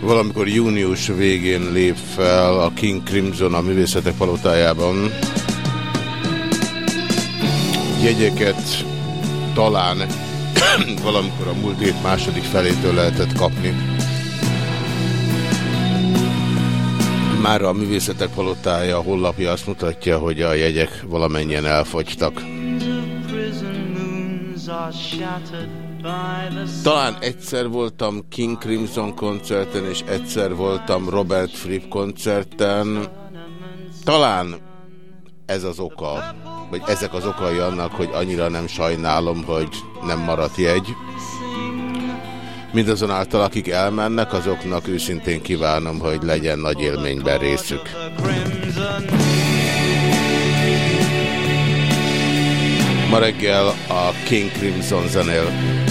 Valamikor június végén lép fel a King Crimson a művészetek palotájában. Jegyeket talán valamikor a múlt hét második felétől lehetett kapni. Már a művészetek palotája hollapja azt mutatja, hogy a jegyek valamennyien elfogytak. Talán egyszer voltam King Crimson koncerten, és egyszer voltam Robert Fripp koncerten. Talán ez az oka, vagy ezek az okai annak, hogy annyira nem sajnálom, hogy nem maradt jegy. Mindazonáltal, akik elmennek, azoknak őszintén kívánom, hogy legyen nagy élményben részük. Ma reggel a King Crimson zenél.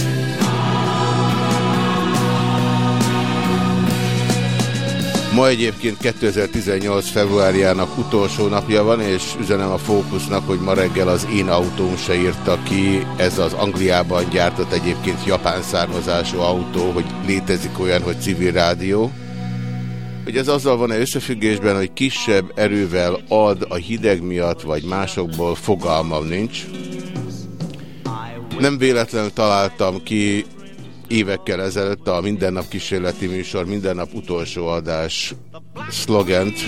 Ma egyébként 2018. februárjának utolsó napja van, és üzenem a fókusznak, hogy ma reggel az én autóm se írta ki, ez az Angliában gyártott egyébként japán származású autó, hogy létezik olyan, hogy civil rádió. Hogy ez azzal van-e összefüggésben, hogy kisebb erővel ad a hideg miatt, vagy másokból fogalmam nincs. Nem véletlenül találtam ki évekkel ezelőtt a Mindennap kísérleti műsor, Mindennap utolsó adás szlogent.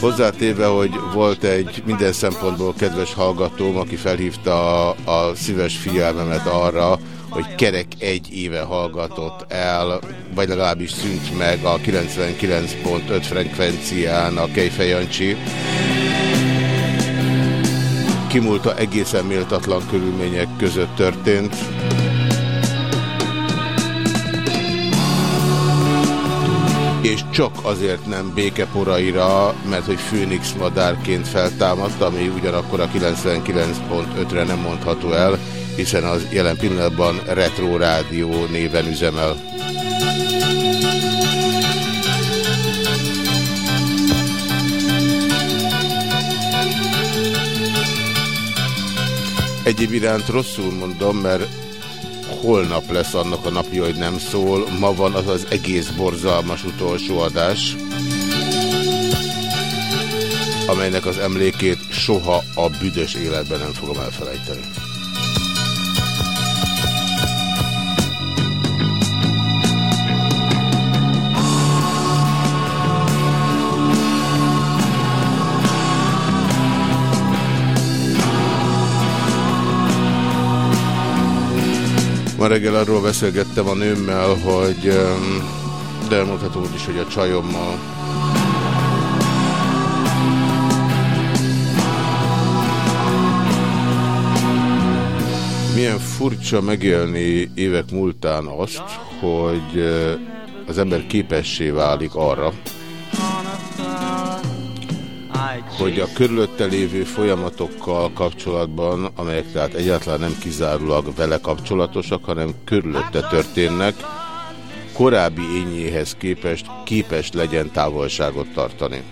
Hozzátéve, hogy volt egy minden szempontból kedves hallgatóm, aki felhívta a, a szíves figyelmemet arra, hogy kerek egy éve hallgatott el, vagy legalábbis szűnt meg a 99.5 frekvencián a Kejfej Jancsi. Kimúlta egészen méltatlan körülmények között történt. És csak azért nem békeporaira, mert hogy Főnix madárként feltámadt, ami ugyanakkor a 99.5-re nem mondható el, hiszen az jelen pillanatban Retro Rádió néven üzemel. Egyéb iránt rosszul mondom, mert holnap lesz annak a napja, hogy nem szól. Ma van az az egész borzalmas utolsó adás, amelynek az emlékét soha a büdös életben nem fogom elfelejteni. Ma reggel arról beszélgettem a nőmmel, hogy de elmondható is, hogy a csajommal. Milyen furcsa megélni évek múltán azt, hogy az ember képessé válik arra, hogy a körülötte lévő folyamatokkal kapcsolatban, amelyek tehát egyáltalán nem kizárólag vele kapcsolatosak, hanem körülötte történnek, korábbi ényéhez képest képes legyen távolságot tartani.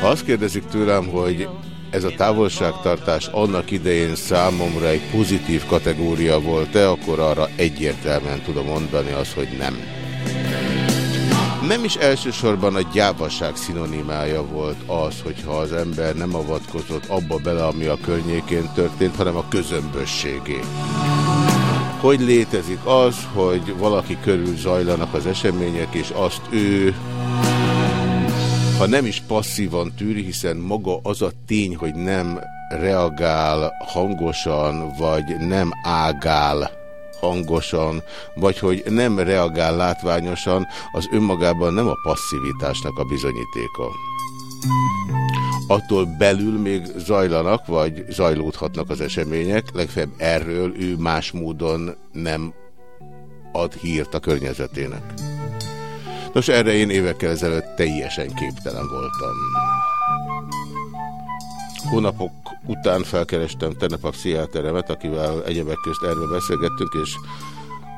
Ha azt kérdezik tőlem, hogy ez a távolságtartás annak idején számomra egy pozitív kategória volt-e, akkor arra egyértelműen tudom mondani azt, hogy nem nem is elsősorban a gyávaság szinonimája volt az, hogyha az ember nem avatkozott abba bele, ami a környékén történt, hanem a közömbösségé. Hogy létezik az, hogy valaki körül zajlanak az események, és azt ő, ha nem is passzívan tűri, hiszen maga az a tény, hogy nem reagál hangosan, vagy nem ágál, hangosan, vagy hogy nem reagál látványosan, az önmagában nem a passzivitásnak a bizonyítéka. attól belül még zajlanak, vagy zajlódhatnak az események, legfeljebb erről ő más módon nem ad hírt a környezetének. Nos, erre én évekkel ezelőtt teljesen képtelen voltam. Hónapok után felkerestem tegnap a pszichiáteremet, akivel egyebek közt erről beszélgettünk, és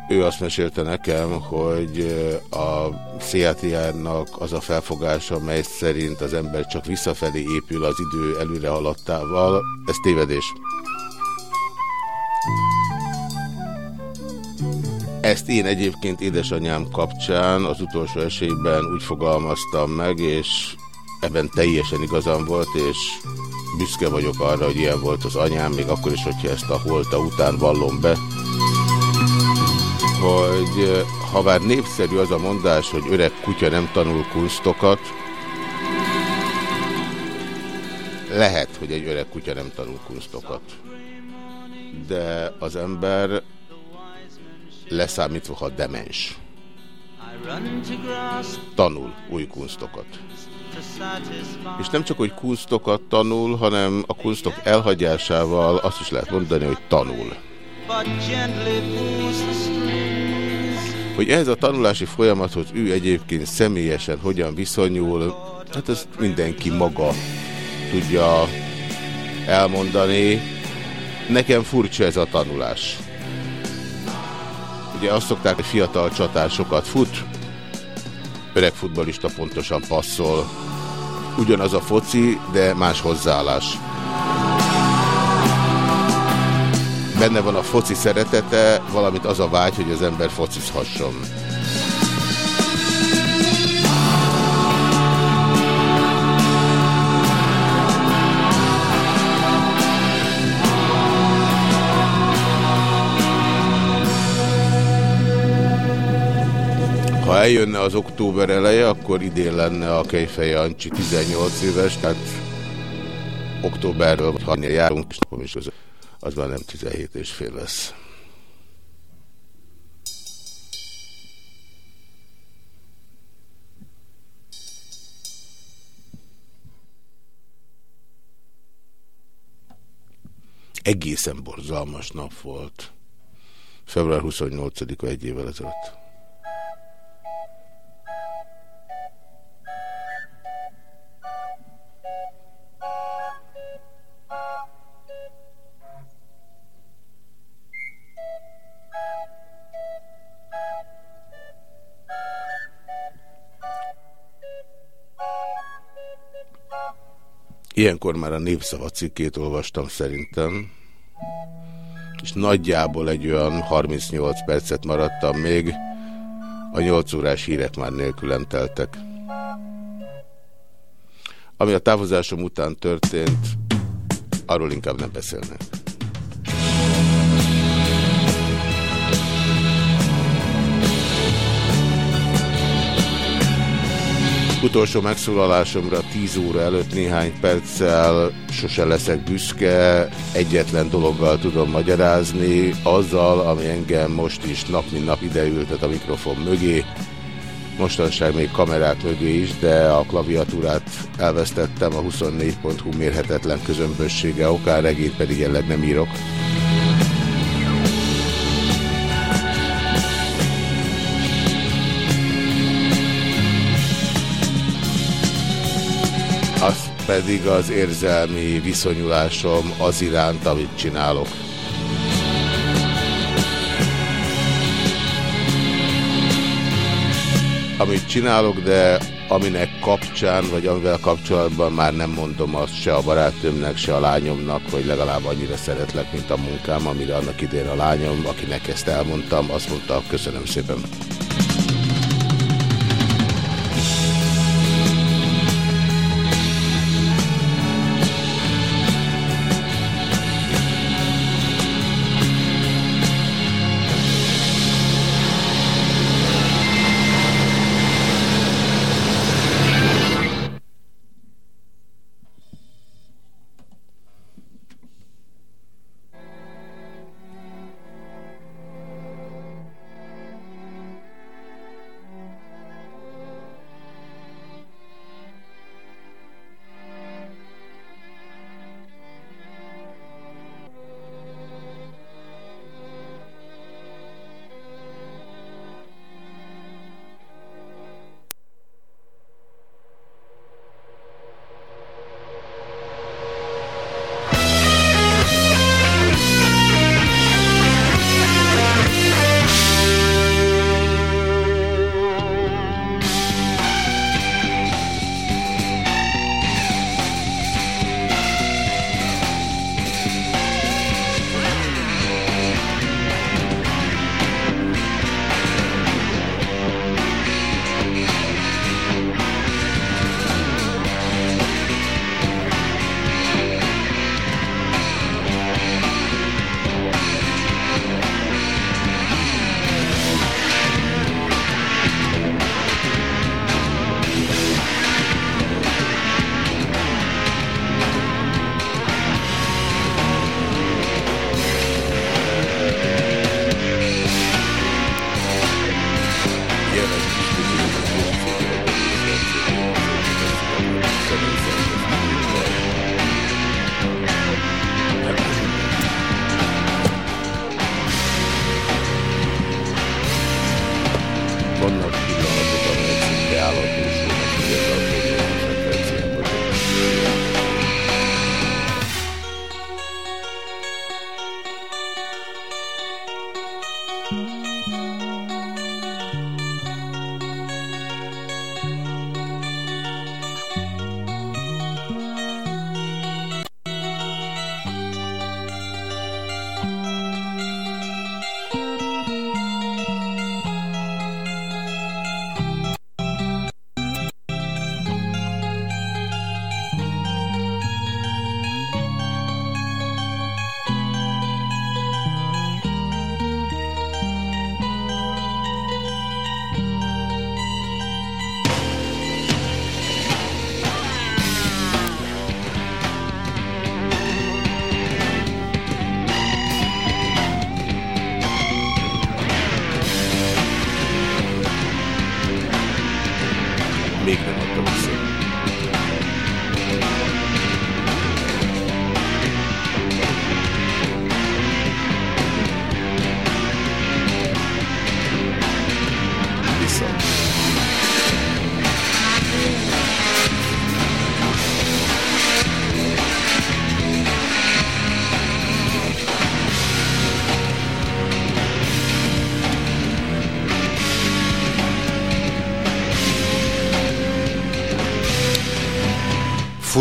ő azt mesélte nekem, hogy a pszichiátriának az a felfogása, mely szerint az ember csak visszafelé épül az idő előre haladtával, ez tévedés. Ezt én egyébként édesanyám kapcsán az utolsó esélyben úgy fogalmaztam meg, és ebben teljesen igazam volt, és büszke vagyok arra, hogy ilyen volt az anyám, még akkor is, hogyha ezt a holta után vallom be, hogy ha bár népszerű az a mondás, hogy öreg kutya nem tanul kunstokat, lehet, hogy egy öreg kutya nem tanul kunstokat. De az ember leszámítva, ha demens. Tanul új kunstokat. És nem csak, hogy kunstokat tanul, hanem a kunstok elhagyásával azt is lehet mondani, hogy tanul. Hogy ez a tanulási folyamathoz ő egyébként személyesen hogyan viszonyul, hát ezt mindenki maga tudja elmondani. Nekem furcsa ez a tanulás. Ugye azt szokták, hogy fiatal csatár sokat fut, öreg futbalista pontosan passzol. Ugyanaz a foci, de más hozzáállás. Benne van a foci szeretete, valamint az a vágy, hogy az ember focizhasson. Ha eljönne az október eleje, akkor idén lenne a Kejfej Jancsi 18 éves, tehát októberről, ha járunk, és az már nem 17 és fél lesz. Egészen borzalmas nap volt. Február 28-a egy évvel ezelőtt. Ilyenkor már a Népszava cikkét olvastam szerintem, és nagyjából egy olyan 38 percet maradtam még, a 8 órás hírek már nélkülem teltek. Ami a távozásom után történt, arról inkább nem beszélnek. Utolsó megszólalásomra 10 óra előtt néhány perccel sose leszek büszke, egyetlen dologgal tudom magyarázni, azzal, ami engem most is nap mint nap ideültet a mikrofon mögé, mostanság még kamerák mögé is, de a klaviatúrát elvesztettem a 24.hu mérhetetlen közömbössége okán, regét pedig jelenleg nem írok. Pedig az érzelmi viszonyulásom az iránt, amit csinálok. Amit csinálok, de aminek kapcsán, vagy amivel kapcsolatban már nem mondom azt se a barátnőmnek, se a lányomnak, hogy legalább annyira szeretlek, mint a munkám, amire annak idén a lányom, akinek ezt elmondtam, azt mondta, köszönöm szépen.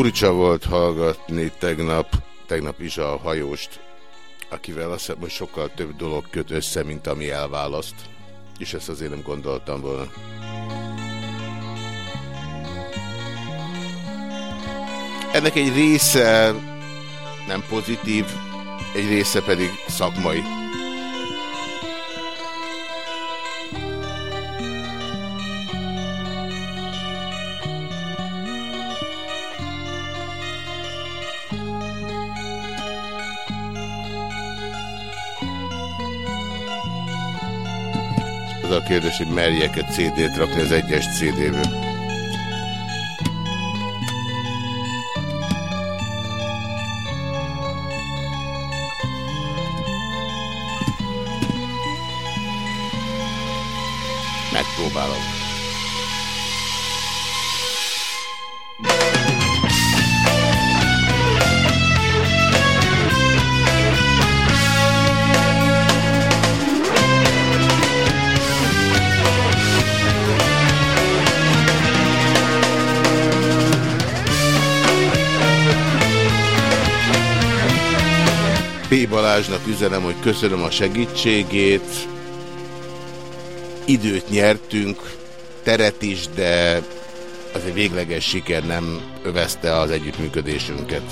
Furcsa volt hallgatni tegnap, tegnap is a hajóst, akivel azt hiszem, hogy sokkal több dolog köt össze, mint ami elválaszt. És ezt azért nem gondoltam volna. Ennek egy része nem pozitív, egy része pedig szakmai. Kérdés, hogy merjek-e CD-t rakni az egyes CD-ből. Üzenem, hogy köszönöm a segítségét. Időt nyertünk, teret is, de az egy végleges siker nem övezte az együttműködésünket.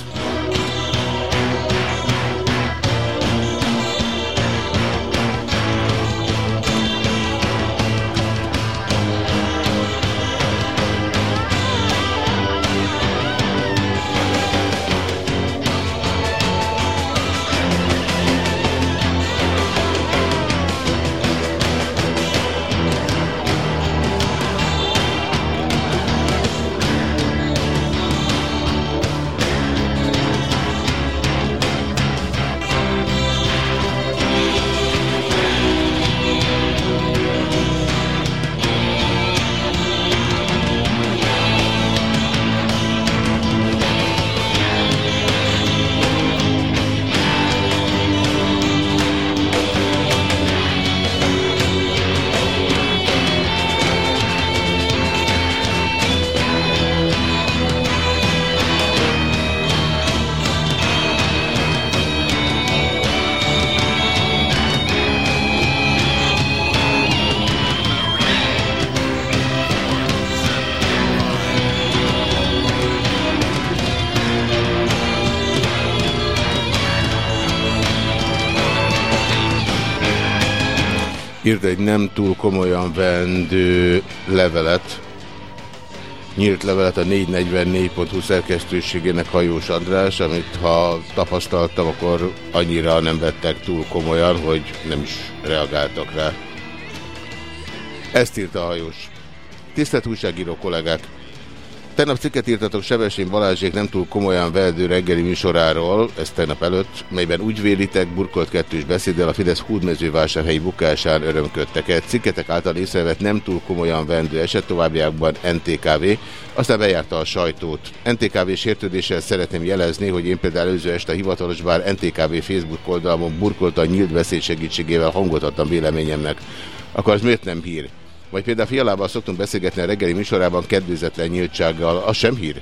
Írt egy nem túl komolyan vendő levelet, nyílt levelet a 444.20 szerkesztőségének Hajós András, amit ha tapasztaltam, akkor annyira nem vettek túl komolyan, hogy nem is reagáltak rá. Ezt írta a hajós. Tisztelt újságíró kollégák! Tegnap cikket írtatok Sebesén Balázsék nem túl komolyan veldő reggeli műsoráról, ez tegnap előtt, melyben úgy vélitek, burkolt kettős beszéddel a Fidesz húdmezővásárhelyi bukásán örömködtek el. Cikketek által észrevett nem túl komolyan vendő eset továbbiakban NTKV, aztán bejárta a sajtót. NTKV sértődéssel szeretném jelezni, hogy én például előző este hivatalos, bár NTKV Facebook oldalamon burkoltan nyílt beszéd segítségével hangot adtam véleményemnek. Akkor az miért nem hír? Vagy például fialával szoktunk beszélgetni a reggeli műsorában kedvezetlen nyíltsággal, az sem hír?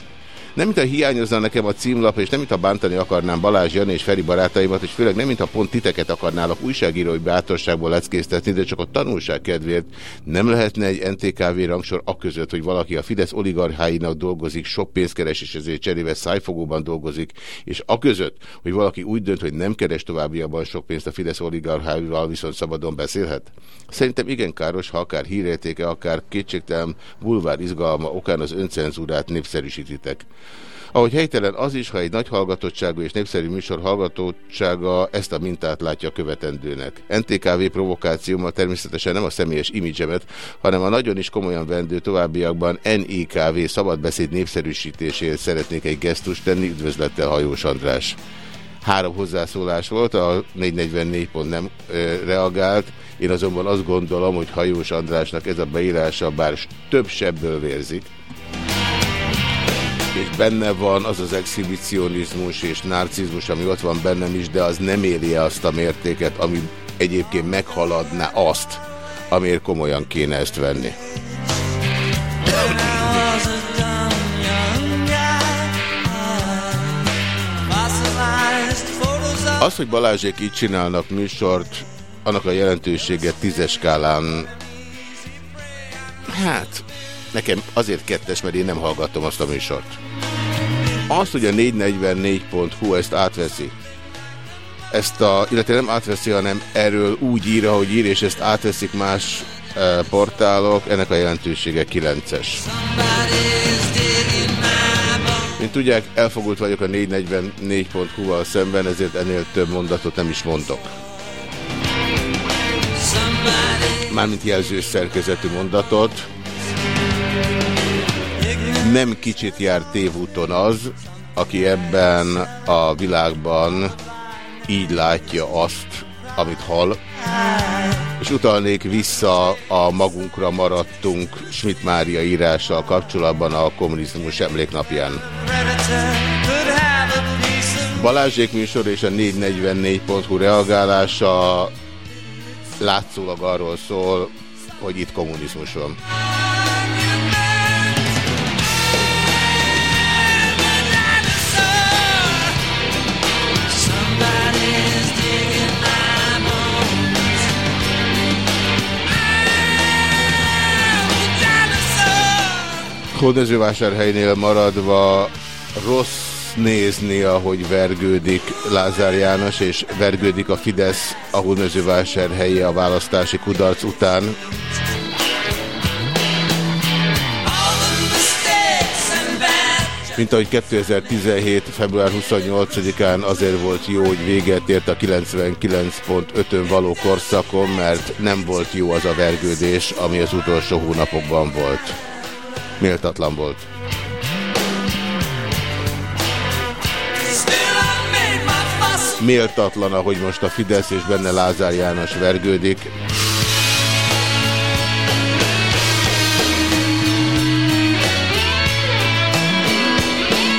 Nem mint a hiányozna nekem a címlap, és nem mint a bántani akarnám Balázs, Jani és Feri barátaimat, és főleg nem mint a pont titeket akarnálak újságírói bátorságból leckésztetni, de csak a tanulság kedvéért nem lehetne egy NTKV rangsor a között, hogy valaki a Fidesz oligarcháinak dolgozik, sok pénzt keres, és ezért cserébe szájfogóban dolgozik, és a között, hogy valaki úgy dönt, hogy nem keres továbbiabban sok pénzt a Fidesz oligarcháival, viszont szabadon beszélhet? Szerintem igen káros, ha akár hírértéke, akár kétségtelen bulvár izgalma okán az öncenzúrát népszerűsítitek. Ahogy helytelen az is, ha egy nagy hallgatottságú és népszerű műsor hallgatottsága ezt a mintát látja követendőnek. NTKV provokációma természetesen nem a személyes imidzsemet, hanem a nagyon is komolyan vendő továbbiakban NIKV szabadbeszéd népszerűsítésért szeretnék egy gesztust tenni, üdvözlettel Hajós András. Három hozzászólás volt, a 444 pont nem ö, reagált, én azonban azt gondolom, hogy Hajós Andrásnak ez a beírása bár több sebből vérzik, és benne van az az exhibicionizmus és narcizmus, ami ott van bennem is, de az nem éri azt a mértéket, ami egyébként meghaladná azt, amiért komolyan kéne ezt venni. Az, hogy Balázsék így csinálnak műsort, annak a jelentősége tízes skálán, hát nekem azért kettes, mert én nem hallgatom azt a műsort. Azt, hogy a 444.hu ezt átveszi, ezt a, illetve nem átveszi, hanem erről úgy ír, ahogy ír, és ezt átveszik más e, portálok, ennek a jelentősége 9-es. Mint tudják, elfogult vagyok a 444.hu-val szemben, ezért ennél több mondatot nem is mondok. Mármint jelzős szerkezetű mondatot. Nem kicsit jár tévúton az, aki ebben a világban így látja azt, amit hall, és utalnék vissza a magunkra maradtunk Schmidt Mária írással kapcsolatban a kommunizmus emléknapján. Balázsék műsor és a 444.hu reagálása látszólag arról szól, hogy itt kommunizmus van. Hódmezővásárhelynél maradva rossz nézni, ahogy vergődik Lázár János, és vergődik a Fidesz a Hódmezővásárhelyi a választási kudarc után. Mint ahogy 2017. február 28-án azért volt jó, hogy véget ért a 99.5-ön való korszakon, mert nem volt jó az a vergődés, ami az utolsó hónapokban volt. Méltatlan volt. Méltatlan, ahogy most a Fidesz és benne Lázár János vergődik.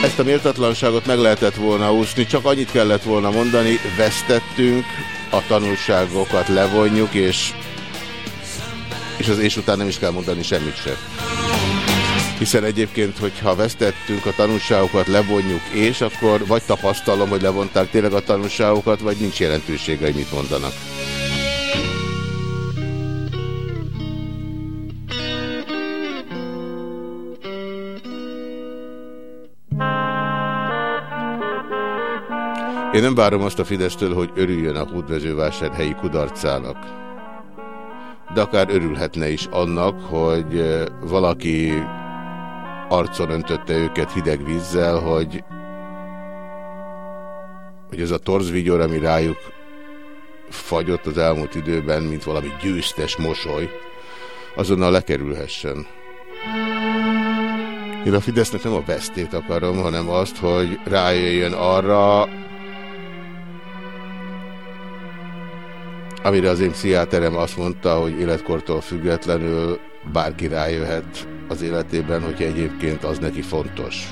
Ezt a méltatlanságot meg lehetett volna úszni, csak annyit kellett volna mondani, vesztettünk, a tanulságokat levonjuk, és, és az és után nem is kell mondani semmit sem. Hiszen egyébként, hogyha vesztettünk a tanulságokat, levonjuk, és akkor vagy tapasztalom, hogy levonták tényleg a tanulságokat, vagy nincs jelentősége, hogy mit mondanak. Én nem várom azt a Fidesztől, hogy örüljön a helyi kudarcának. De akár örülhetne is annak, hogy valaki arcon öntötte őket hideg vízzel, hogy, hogy ez a torzvigyor, ami rájuk fagyott az elmúlt időben, mint valami győztes mosoly, azonnal lekerülhessen. Én a Fidesznek nem a vesztét akarom, hanem azt, hogy rájöjjön arra, amire az én pszichiáterem azt mondta, hogy életkortól függetlenül bárki rájöhet az életében, hogyha egyébként az neki fontos.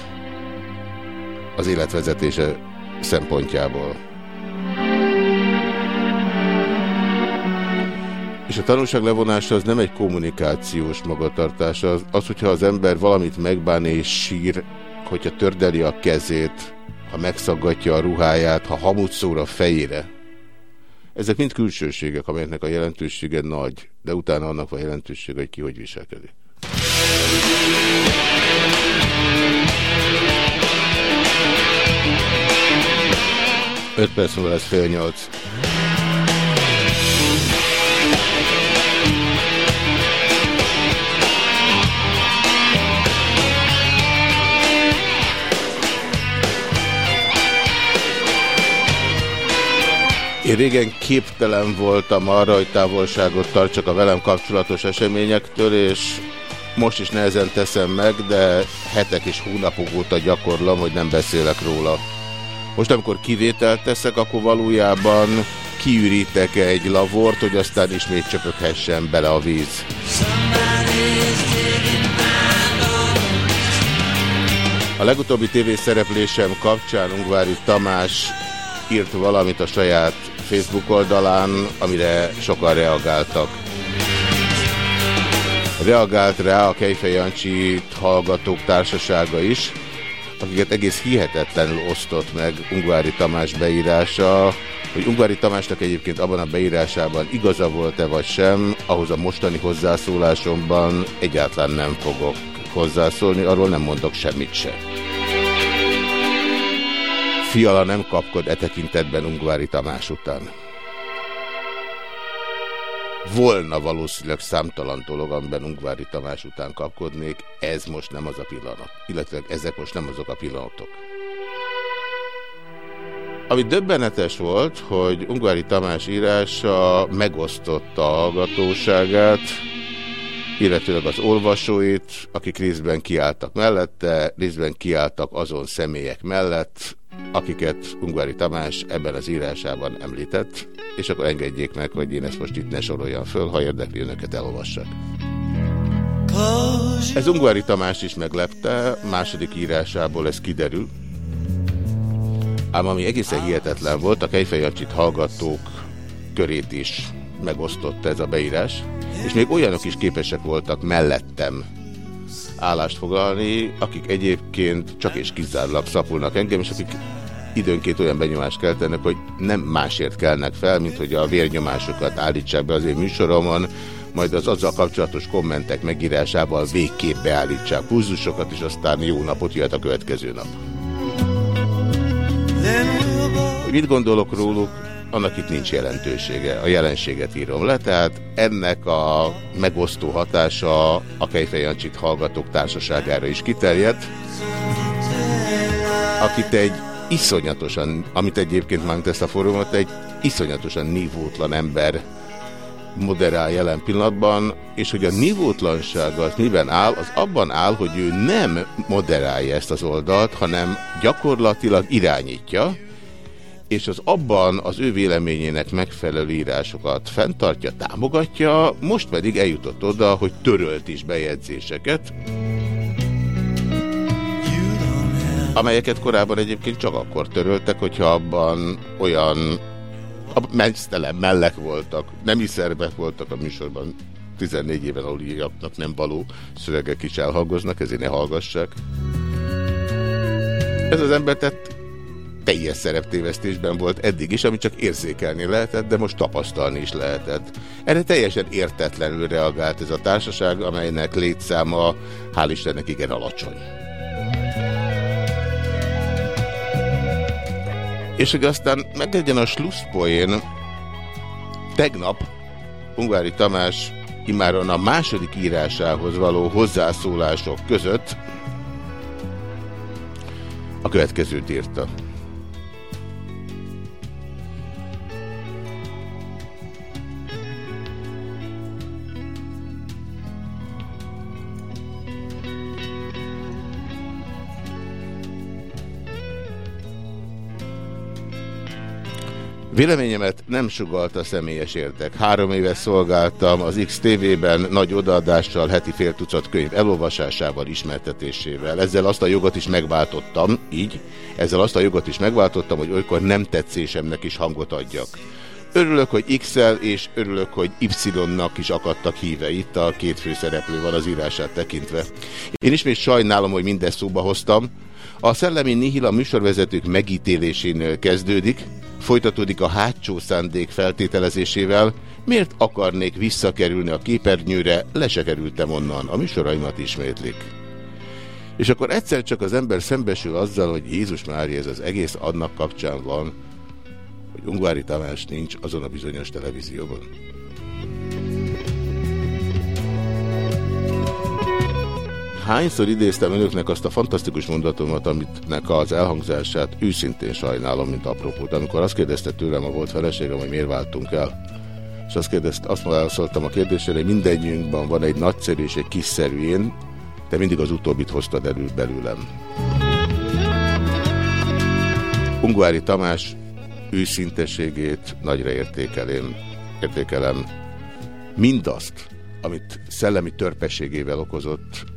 Az életvezetése szempontjából. És a tanulság levonása az nem egy kommunikációs magatartás, az, az, hogyha az ember valamit megbán és sír, hogyha tördeli a kezét, ha megszaggatja a ruháját, ha hamut szóra a fejére. Ezek mind külsőségek, amelyeknek a jelentősége nagy, de utána annak van jelentősége, hogy ki hogy viselkedik. 5 perc múlva lesz fél nyolc. Én régen képtelen voltam arra, hogy távolságot tartsak a velem kapcsolatos eseményektől, és most is nehezen teszem meg, de hetek és hónapok óta gyakorlom, hogy nem beszélek róla. Most amikor kivételt teszek, akkor valójában kiürítek egy lavort, hogy aztán ismét csöpöghessen bele a víz. A legutóbbi tévészereplésem kapcsán Ungvári Tamás írt valamit a saját Facebook oldalán, amire sokan reagáltak. Reagált rá a Kejfej Jancsi hallgatók társasága is, akiket egész hihetetlenül osztott meg Ungvári Tamás beírása, hogy Ungvári Tamásnak egyébként abban a beírásában igaza volt-e vagy sem, ahhoz a mostani hozzászólásomban egyáltalán nem fogok hozzászólni, arról nem mondok semmit sem. Fiala nem kapkod e tekintetben Ungvári Tamás után. Volna valószínűleg számtalan dolog, amiben Ungvári Tamás után kapkodnék, ez most nem az a pillanat. Illetve ezek most nem azok a pillanatok. Ami döbbenetes volt, hogy Ungvári Tamás írása megosztotta a hallgatóságát, illetőleg az olvasóit, akik részben kiálltak mellette, részben kiálltak azon személyek mellett, akiket Ungvári Tamás ebben az írásában említett, és akkor engedjék meg, hogy én ezt most itt ne soroljam föl, ha érdekli önöket elolvassak. Ez Ungvári Tamás is meglepte, második írásából ez kiderül. Ám ami egészen hihetetlen volt, a Kejfejancsit hallgatók körét is megosztott ez a beírás, és még olyanok is képesek voltak mellettem állást foglalni, akik egyébként csak és kizárólag szapulnak engem, és akik időnként olyan benyomást keltenek, hogy nem másért kelnek fel, mint hogy a vérnyomásokat állítsák be az én műsoromon, majd az azzal kapcsolatos kommentek megírásával végképp beállítsák pulzusokat, és aztán jó napot jöhet a következő nap. Mit gondolok róluk, annak itt nincs jelentősége. A jelenséget írom le, tehát ennek a megosztó hatása a Kejfejancsit hallgatók társaságára is kiterjedt, akit egy iszonyatosan, amit egyébként már tesz a fórumot, egy iszonyatosan nívótlan ember moderál jelen pillanatban, és hogy a nívótlanság az miben áll, az abban áll, hogy ő nem moderálja ezt az oldalt, hanem gyakorlatilag irányítja, és az abban az ő véleményének megfelelő írásokat fenntartja, támogatja, most pedig eljutott oda, hogy törölt is bejegyzéseket, amelyeket korábban egyébként csak akkor töröltek, hogyha abban olyan menztelen mellek voltak, nemi szervek voltak a műsorban, 14 éven aluliaknak nem való szövegek is elhallgoznak, ezért ne hallgassák. Ez az ember tett teljes szereptévesztésben volt eddig is, amit csak érzékelni lehetett, de most tapasztalni is lehetett. Erre teljesen értetlenül reagált ez a társaság, amelynek létszáma hál' Istennek igen alacsony. És hogy aztán meglegyen a slusszpoén, tegnap Ungvári Tamás imáron a második írásához való hozzászólások között a következőt írta. Véleményemet nem sugalta személyes értek. Három éves szolgáltam az XTV-ben nagy odaadással, heti fél tucat könyv elolvasásával, ismertetésével. Ezzel azt a jogot is megváltottam, így, ezzel azt a jogot is megváltottam, hogy olykor nem tetszésemnek is hangot adjak. Örülök, hogy X-el, és örülök, hogy Y-nak is akadtak híve. Itt a két főszereplő van az írását tekintve. Én ismét sajnálom, hogy mindezt szóba hoztam. A szellemi nihil a műsorvezetők megítélésénél kezdődik, folytatódik a hátsó szándék feltételezésével, miért akarnék visszakerülni a képernyőre, le se kerültem onnan, a műsoraimat ismétlik. És akkor egyszer csak az ember szembesül azzal, hogy Jézus Mária ez az egész annak kapcsán van, hogy Ungvári Tamás nincs azon a bizonyos televízióban. Hányszor idéztem önöknek azt a fantasztikus mondatomat, amitnek az elhangzását őszintén sajnálom, mint apropót, amikor azt kérdezte tőlem a volt feleségem, hogy miért váltunk el. És azt kérdezte, azt válaszoltam a kérdésre, hogy mindegyünkben van egy nagyszerű és egy kiszerű én, te mindig az utóbbit hoztad elő belőlem. Ungvári Tamás őszinteségét nagyra értékelem, értékelem mindazt, amit szellemi törpességével okozott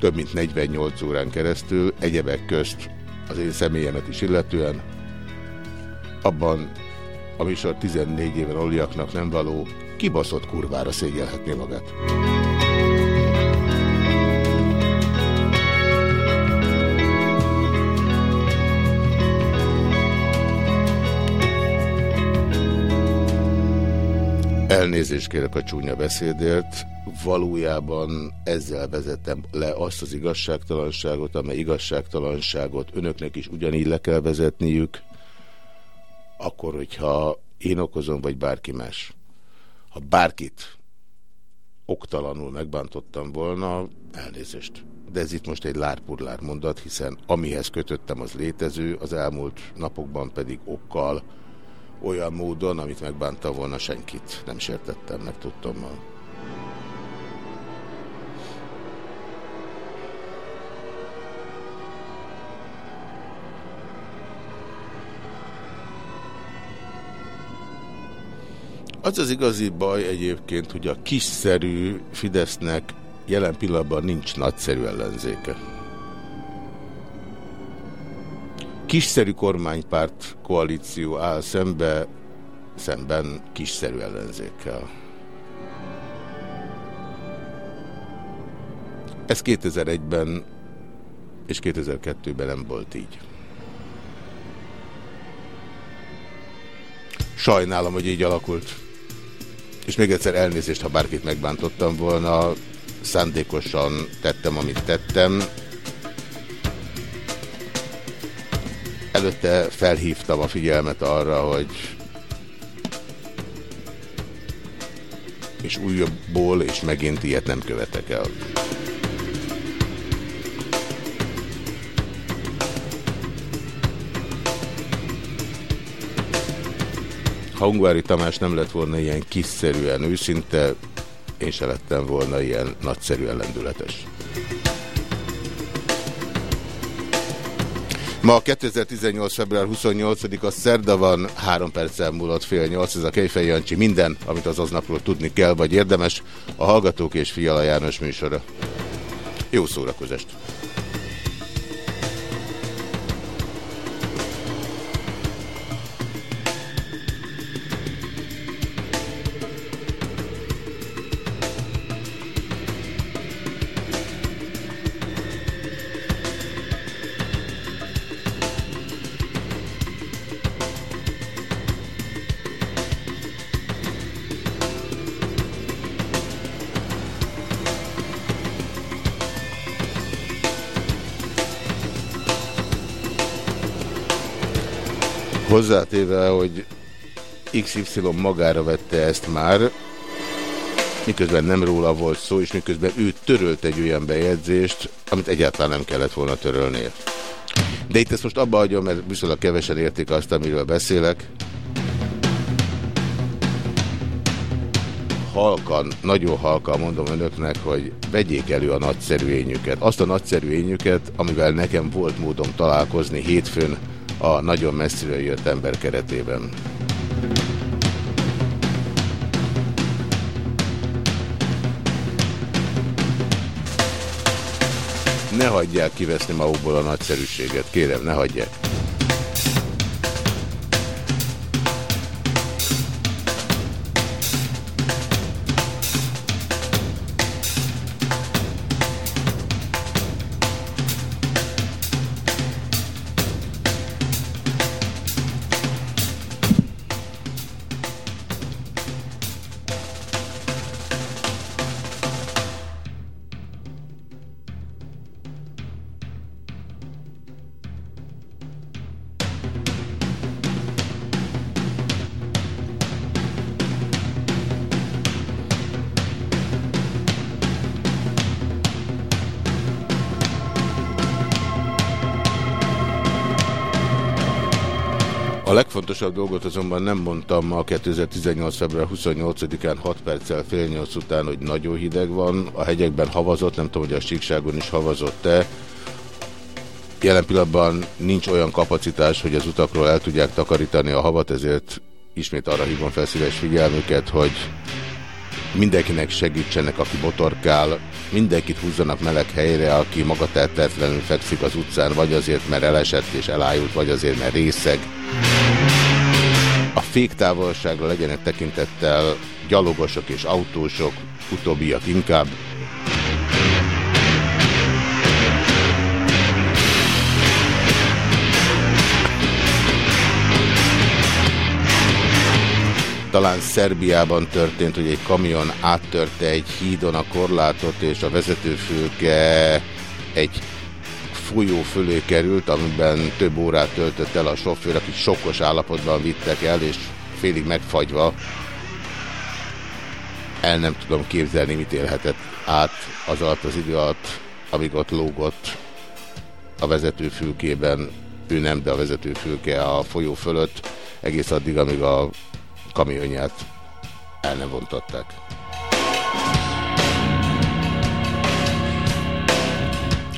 több mint 48 órán keresztül, egyebek közt az én személyemet is illetően, abban a műsor 14 éven oliaknak nem való, kibaszott kurvára szégyelhetné magát. Elnézést kérek a csúnya beszédért, valójában ezzel vezetem le azt az igazságtalanságot, amely igazságtalanságot önöknek is ugyanígy le kell vezetniük, akkor, hogyha én okozom, vagy bárki más. Ha bárkit oktalanul megbántottam volna, elnézést. De ez itt most egy lárpurlár mondat, hiszen amihez kötöttem, az létező, az elmúlt napokban pedig okkal, olyan módon, amit megbánta volna senkit. Nem sértettem meg, tudtam. Az az igazi baj egyébként, hogy a kiszerű Fidesznek jelen pillanatban nincs nagyszerű ellenzéke. Kiszerű kormánypárt koalíció áll szembe, szemben kiszerű ellenzékkel. Ez 2001-ben és 2002-ben nem volt így. Sajnálom, hogy így alakult. És még egyszer elnézést, ha bárkit megbántottam volna, szándékosan tettem, amit tettem. Előtte felhívtam a figyelmet arra, hogy és újabbból, és megint ilyet nem követek el. Ha Ungvári Tamás nem lett volna ilyen kiszerűen őszinte, én se lettem volna ilyen nagyszerűen lendületes. Ma 2018. február 28-a szerda van, három perccel múlott fél nyolc, ez a Kejfej Jancsi. Minden, amit az aznapról tudni kell, vagy érdemes, a Hallgatók és Fiala János műsora. Jó szórakozást! Hozzátéve, hogy XY magára vette ezt már, miközben nem róla volt szó, és miközben ő törölt egy olyan bejegyzést, amit egyáltalán nem kellett volna törölnie. De itt ezt most abba hagyom, mert viszonylag kevesen értik azt, amiről beszélek. Halkan, nagyon halkan mondom önöknek, hogy vegyék elő a nagyszerű ényüket. Azt a nagyszerű ényüket, amivel nekem volt módom találkozni hétfőn a nagyon messziről jött ember keretében. Ne hagyják kiveszni magukból a nagyszerűséget, kérem, ne hagyják. Legfontosabb dolgot azonban nem mondtam a 2018. február 28-án 6 perccel fél 8 után, hogy nagyon hideg van, a hegyekben havazott, nem tudom, hogy a síkságon is havazott-e. Jelen pillanatban nincs olyan kapacitás, hogy az utakról el tudják takarítani a havat, ezért ismét arra hívom fel szíves figyelmüket, hogy mindenkinek segítsenek, aki botorkál, mindenkit húzzanak meleg helyre, aki magatehetetlenül fekszik az utcán, vagy azért, mert elesett és elájult, vagy azért, mert részeg. A féktávolságra legyenek tekintettel gyalogosok és autósok, utóbbiak inkább. Talán Szerbiában történt, hogy egy kamion áttörte egy hídon a korlátot, és a vezetőfülke egy folyó fölé került, amiben több órát töltött el a sofőr, akit sokkos állapotban vittek el, és félig megfagyva. El nem tudom képzelni, mit élhetett át az alatt az idő alatt, amíg ott lógott a vezetőfülkében, ő nem, de a vezetőfülke a folyó fölött, egész addig, amíg a kamionját el nem vontották.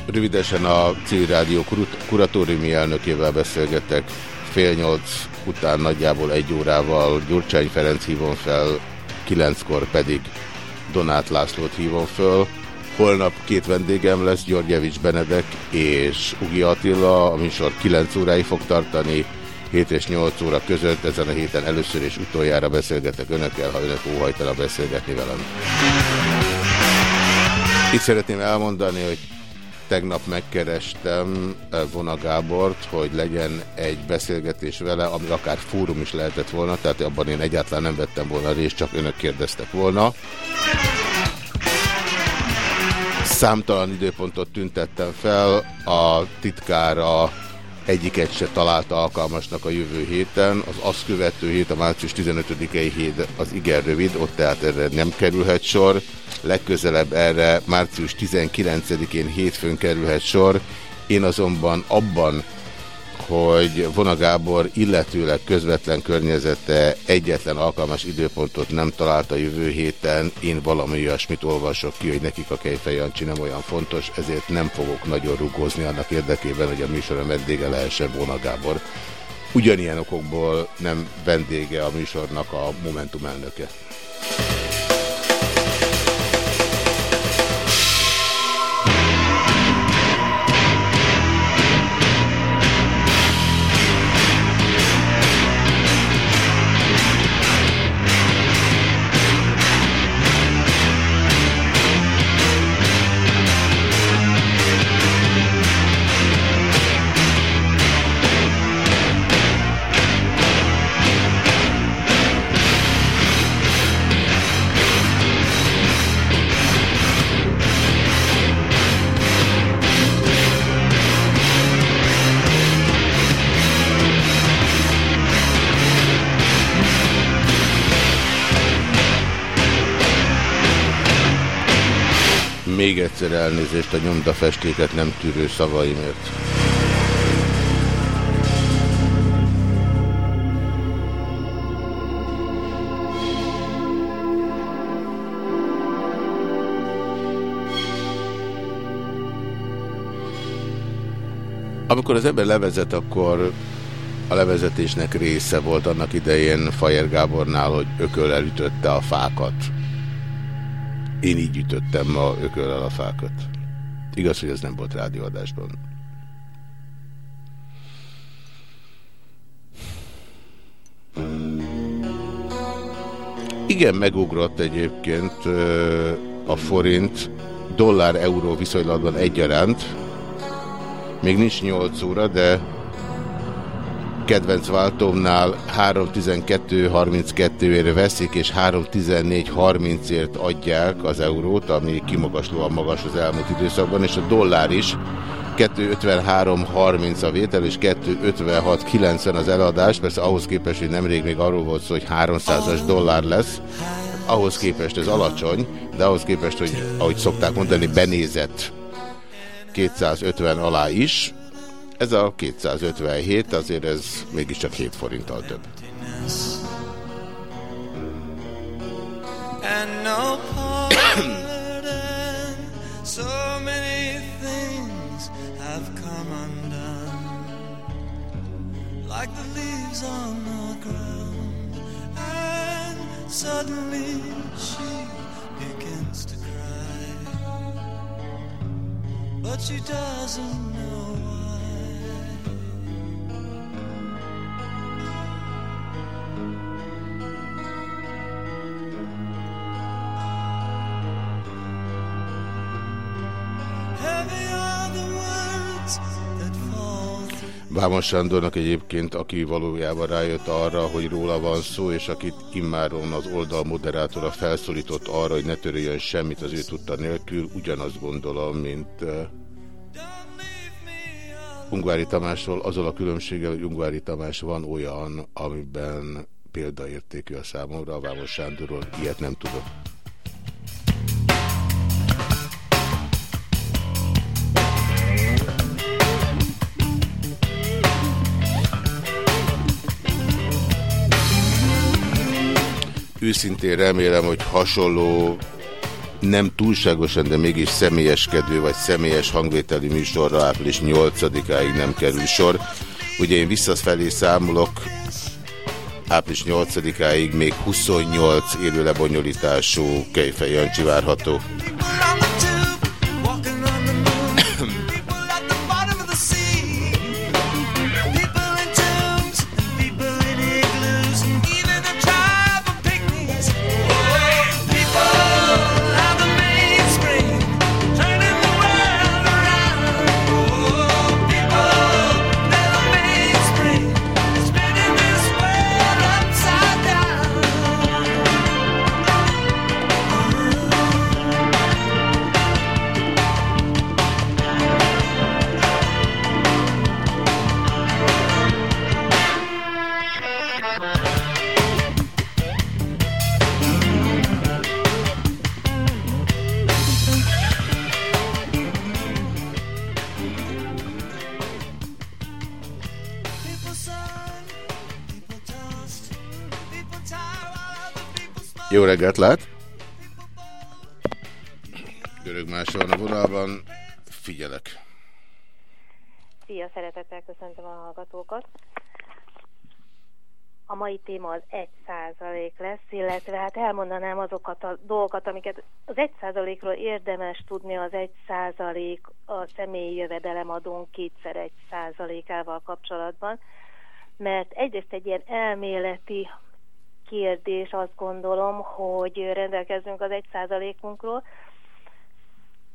Rövidesen a civil rádió kuratóriumi elnökével beszélgetek. Fél nyolc után nagyjából egy órával Gyurcsány Ferenc hívom fel, kilenckor pedig Donát Lászlót hívom föl. Holnap két vendégem lesz, Györgyevics Benedek és Ugi Attila, a műsor 9 óráig fog tartani. 7 és 8 óra között ezen a héten először és utoljára beszélgetek önökkel, ha önök óhajtanak beszélgetni velem. Itt szeretném elmondani, hogy tegnap megkerestem eh, Vona Gábort, hogy legyen egy beszélgetés vele, ami akár fórum is lehetett volna, tehát abban én egyáltalán nem vettem volna részt, csak önök kérdeztek volna. Számtalan időpontot tüntettem fel, a titkára egyiket se találta alkalmasnak a jövő héten. Az azt követő hét, a március 15-i hét az igen rövid, ott tehát erre nem kerülhet sor. Legközelebb erre március 19-én hétfőn kerülhet sor. Én azonban abban hogy Vona Gábor illetőleg közvetlen környezete egyetlen alkalmas időpontot nem találta jövő héten. Én valami olyasmit olvasok ki, hogy nekik a Kejfej Jancsi nem olyan fontos, ezért nem fogok nagyon rugózni annak érdekében, hogy a műsor vendége lehessen Vona Gábor. Ugyanilyen okokból nem vendége a műsornak a Momentum elnöke. Egyszer elnézést a nyomdafestéket nem tűrő szavaimért. Amikor az ember levezet, akkor a levezetésnek része volt annak idején Fajer Gábornál, hogy ököllel ütötte a fákat. Én így ütöttem ma ököllel a fákat. Igaz, hogy ez nem volt rádióadásban. Igen, megugrott egyébként a forint dollár-euró viszonylatban egyaránt. Még nincs 8 óra, de kedvenc váltómnál 3.12.32-ére veszik, és 3.14.30-ért adják az eurót, ami kimagaslóan magas az elmúlt időszakban, és a dollár is 2.53.30 a vétel, és 2.56.90 az eladás. Persze ahhoz képest, hogy nemrég még arról volt szó, hogy 300-as dollár lesz. Ahhoz képest ez alacsony, de ahhoz képest, hogy ahogy szokták mondani, benézett 250 alá is, ez a 257, azért ez mégiscsak 7 forinttal több. And no so many things have come undone Like the leaves on the ground And suddenly she begins to cry But she doesn't know Vámos Sándornak egyébként, aki valójában rájött arra, hogy róla van szó, és akit immáron az oldal moderátora felszólított arra, hogy ne törüljön semmit az ő tudta nélkül, ugyanazt gondolom, mint Ungvári Tamásról, azzal a különbséggel, hogy Ungvári Tamás van olyan, amiben példaértékű a számomra, a Vámos Sándorról ilyet nem tudok. Őszintén remélem, hogy hasonló nem túlságosan, de mégis személyeskedő vagy személyes hangvételi műsorra április 8-áig nem kerül sor. Ugye én visszafelé számolok, április 8-áig még 28 élő lebonyolítású Kejfej Jancsi várható. Reggelt lát! Görög más van a vonalban. Figyelek. Szia, szeretettel köszöntöm a hallgatókat. A mai téma az 1 lesz, illetve hát elmondanám azokat a dolgokat, amiket az 1 ról érdemes tudni az 1% a személyi jövedelemadón kétszer 1 ával kapcsolatban, mert egyrészt egy ilyen elméleti kérdés, azt gondolom, hogy rendelkezünk az egy százalékunkról,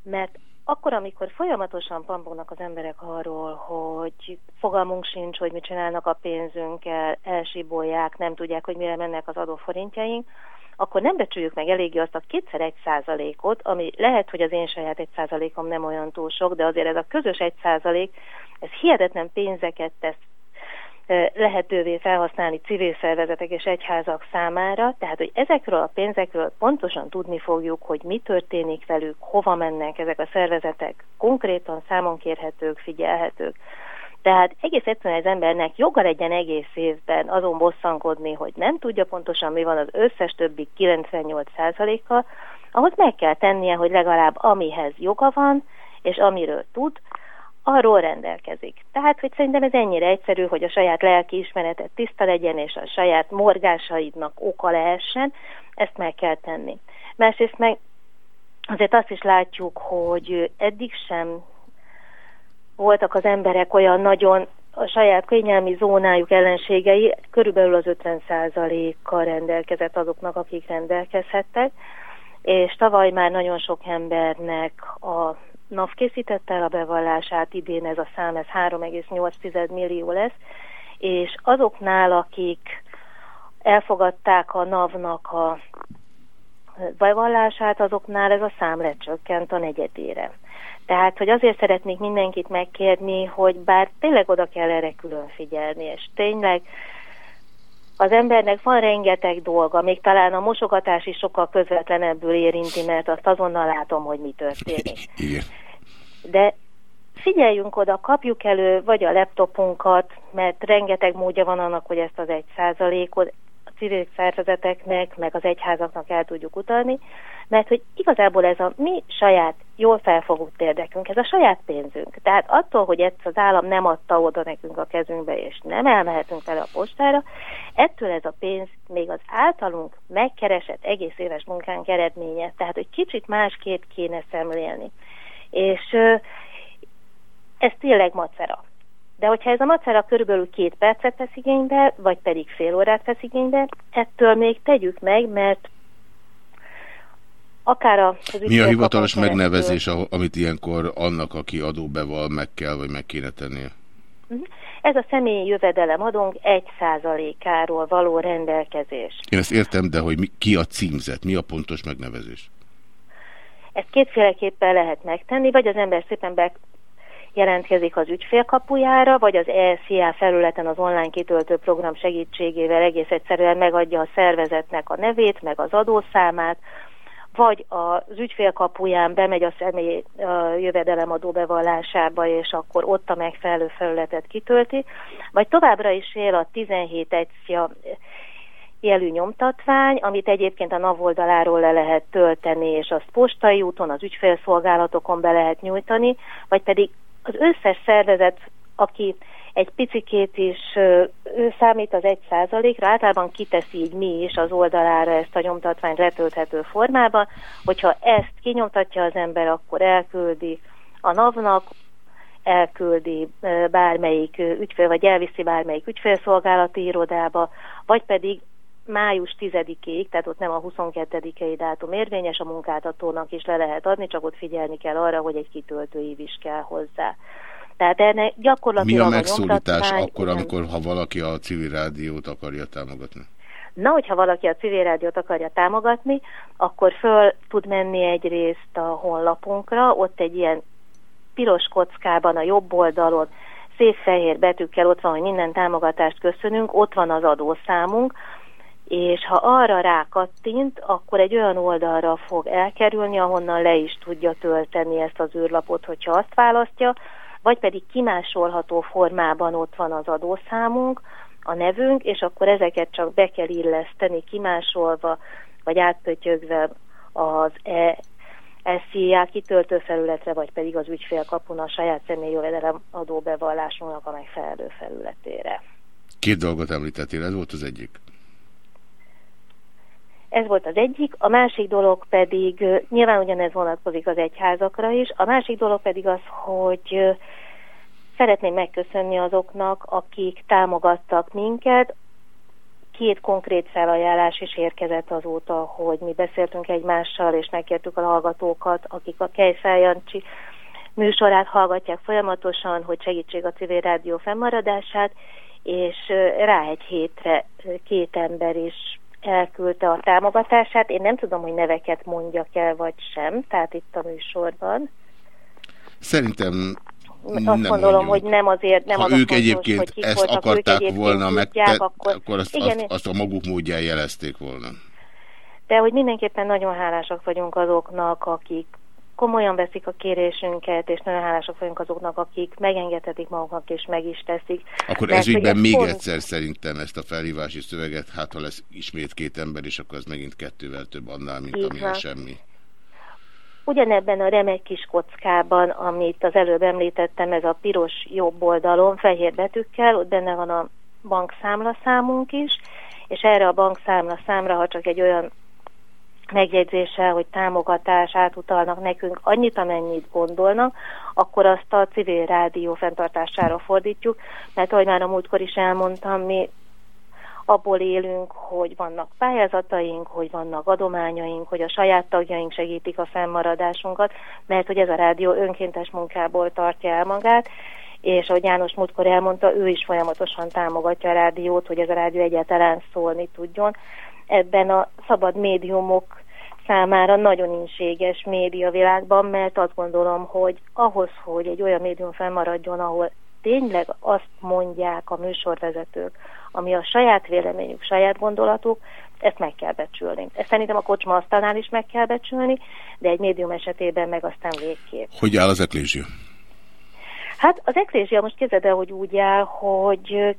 mert akkor, amikor folyamatosan pampognak az emberek arról, hogy fogalmunk sincs, hogy mit csinálnak a pénzünkkel, elsíbolják, nem tudják, hogy mire mennek az adóforintjaink, akkor nem becsüljük meg eléggé azt a kétszer egy százalékot, ami lehet, hogy az én saját egy százalékom nem olyan túl sok, de azért ez a közös egy százalék, ez hihetetlen pénzeket tesz lehetővé felhasználni civil szervezetek és egyházak számára, tehát hogy ezekről a pénzekről pontosan tudni fogjuk, hogy mi történik velük, hova mennek ezek a szervezetek, konkrétan számon kérhetők, figyelhetők. Tehát egész egyszerűen az embernek joga legyen egész évben azon bosszankodni, hogy nem tudja pontosan mi van az összes többi 98%-kal, ahhoz meg kell tennie, hogy legalább amihez joga van, és amiről tud, arról rendelkezik. Tehát, hogy szerintem ez ennyire egyszerű, hogy a saját lelki ismeretet tiszta legyen, és a saját morgásaidnak oka lehessen, ezt meg kell tenni. Másrészt meg azért azt is látjuk, hogy eddig sem voltak az emberek olyan nagyon a saját kényelmi zónájuk ellenségei, körülbelül az 50%-kal rendelkezett azoknak, akik rendelkezhettek, és tavaly már nagyon sok embernek a NAV készítette el a bevallását, idén ez a szám, ez 3,8 millió lesz, és azoknál, akik elfogadták a NAV-nak a bevallását, azoknál ez a szám lecsökkent a negyedére. Tehát, hogy azért szeretnék mindenkit megkérni, hogy bár tényleg oda kell erre külön figyelni, és tényleg az embernek van rengeteg dolga, még talán a mosogatás is sokkal közvetlenebbül érinti, mert azt azonnal látom, hogy mi történik. Igen. De figyeljünk oda, kapjuk elő vagy a laptopunkat, mert rengeteg módja van annak, hogy ezt az egy százalékot a civil szervezeteknek, meg az egyházaknak el tudjuk utalni, mert hogy igazából ez a mi saját, jól felfogott érdekünk, ez a saját pénzünk. Tehát attól, hogy ezt az állam nem adta oda nekünk a kezünkbe, és nem elmehetünk vele a postára, ettől ez a pénz még az általunk megkeresett egész éves munkánk eredménye. Tehát, hogy kicsit másképp kéne szemlélni. És ez tényleg macera. De hogyha ez a macera körülbelül két percet vesz igénybe, vagy pedig fél órát vesz igénybe, ettől még tegyük meg, mert akár a... Mi a hivatalos megnevezés, amit ilyenkor annak, aki adóbeval meg kell, vagy meg kéne tennie? Mhm. Ez a személyi jövedelem adónk egy százalékáról való rendelkezés. Én ezt értem, de hogy mi, ki a címzet, mi a pontos megnevezés? Ezt kétféleképpen lehet megtenni, vagy az ember szépen be jelentkezik az ügyfélkapujára, vagy az ESZIA felületen az online kitöltő program segítségével egész egyszerűen megadja a szervezetnek a nevét, meg az adószámát, vagy az ügyfélkapuján bemegy a személy jövedelemadó bevallásába, és akkor ott a megfelelő felületet kitölti, vagy továbbra is él a 17 egyszia jelű nyomtatvány, amit egyébként a NAV oldaláról le lehet tölteni, és azt postai úton, az ügyfélszolgálatokon be lehet nyújtani, vagy pedig az összes szervezet, aki egy picikét is ő számít az egy százalékra, általában kiteszi így mi is az oldalára ezt a nyomtatványt letölthető formában, hogyha ezt kinyomtatja az ember, akkor elküldi a NAV-nak, elküldi bármelyik ügyfél, vagy elviszi bármelyik ügyfélszolgálati irodába, vagy pedig május 10-ig, tehát ott nem a 22-i dátum érvényes, a munkáltatónak is le lehet adni, csak ott figyelni kell arra, hogy egy kitöltőív is kell hozzá. Tehát ennek gyakorlatilag Mi a megszólítás a akkor, igen. amikor ha valaki a civil rádiót akarja támogatni? Na, hogyha valaki a civil rádiót akarja támogatni, akkor föl tud menni egyrészt a honlapunkra, ott egy ilyen piros kockában a jobb oldalon szép fehér betűkkel ott van, hogy minden támogatást köszönünk, ott van az adószámunk, és ha arra rákattint, akkor egy olyan oldalra fog elkerülni, ahonnan le is tudja tölteni ezt az űrlapot, hogyha azt választja, vagy pedig kimásolható formában ott van az adószámunk, a nevünk, és akkor ezeket csak be kell illeszteni kimásolva, vagy átpötyögve az e SZIA kitöltő felületre, vagy pedig az ügyfélkapun a saját személyjövedelem adóbevallásunknak a megfelelő felületére. Két dolgot említettél, ez volt az egyik. Ez volt az egyik, a másik dolog pedig, nyilván ugyanez vonatkozik az egyházakra is, a másik dolog pedig az, hogy szeretném megköszönni azoknak, akik támogattak minket, két konkrét felajánlás is érkezett azóta, hogy mi beszéltünk egymással, és megkértük a hallgatókat, akik a Kejfel Jancsi műsorát hallgatják folyamatosan, hogy segítség a civil rádió fennmaradását, és rá egy hétre két ember is elküldte a támogatását. Én nem tudom, hogy neveket mondjak el, vagy sem, tehát itt a műsorban. Szerintem azt nem gondolom, mondjuk. hogy nem azért, nem ha az ők fontos, egyébként hogy ezt voltak, akarták ők volna megtenni, akkor, akkor azt, igen, azt, azt a maguk módján jelezték volna. De hogy mindenképpen nagyon hálásak vagyunk azoknak, akik komolyan veszik a kérésünket, és nagyon hálásak vagyunk azoknak, akik megengedhetik maguknak, és meg is teszik. Akkor ez ezügyben még pont... egyszer szerintem ezt a felhívási szöveget, hát ha lesz ismét két ember, és akkor az megint kettővel több annál, mint Így amilyen semmi. ugyanebben a remek kis kockában, amit az előbb említettem, ez a piros jobb oldalon, fehér betűkkel, ott benne van a bankszámla számunk is, és erre a bankszámla számra, ha csak egy olyan megjegyzéssel, hogy támogatás átutalnak nekünk annyit, amennyit gondolnak, akkor azt a civil rádió fenntartására fordítjuk, mert ahogy már a múltkor is elmondtam, mi abból élünk, hogy vannak pályázataink, hogy vannak adományaink, hogy a saját tagjaink segítik a fennmaradásunkat, mert hogy ez a rádió önkéntes munkából tartja el magát, és ahogy János múltkor elmondta, ő is folyamatosan támogatja a rádiót, hogy ez a rádió egyáltalán szólni tudjon. Ebben a szabad médiumok számára nagyon inséges média világban, mert azt gondolom, hogy ahhoz, hogy egy olyan médium fennmaradjon, ahol tényleg azt mondják a műsorvezetők, ami a saját véleményük, saját gondolatuk, ezt meg kell becsülni. Ezt szerintem a kocsma asztalnál is meg kell becsülni, de egy médium esetében meg aztán végképp. Hogy áll az eklézsia? Hát az eklézsia most kezded el, hogy úgy áll, hogy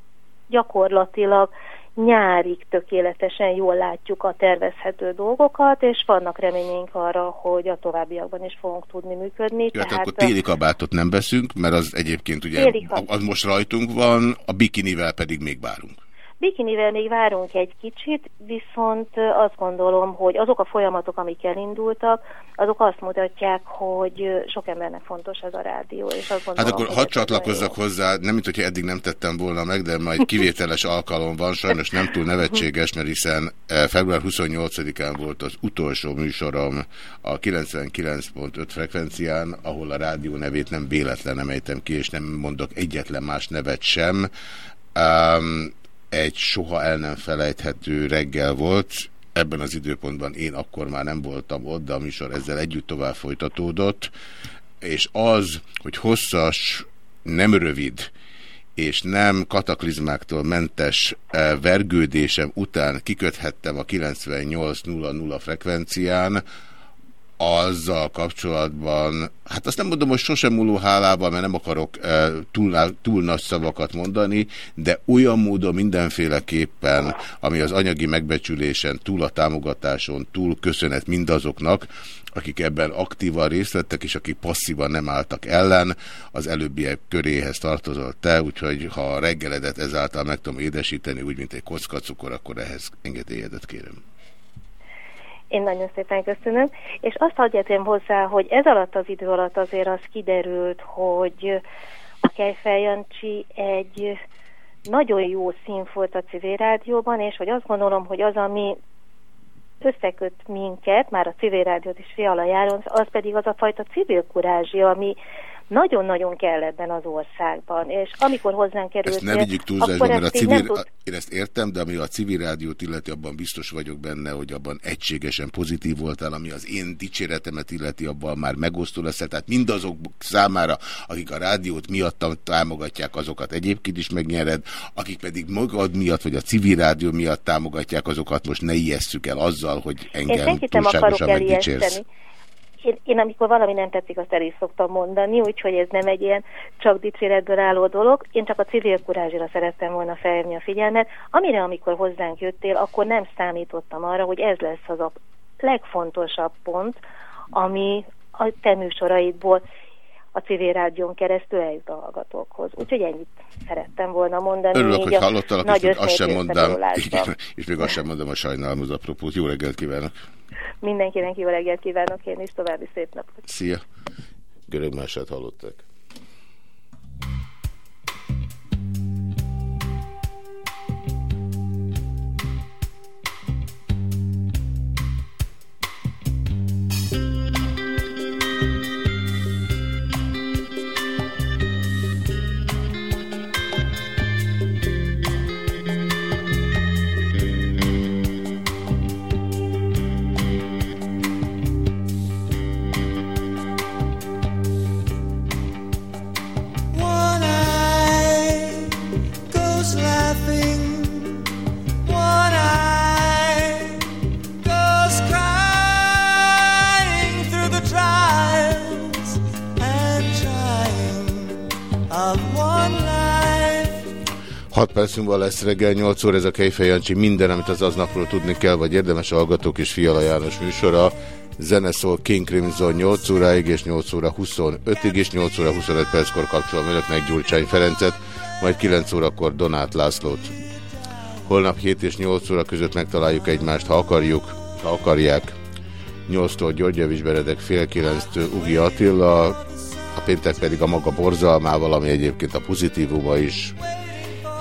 gyakorlatilag nyárig tökéletesen jól látjuk a tervezhető dolgokat, és vannak reményénk arra, hogy a továbbiakban is fogunk tudni működni. Jó, hát akkor téli kabátot nem veszünk, mert az egyébként ugye az most rajtunk van, a bikinivel pedig még várunk. Bikinivel még várunk egy kicsit, viszont azt gondolom, hogy azok a folyamatok, amik elindultak, azok azt mutatják, hogy sok embernek fontos ez a rádió. És azt gondolom, hát akkor hadd csatlakozzak hozzá, nem mint hogyha eddig nem tettem volna meg, de majd kivételes alkalom van, sajnos nem túl nevetséges, mert hiszen február 28-án volt az utolsó műsorom a 99.5 frekvencián, ahol a rádió nevét nem véletlen emejtem ki, és nem mondok egyetlen más nevet sem. Um, egy soha el nem felejthető reggel volt, ebben az időpontban én akkor már nem voltam ott, de a műsor ezzel együtt tovább folytatódott, és az, hogy hosszas, nem rövid, és nem kataklizmáktól mentes eh, vergődésem után kiköthettem a 98.00 frekvencián, azzal kapcsolatban, hát azt nem mondom, hogy sosem múló hálával, mert nem akarok e, túl, túl nagy szavakat mondani, de olyan módon mindenféleképpen, ami az anyagi megbecsülésen, túl a támogatáson, túl köszönet mindazoknak, akik ebben aktívan részt vettek, és akik passzívan nem álltak ellen, az előbbiek köréhez tartozott te, úgyhogy ha a reggeledet ezáltal meg tudom édesíteni, úgy, mint egy kockacukor, akkor ehhez engedélyedet kérem. Én nagyon szépen köszönöm. És azt hagyjam hozzá, hogy ez alatt az idő alatt azért az kiderült, hogy a Kejfel Jancsi egy nagyon jó szín volt a civil rádióban, és hogy azt gondolom, hogy az, ami összeköt minket, már a civil rádiót is Fiala Járon, az pedig az a fajta civil kurázsia, ami nagyon-nagyon kell ebben az országban, és amikor hozzánk került... Ezt ne vigyük túlzásba, mert a civil, tud... én ezt értem, de ami a civil rádiót illeti, abban biztos vagyok benne, hogy abban egységesen pozitív voltál, ami az én dicséretemet illeti, abban már megosztó lesz, tehát mindazok számára, akik a rádiót miattam támogatják, azokat egyébként is megnyered, akik pedig magad miatt, vagy a civil rádió miatt támogatják, azokat most ne ijesszük el azzal, hogy engem túlságosan megdicsérsz én, én amikor valami nem tetszik, azt el is szoktam mondani, úgyhogy ez nem egy ilyen csak dicséretből álló dolog. Én csak a civil kurázsira szerettem volna felhívni a figyelmet, amire amikor hozzánk jöttél, akkor nem számítottam arra, hogy ez lesz az a legfontosabb pont, ami a te műsoraidból a civil rádión keresztül eljut a hallgatókhoz. Úgyhogy ennyit szerettem volna mondani. Örülök, hogy hallottalak, és azt sem mondám, igen, és még azt sem mondom, a sajnálom az apropót. Jó reggelt kívánok! Mindenkinek jó reggelt kívánok, én is további szép napot! Szia! Görög hallottak. 6 perc múlva lesz reggel 8 óra, ez a Kejfej Jancsi, minden, amit az aznapról tudni kell, vagy érdemes hallgatók és Fiala János műsora. Zene szól King Crimson 8 óráig, és 8 óra 25-ig, és 8 óra 25 perckor kapcsolom önöknek Gyurcsány Ferencet, majd 9 órakor Donát Lászlót. Holnap 7 és 8 óra között megtaláljuk egymást, ha akarjuk, ha akarják. 8-tól György Javis Beredek, fél 9-től Ugi Attila, a péntek pedig a maga borzalmával, ami egyébként a pozitívuma is.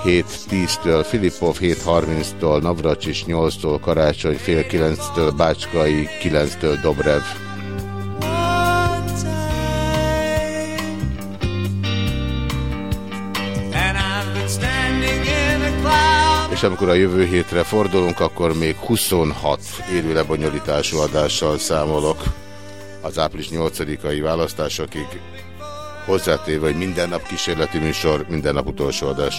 7-10-től Filipov, 7.30-tól Navracsis, 8-tól Karácsony, fél 9-től Bácskai, 9-től Dobrev. És amikor a jövő hétre fordulunk, akkor még 26 élő lebonyolítású adással számolok az április 8-ai választásokig. Hozzátéve, hogy minden nap kísérleti műsor, minden nap utolsó adás.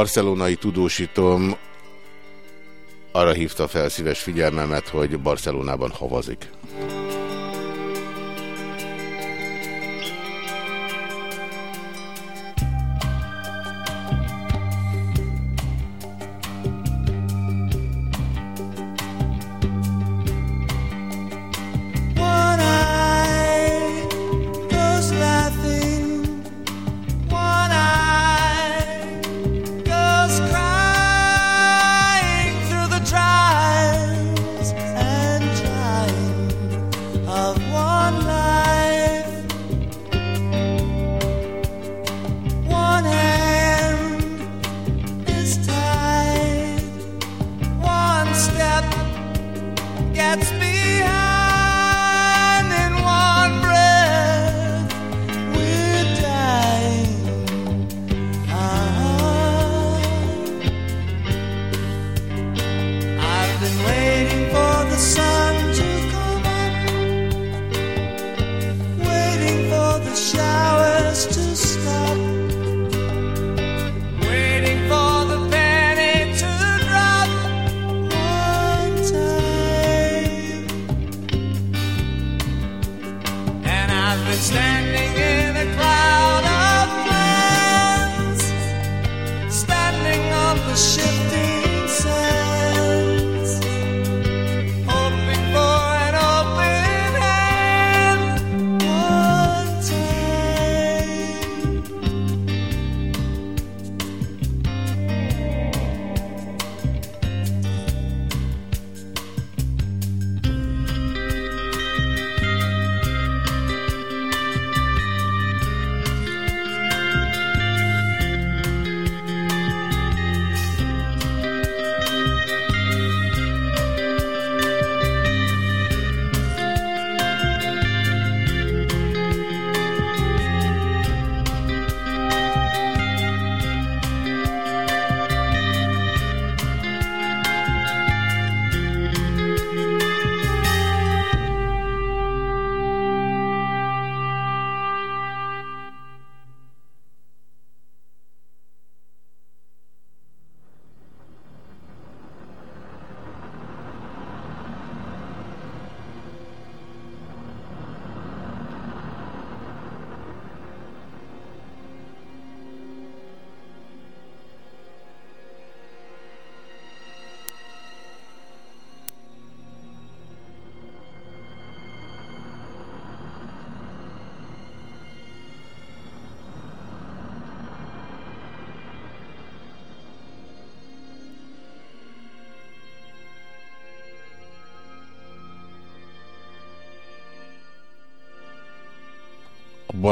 Barcelonai tudósítom arra hívta fel szíves figyelmemet, hogy Barcelonában havazik.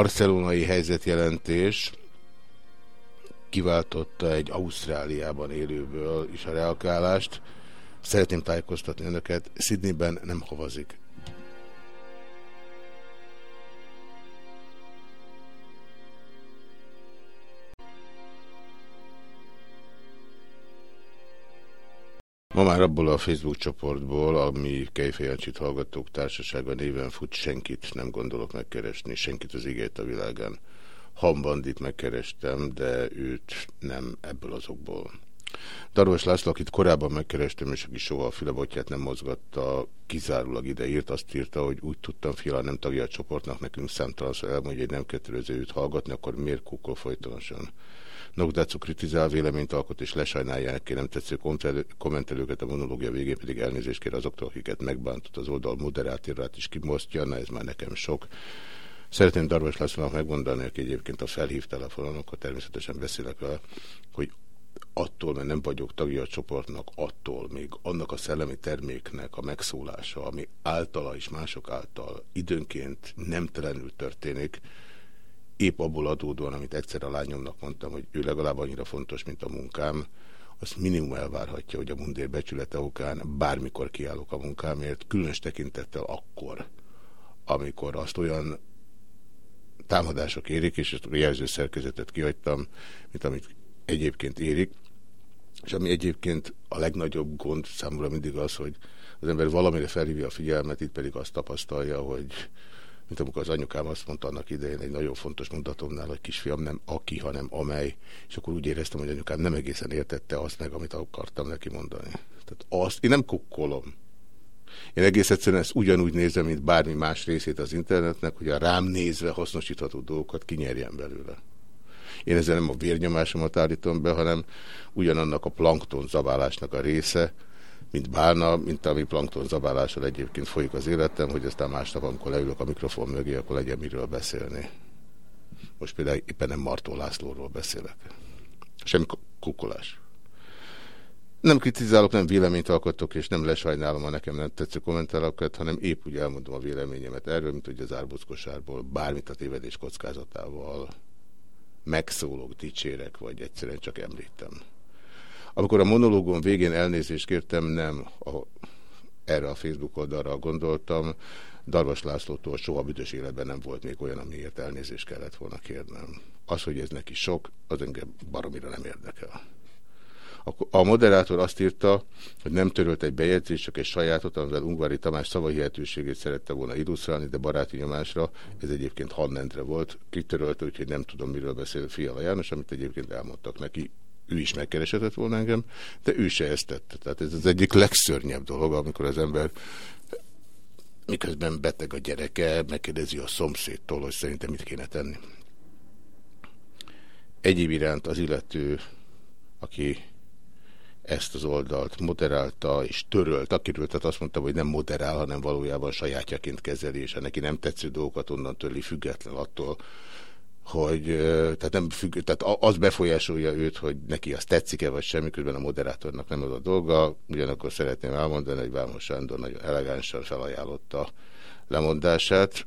Barcelonai helyzetjelentés kiváltotta egy Ausztráliában élőből is a reagálást. Szeretném tájékoztatni önöket, Sydneyben nem havazik. Ma már abból a Facebook csoportból, ami Kejfejancsit hallgatók társasága néven fut, senkit nem gondolok megkeresni, senkit az igét a világán. Hambandit megkerestem, de őt nem ebből azokból. Darvas László, akit korábban megkerestem, és aki soha a fülebotját nem mozgatta, kizárólag ide írt, azt írta, hogy úgy tudtam, Fila nem tagja a csoportnak, nekünk számtalanszor elmondja, hogy nem kötelező őt hallgatni, akkor miért kukol folytonosan? Nogdácú kritizál, véleményt alkot és lesajnálja neki nem tetsző kommentelőket, a monológia végén pedig elnézést kér azoktól, akiket megbántott az oldal moderátorát is kimosztja, na ez már nekem sok. Szeretném Darvas Lászlónak megmondani, aki egyébként a felhív telefonon, akkor természetesen beszélek vele, hogy attól, mert nem vagyok tagja a csoportnak, attól még annak a szellemi terméknek a megszólása, ami általa és mások által időnként nemtelenül történik, épp abból adódóan, amit egyszer a lányomnak mondtam, hogy ő legalább annyira fontos, mint a munkám, azt minimum elvárhatja, hogy a mundér becsülete okán bármikor kiállok a munkámért, különös tekintettel akkor, amikor azt olyan támadások érik, és ezt a jelző szerkezetet kihagytam, mint amit egyébként érik, és ami egyébként a legnagyobb gond számomra mindig az, hogy az ember valamire felhívja a figyelmet, itt pedig azt tapasztalja, hogy mint amikor az anyukám azt mondta annak idején egy nagyon fontos mondatomnál, hogy kisfiam nem aki, hanem amely, és akkor úgy éreztem, hogy anyukám nem egészen értette azt meg, amit akartam neki mondani. Tehát azt, én nem kukkolom. Én egész egyszerűen ezt ugyanúgy nézem, mint bármi más részét az internetnek, hogy a rám nézve hasznosítható dolgokat kinyerjen belőle. Én ezzel nem a vérnyomásomat állítom be, hanem ugyanannak a plankton zabálásnak a része, mint bálna, mint ami plankton zabálással egyébként folyik az életem, hogy aztán másnap, amikor leülök a mikrofon mögé, akkor legyen miről beszélni. Most például éppen nem Martó Lászlóról beszélek. Semmi kukolás. Nem kritizálok, nem véleményt alkotok, és nem lesajnálom a nekem nem tetsző kommentárokat, hanem épp úgy elmondom a véleményemet erről, mint hogy az árbuckosárból bármit a tévedés kockázatával megszólok, dicsérek, vagy egyszerűen csak említem. Amikor a monológon végén elnézést kértem, nem a, erre a Facebook oldalra gondoltam, Darvas Lászlótól soha büdös életben nem volt még olyan, amiért elnézést kellett volna kérnem. Az, hogy ez neki sok, az engem baromira nem érdekel. A moderátor azt írta, hogy nem törölt egy bejegyzést, csak egy sajátot, amivel Ungvári Tamás szavahihetőségét szerette volna illusztrálni, de baráti nyomásra, ez egyébként Hannendre volt, kitörölte, úgyhogy nem tudom, miről beszél Fiala János, amit egyébként elmondtak neki ő is megkeresetett volna engem, de ő se ezt tette. Tehát ez az egyik legszörnyebb dolog, amikor az ember miközben beteg a gyereke, megkérdezi a szomszédtól, hogy szerintem mit kéne tenni. Egyéb iránt az illető, aki ezt az oldalt moderálta és törölt, akiről tehát azt mondta, hogy nem moderál, hanem valójában sajátjaként kezeli, és neki nem tetsző dolgokat onnan törli független attól, hogy tehát nem függ, tehát az befolyásolja őt, hogy neki az tetszik-e vagy semmi, közben a moderátornak nem az a dolga. Ugyanakkor szeretném elmondani, hogy Vámos Sándor nagyon elegánsan felajánlotta lemondását.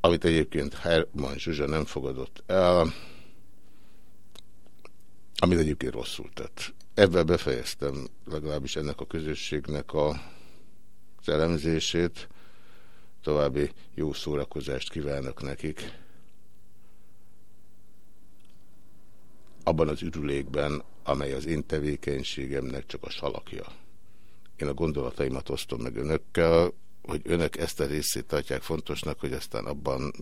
Amit egyébként Herman Zsuzsa nem fogadott el, amit egyébként rosszul tett. Ebben befejeztem legalábbis ennek a közösségnek a az elemzését. További jó szórakozást kívánok nekik. Abban az ürülékben, amely az én tevékenységemnek csak a salakja. Én a gondolataimat osztom meg önökkel, hogy önök ezt a részét tartják fontosnak, hogy aztán abban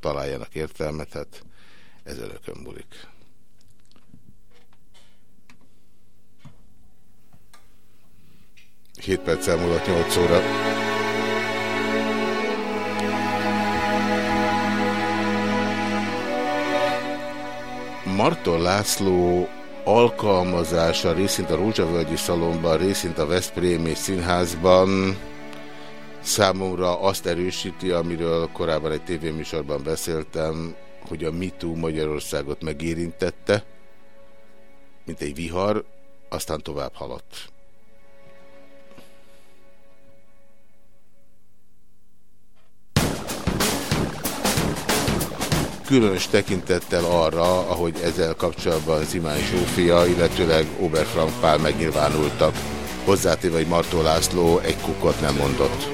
találjanak értelmet, hát ez önökön múlik. 7 perc elmúlott 8 óra. Marton László alkalmazása részint a Rózsavölgyi Szalomban, részint a Veszprémi Színházban számomra azt erősíti, amiről korábban egy tévéműsorban beszéltem, hogy a MeToo Magyarországot megérintette, mint egy vihar, aztán tovább haladt. Különös tekintettel arra, ahogy ezzel kapcsolatban Zimán Zsófia, illetőleg Oberfrank Pál megnyilvánultak. Hozzátéve, hogy Martó László egy kukot nem mondott.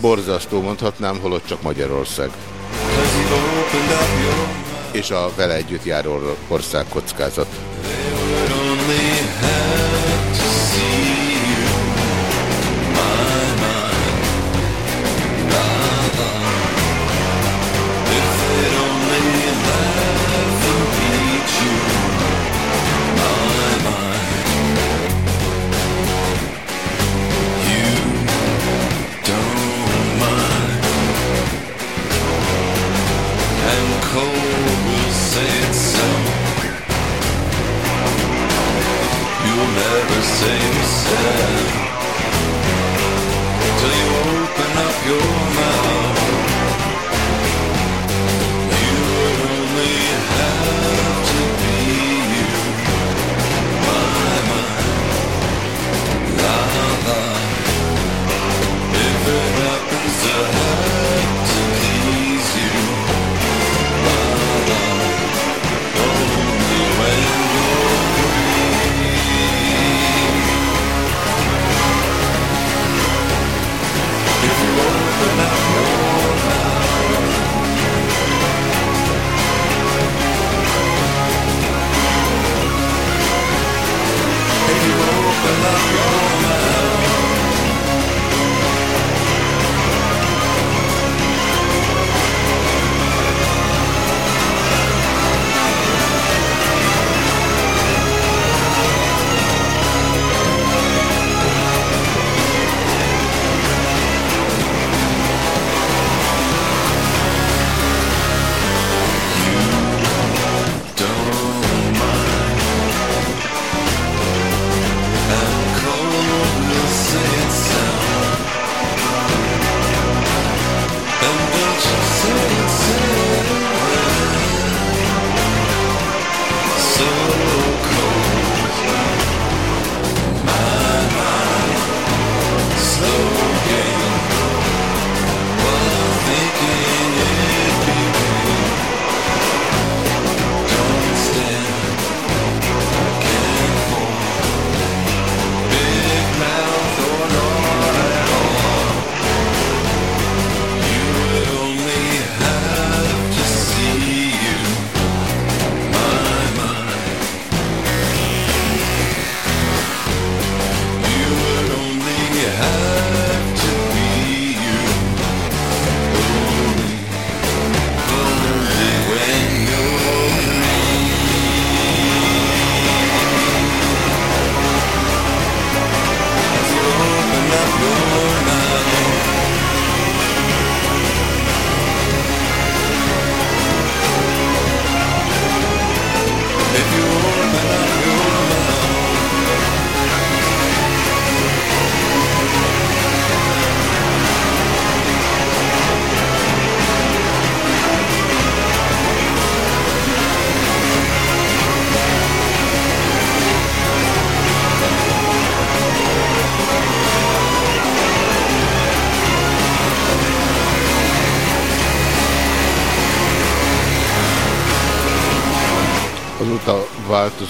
Borzasztó mondhatnám, holott csak Magyarország. És a vele együtt járó ország kockázat.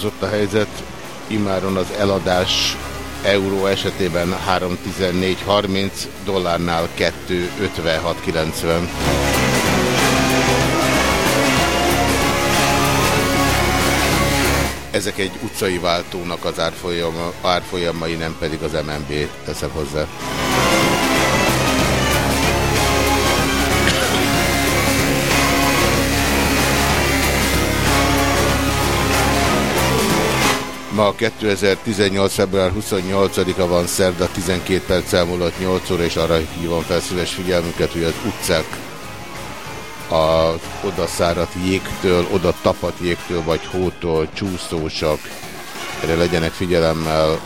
Változott a helyzet, imáron az eladás euró esetében 3.14.30, dollárnál 2.56.90. Ezek egy utcai váltónak az árfolyama, árfolyamai, nem pedig az MNB teszem hozzá. Ma 2018. február 28-a van, szerda 12 perc elmúlott 8 óra, és arra hívom fel szíves figyelmüket, hogy az utcák a oda száradt jégtől, oda tapadt jégtől, vagy hótól csúszósak. Erre legyenek figyelemmel,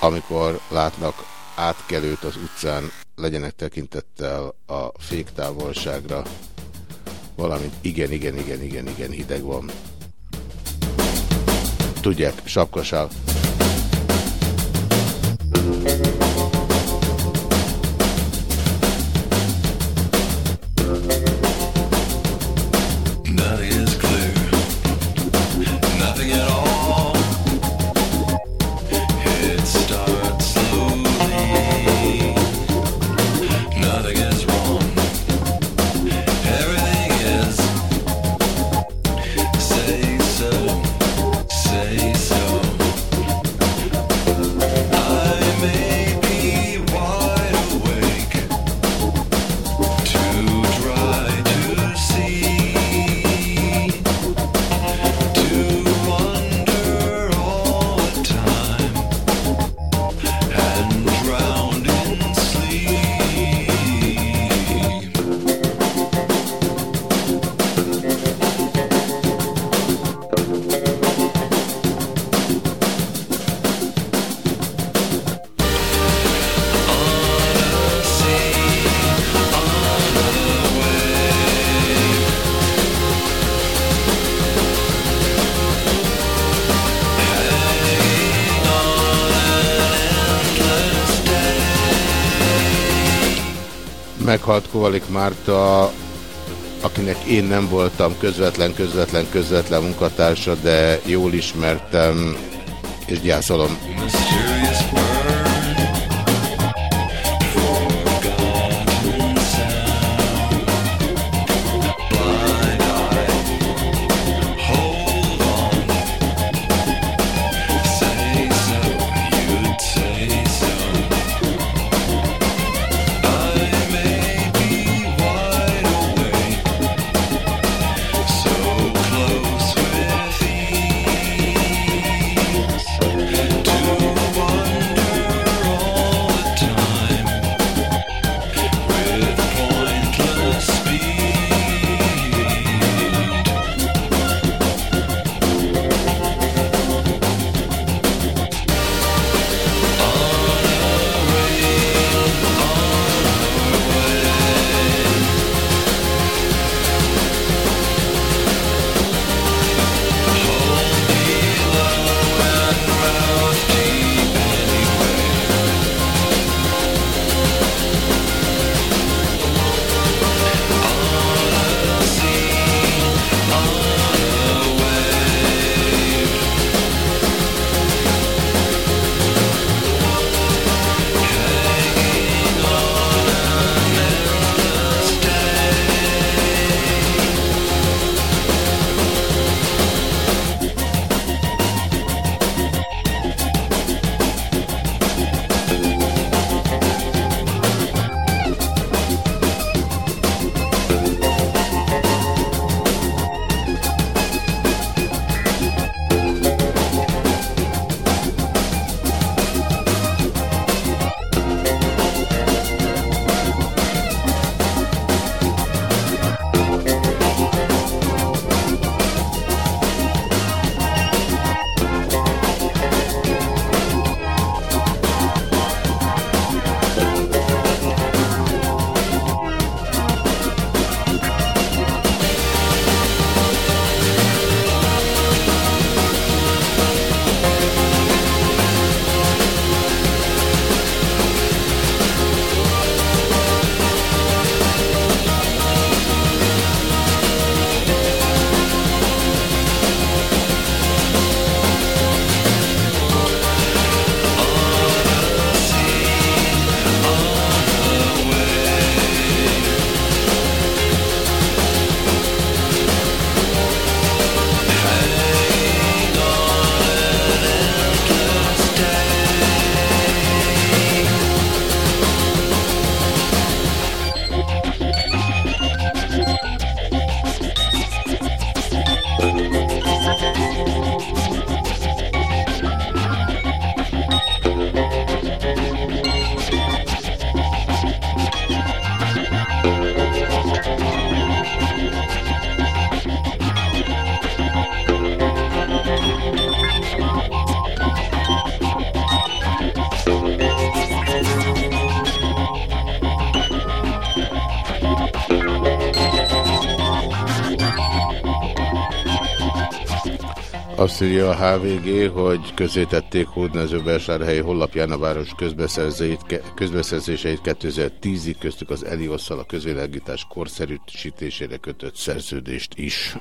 amikor látnak átkelőt az utcán, legyenek tekintettel a féktávolságra, valamint igen, igen, igen, igen, igen hideg van tudják, sapkasál. Kovalik Márta, akinek én nem voltam közvetlen, közvetlen, közvetlen munkatársa, de jól ismertem, és gyászolom. Azt írja a HVG, hogy közétették Hódnezőbelsárhelyi hollapján a város közbeszerzéseit 2010-ig, köztük az Eliosszal a közvilágítás korszerűsítésére kötött szerződést is.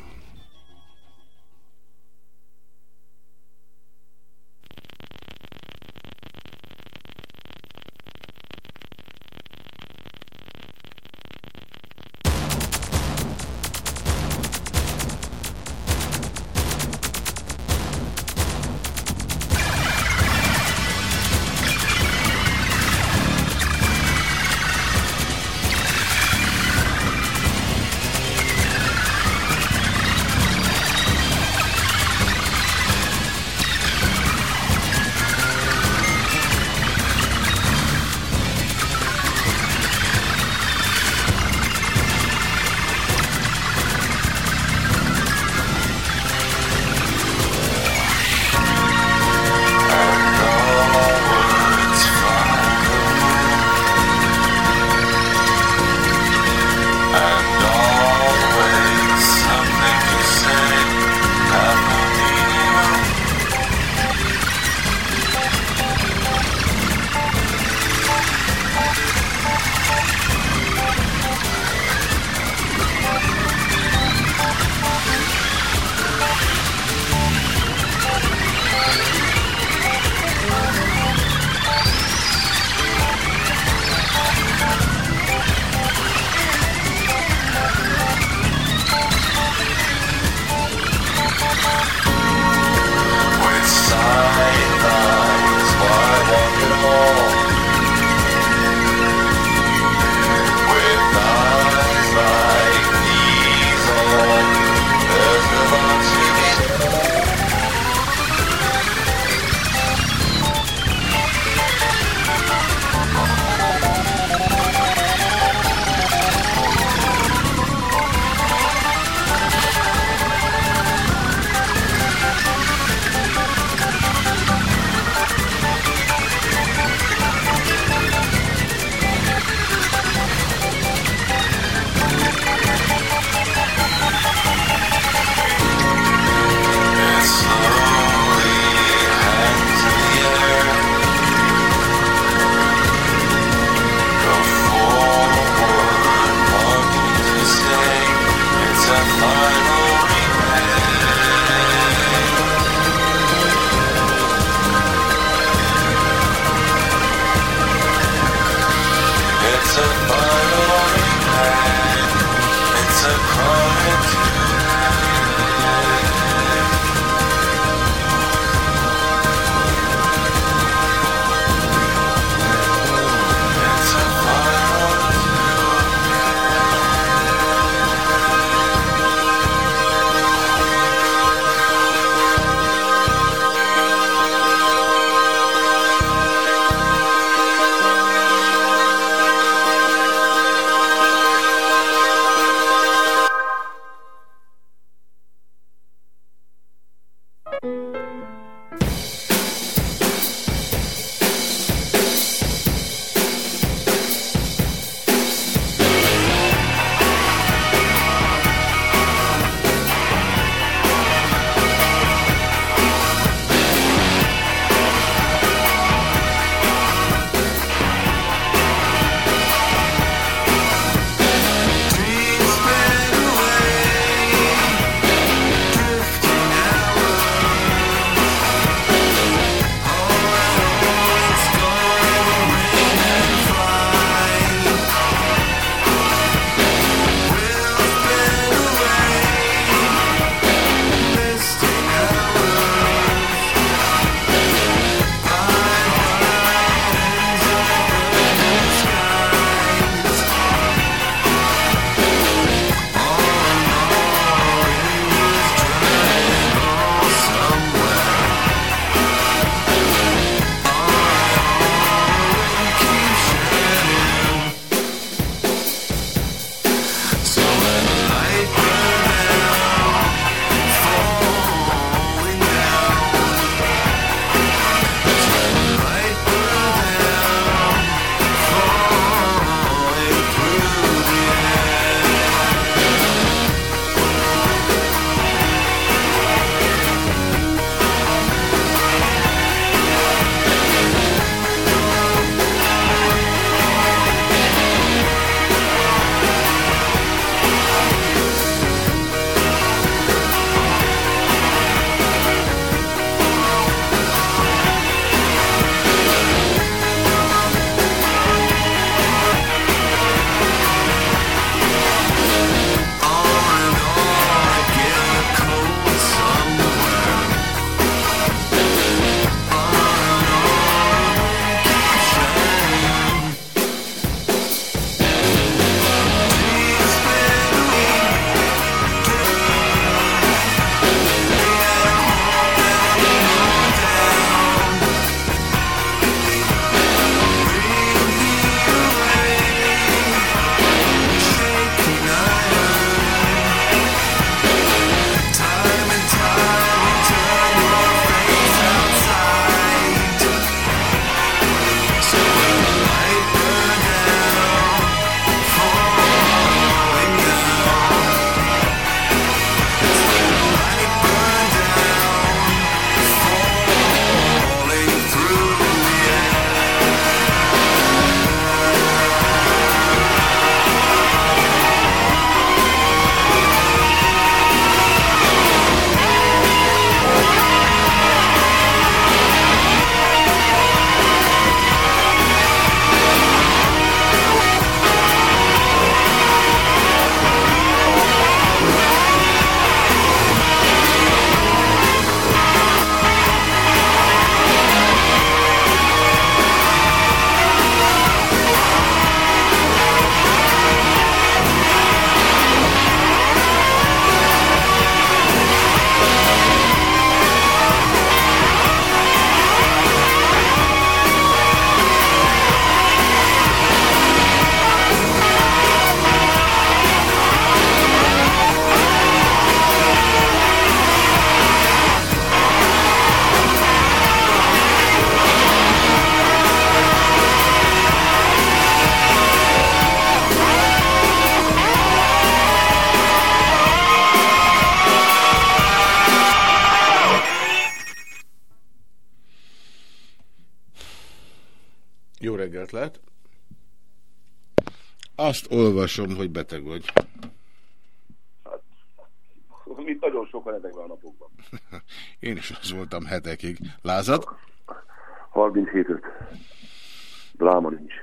Azt olvasom, hogy beteg vagy. Hát, mit nagyon sokan ezekben a napokban. Én is az voltam hetekig. Lázad? 37 öt. Dráma nincs.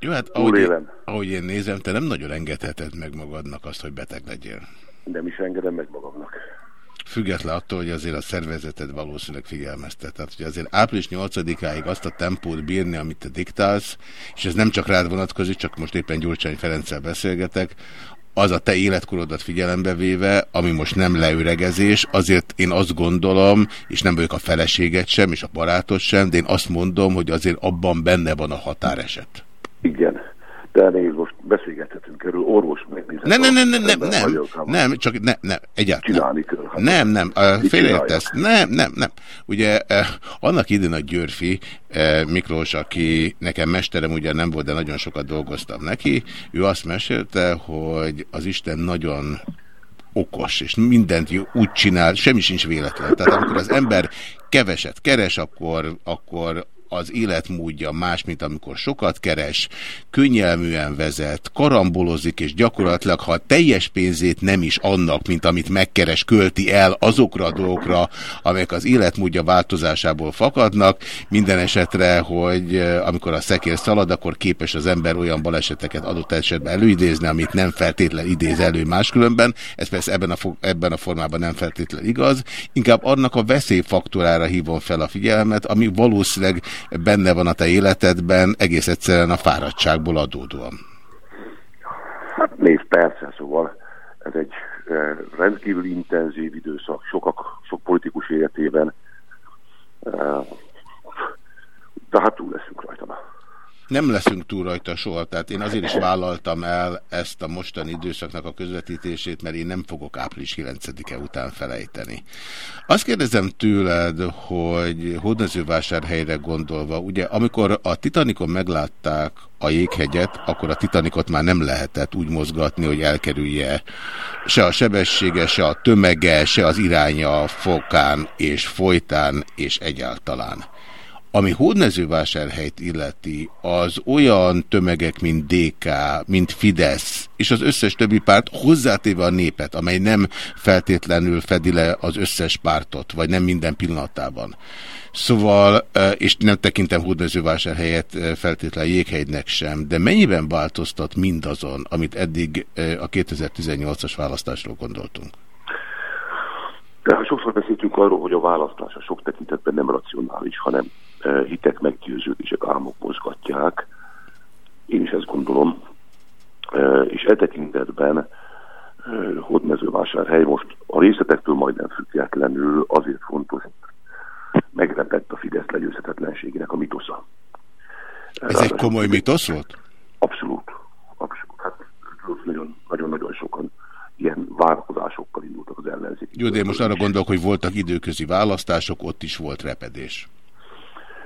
Jó, hát ahogy én, ahogy én nézem, te nem nagyon engedheted meg magadnak azt, hogy beteg legyél. Nem is engedem meg magamnak. Független attól, hogy azért a szervezeted valószínűleg figyelmeztet. Tehát, hogy azért április 8-áig azt a tempót bírni, amit te diktálsz, és ez nem csak rád vonatkozik, csak most éppen Gyurcsány Ferenccel beszélgetek, az a te életkorodat figyelembe véve, ami most nem leüregezés, azért én azt gondolom, és nem vagyok a feleséget sem, és a barátot sem, de én azt mondom, hogy azért abban benne van a határeset. Igen, de nézd, most beszélgethetünk erről, orvos megnézett. Nem, nem, nem, nem, nem, nem, nem, csak ne, nem, egyáltalán. Csinálni kell. Hát nem, nem, félreértesz. Nem, nem, nem. Ugye annak idén a Györfi Miklós, aki nekem mesterem ugye nem volt, de nagyon sokat dolgoztam neki, ő azt mesélte, hogy az Isten nagyon okos, és mindent úgy csinál, semmi sincs véletlen. Tehát amikor az ember keveset keres, akkor, akkor az életmódja más, mint amikor sokat keres, könnyelműen vezet, karambolozik, és gyakorlatilag, ha teljes pénzét nem is annak, mint amit megkeres, költi el azokra a dolgokra, amelyek az életmódja változásából fakadnak, minden esetre, hogy amikor a szekér szalad, akkor képes az ember olyan baleseteket adott esetben előidézni, amit nem feltétlen idéz elő máskülönben. Ez persze ebben a, ebben a formában nem feltétlen igaz. Inkább annak a veszélyfaktorára hívom fel a figyelmet, ami valószínűleg benne van a te életedben, egész egyszerűen a fáradtságból adódóan. Hát nézd, persze, szóval ez egy rendkívül intenzív időszak, sokak, sok politikus életében, de hát túl leszünk rajta nem leszünk túl rajta soha, tehát én azért is vállaltam el ezt a mostani időszaknak a közvetítését, mert én nem fogok április 9-e után felejteni. Azt kérdezem tőled, hogy hódmezővásárhelyre gondolva, ugye amikor a Titanikon meglátták a jéghegyet, akkor a Titanikot már nem lehetett úgy mozgatni, hogy elkerülje se a sebessége, se a tömege, se az iránya fokán és folytán és egyáltalán. Ami hódmezővásárhelyt illeti, az olyan tömegek, mint DK, mint Fidesz, és az összes többi párt hozzátéve a népet, amely nem feltétlenül fedi le az összes pártot, vagy nem minden pillanatában. Szóval, és nem tekintem hódmezővásárhelyet feltétlenül jéghegynek sem, de mennyiben változtat mindazon, amit eddig a 2018-as választásról gondoltunk? De sokszor beszéltünk arról, hogy a választás a sok tekintetben nem racionális, hanem hitek, meggyőződések, álmok mozgatják. Én is ezt gondolom. És e tekintetben Hódmezővásárhely most a részletektől majdnem függetlenül azért fontos, meglepett a Fidesz legyőzhetetlenségének a mitosza. Ez egy komoly mitosz volt? Abszolút. Abszolút. Hát nagyon-nagyon sokan ilyen várakozásokkal indultak az ellenzék. Jó, de én most arra gondolok, hogy voltak időközi választások, ott is volt repedés.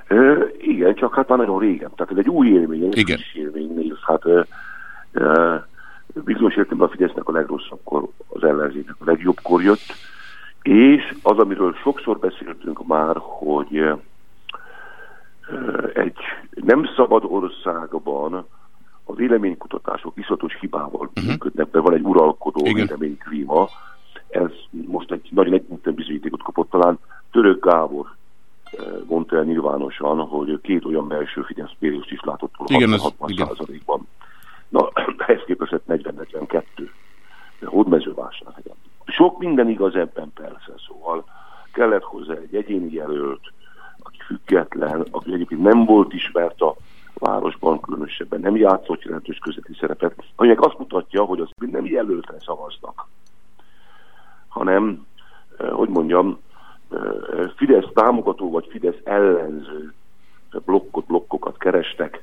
Ö, igen, csak hát már nagyon régen. Tehát ez egy új élmény, egy igen. friss élmény néz. Hát ö, ö, bizonyos értelemben a Fidesznek a legrosszabbkor, az ellenzéknek a legjobbkor jött, és az, amiről sokszor beszéltünk már, hogy ö, egy nem szabad országban a véleménykutatások iszatos hibával uh mhm. -huh. működnek, de van egy uralkodó Igen. véleményklíma. Ez most egy nagyon egyszerűen bizonyítékot kapott talán Török Gábor mondta el nyilvánosan, hogy két olyan belső Fidesz pérést is látott volna 60 ban Na, ehhez képest 40-42. De hódmezővásárhelyen. Sok minden igaz ebben persze, szóval kellett hozzá egy egyéni jelölt, aki független, aki egyébként nem volt ismert a városban különösebben, nem játszott jelentős közötti szerepet, aminek azt mutatja, hogy az nem jelöltre szavaznak, hanem, eh, hogy mondjam, Fidesz támogató vagy Fidesz ellenző blokkot, blokkokat kerestek.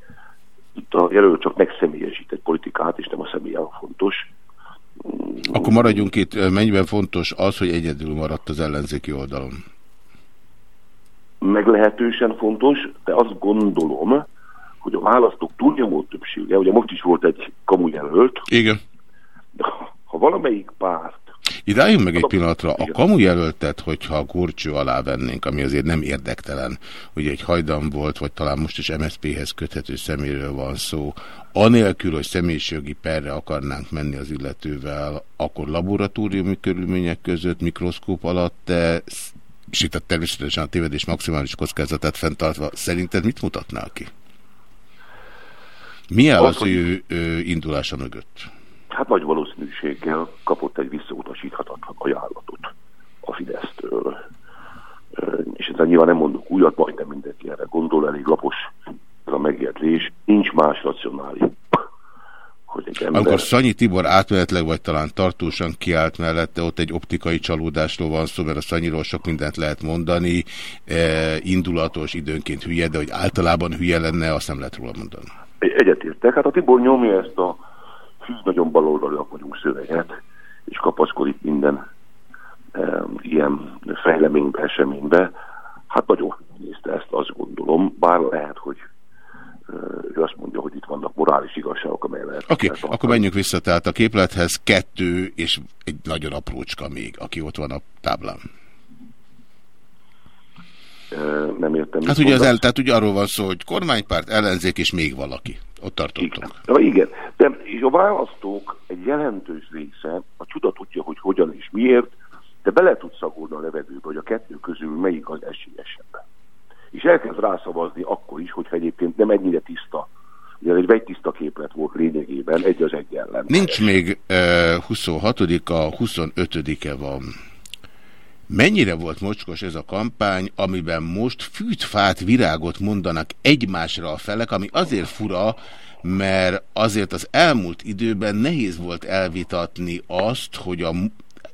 Itt a jelölt csak megszemélyesít egy politikát, és nem a személyen fontos. Akkor maradjunk itt. Mennyiben fontos az, hogy egyedül maradt az ellenzéki oldalon? Meglehetősen fontos, de azt gondolom, hogy a választók túlnyomó többsége, ugye most is volt egy kamujelölt. Igen. Ha valamelyik párt Itt álljunk meg egy pillanatra. A kamu jelöltet, hogyha a gurcső alá vennénk, ami azért nem érdektelen, hogy egy hajdan volt, vagy talán most is MSZP-hez köthető szeméről van szó, anélkül, hogy személyiségi perre akarnánk menni az illetővel, akkor laboratóriumi körülmények között, mikroszkóp alatt és itt a természetesen a tévedés maximális kockázatát fenntartva, szerinted mit mutatnál ki? Mi áll az, az ő, ő indulása mögött? Valószínűséggel kapott egy visszautasíthatatlan ajánlatot a Fidesztől. És ezzel nyilván nem mondok újat, majdnem mindenki erre gondol, elég lapos ez a megértés. Nincs más racionális hogy egy ember... Amikor Szanyi Tibor átmenetleg vagy talán tartósan kiállt mellette, ott egy optikai csalódásról van szó, mert a Szanyiról sok mindent lehet mondani, e, indulatos, időnként hülye, de hogy általában hülye lenne, azt nem lehet róla mondani. Egyetértek. Hát a Tibor nyomja ezt a nagyon baloldali vagyunk szöveget, és kapaszkodik minden e, ilyen fejleménybe, eseménybe. Hát nagyon nézte ezt, azt gondolom, bár lehet, hogy ő azt mondja, hogy itt vannak morális igazságok, amely lehet. Oké, okay, akkor menjünk vissza, tehát a képlethez kettő és egy nagyon aprócska még, aki ott van a táblán. Nem értem. Hát ugye, az el, tehát ugye arról van szó, hogy kormánypárt, ellenzék és még valaki. Ott tartottunk. Igen, igen. De, és a választók egy jelentős része, a csuda tudja, hogy hogyan és miért, de bele tud szagolni a levegőbe, hogy a kettő közül melyik az esélyesebb és elkezd rászavazni akkor is, hogyha egyébként nem ennyire tiszta. Ugye ez egy vegytiszta képlet volt lényegében, egy az egy ellen. Nincs még uh, 26-a, 25-e van. Mennyire volt mocskos ez a kampány, amiben most fűtfát, virágot mondanak egymásra a felek, ami azért fura, mert azért az elmúlt időben nehéz volt elvitatni azt, hogy a...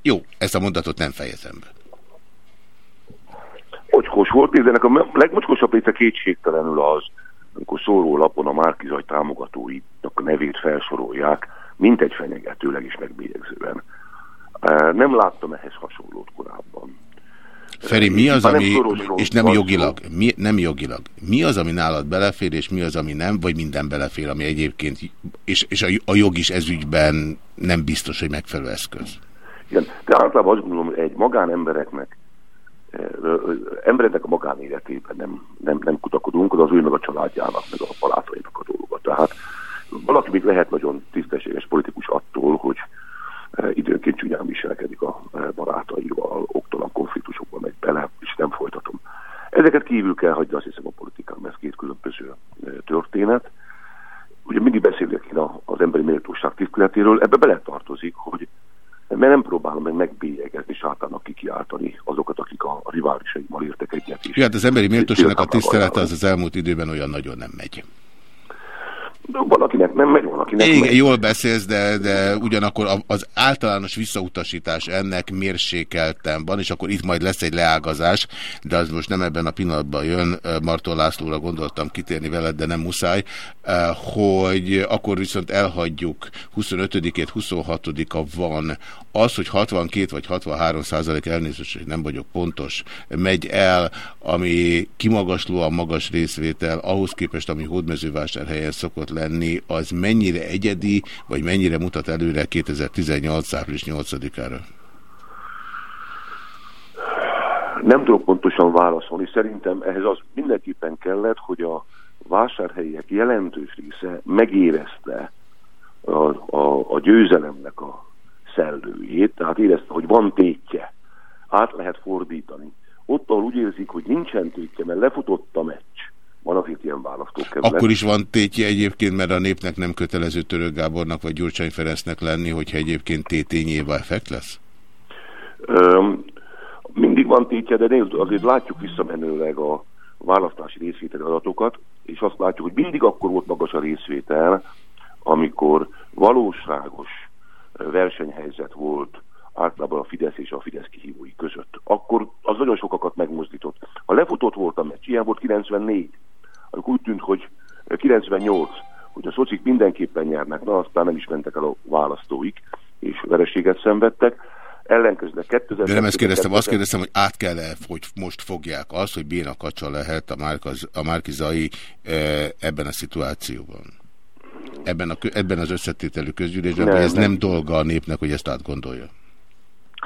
Jó, ezt a mondatot nem fejezem be mocskos volt, nézzenek, a legmocskosabb része kétségtelenül az, amikor szórólapon a Márkizaj támogatóinak nevét felsorolják, mint egy fenyegetőleg és megbélyegzően. Nem láttam ehhez hasonlót korábban. Feri, mi az, ami, és nem jogilag, mi, nem jogilag, mi az, ami nálad belefér, és mi az, ami nem, vagy minden belefér, ami egyébként, és, és a, a jog is ezügyben nem biztos, hogy megfelelő eszköz? Igen, de általában azt gondolom, hogy egy magánembereknek embereknek a magánéletében nem, nem, nem kutakodunk, az ő meg a családjának, meg a barátainak a dolga. Tehát valaki még lehet nagyon tisztességes politikus attól, hogy időnként csúnyán viselkedik a barátaival, oktalan konfliktusokban megy bele, és nem folytatom. Ezeket kívül kell hagyni, azt hiszem a politikán, ez két különböző történet. Ugye mindig beszélek én az emberi méltóság tiszteletéről, ebbe beletartozik, hogy mert nem próbálom meg megbélyegezni, sátának kikiáltani azokat, akik a, a riválisaimmal értek egyet. Ja, hát az emberi méltóságnak a tisztelete az az elmúlt időben olyan nagyon nem megy. Valakinek nem megy, valakinek Igen, megy. jól beszélsz, de, de ugyanakkor az általános visszautasítás ennek mérsékeltem van, és akkor itt majd lesz egy leágazás, de az most nem ebben a pillanatban jön, Martó Lászlóra gondoltam kitérni veled, de nem muszáj, hogy akkor viszont elhagyjuk 25-ét, 26-a van. Az, hogy 62 vagy 63 százalék elnézést, hogy nem vagyok pontos, megy el, ami kimagaslóan magas részvétel, ahhoz képest, ami hódmezővásárhelyen szokott lenni, az mennyire egyedi, vagy mennyire mutat előre 2018. április 8-ára? Nem tudok pontosan válaszolni. Szerintem ehhez az mindenképpen kellett, hogy a vásárhelyiek jelentős része megérezte a, a, a győzelemnek a szellőjét, tehát érezte, hogy van tétje, át lehet fordítani. Ott, ahol úgy érzik, hogy nincsen tétje, mert lefutott a meccs, van azért ilyen választókerület. Akkor is van tétje egyébként, mert a népnek nem kötelező Török Gábornak vagy Gyurcsány Ferencnek lenni, hogyha egyébként tétényével effekt lesz? Öm, mindig van tétje, de nézd, azért látjuk visszamenőleg a választási részvételi adatokat, és azt látjuk, hogy mindig akkor volt magas a részvétel, amikor valóságos versenyhelyzet volt általában a Fidesz és a Fidesz kihívói között. Akkor az nagyon sokakat megmozdított. Ha lefutott volt a meccs, ilyen volt 94, amikor úgy tűnt, hogy 98, hogy a szocik mindenképpen nyernek, na aztán nem is mentek el a választóik, és vereséget szenvedtek. Ellenkezőleg 2000 De nem ezt kérdeztem, azt kérdeztem, hogy át kell -e, hogy most fogják azt, hogy Béna Kacsa lehet a, Márkaz, a Márkizai e, ebben a szituációban? Ebben, a, ebben az összetételű közgyűlésben, nem, ez nem. nem dolga a népnek, hogy ezt átgondolja?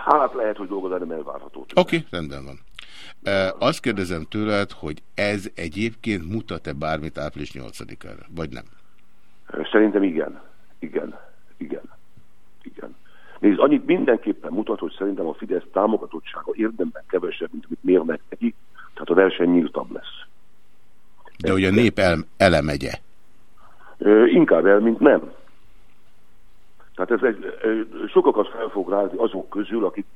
Hát lehet, hogy dolgozni nem elvárható. Oké, okay, rendben van. Azt kérdezem tőled, hogy ez egyébként mutat-e bármit április 8-ára, vagy nem? Szerintem igen. Igen. Igen. Igen. Nézd, annyit mindenképpen mutat, hogy szerintem a Fidesz támogatottsága érdemben kevesebb, mint amit mérnek neki, tehát a verseny nyíltabb lesz. De hogy a nép el, elemegye? Inkább el, mint nem. Tehát ez egy, sokakat fel fog rázni azok közül, akik